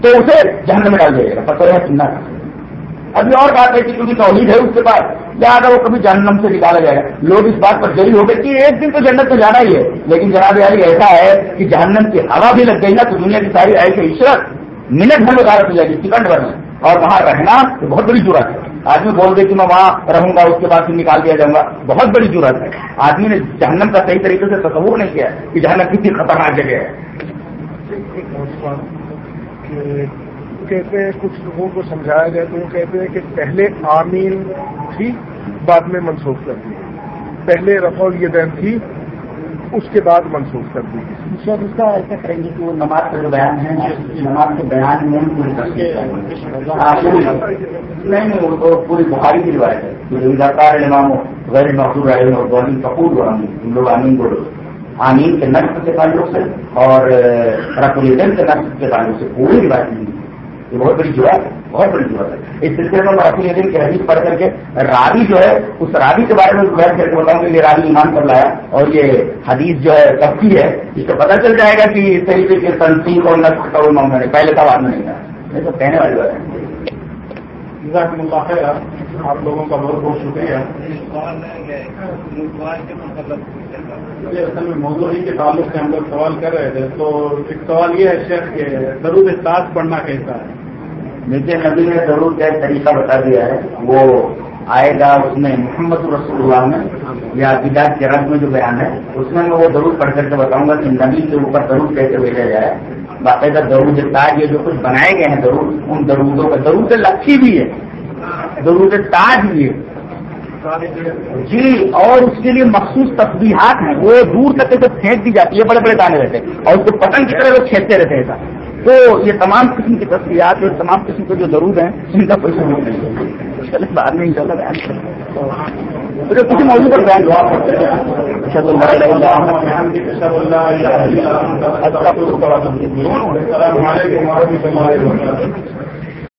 تو اسے جہنم میں ڈال دیا جائے گا پتہ ہے سننا ابھی اور بات ہے کہ کیونکہ توحید ہے اس کے پاس لہٰذا وہ کبھی جہنم سے نکالا جائے گا۔ لوگ اس بات پر جری ہو گئے کہ ایک دن تو جنت میں جانا ہی ہے، لیکن جناب علی ایسا ہے کہ جہنم کی ہوا بھی لگ گئی نا، تو دنیا کی ساری آئی عشرت منٹ بھر میں غارت ہو جائے گی، سیکنڈ بھر میں۔ اور وہاں رہنا تو بہت بڑی ضرورت ہے۔ آدمی بول دے کہ میں وہاں رہوں گا، اس کے بعد پھر نکال دیا جاؤں گا۔ بہت بڑی ضرورت ہے۔ آدمی نے جہنم کا صحیح طریقے سے تصور نہیں کیا کہ جہنم کتنی خطرناک جگہ ہے۔ کہتے ہیں کچھ لوگوں کو سمجھایا جائے تو وہ کہتے ہیں کہ پہلے آمین تھی، بعد میں منسوخ کر دی۔ پہلے رفع الیدین تھی اس کے بعد منسوخ کر دی شاید اس کا ایسا کریں گے کہ وہ نماز کا جو بیان ہے نماز کے بیان میں نہیں نہیں، وہ پوری بخاری کی روایت ہے۔ جو اداکار امام غیر محدود رائے اور گولی کپور اور آمین، ان لوگ آمین بولو آمین کے نقص کے تعلق سے اور رف الدین کے نقص کے تعلق سے پوری روایت نہیں۔ یہ بہت بڑی ضرورت ہے، بہت بڑی ضرورت ہے۔ اس سلسلے میں رف الدین کی حدیث پڑھ کر کے راوی جو ہے، اس راوی کے بارے میں بیان کر کے بتاؤں کہ یہ راوی ایمان پر لایا اور یہ حدیث جو ہے تبکی ہے، اس سے پتہ چل جائے گا کہ اس طریقے کے تنظیم اور نقص کا وہ معاملہ نہیں پہلے کا بعد میں نہیں تھا نہیں تو کہنے والی بات ہے۔ جزاکم اللہ خیر آپ لوگوں کا بہت بہت شکریہ۔ اصل میں موضوع ہی کے تعلق سے ہم لوگ سوال کر رہے تھے، تو ایک سوال یہ ہے شیخ کہ درود ساتھ پڑھنا کیسا ہے؟ دیکھیے نبی نے ضرور کیا طریقہ بتا دیا ہے، وہ آئے گا اس میں محمد رسول اللہ میں، یا بداعت کے رنگ میں جو بیان ہے، اس میں میں وہ ضرور پڑھ کر کے بتاؤں گا کہ نبی کے اوپر ضرور کیسے بھیجا جائے باقاعدہ درود تاج یہ جو کچھ بنائے گئے ہیں ضرور ان درودوں کا درود لکھی بھی ہے۔ درود تاج بھی ہے۔ جی اور اس کے لیے مخصوص تصویرات ہیں۔ وہ دور تک ایسے پھینک دی جاتی ہے، بڑے بڑے دانے رہتے ہیں۔ اور اس کو پتنگ کی طرح لوگ کھینچتے رہتے ہیں ایسا۔ تو یہ تمام قسم کی تصویرات اور تمام قسم کے جو ضرور ہیں، ان کا کوئی ضرور نہیں ہے۔ چلے بعد میں انشاءاللہ بیان کریں۔ تو کسی موضوع پر بیان دعا کرتے ہیں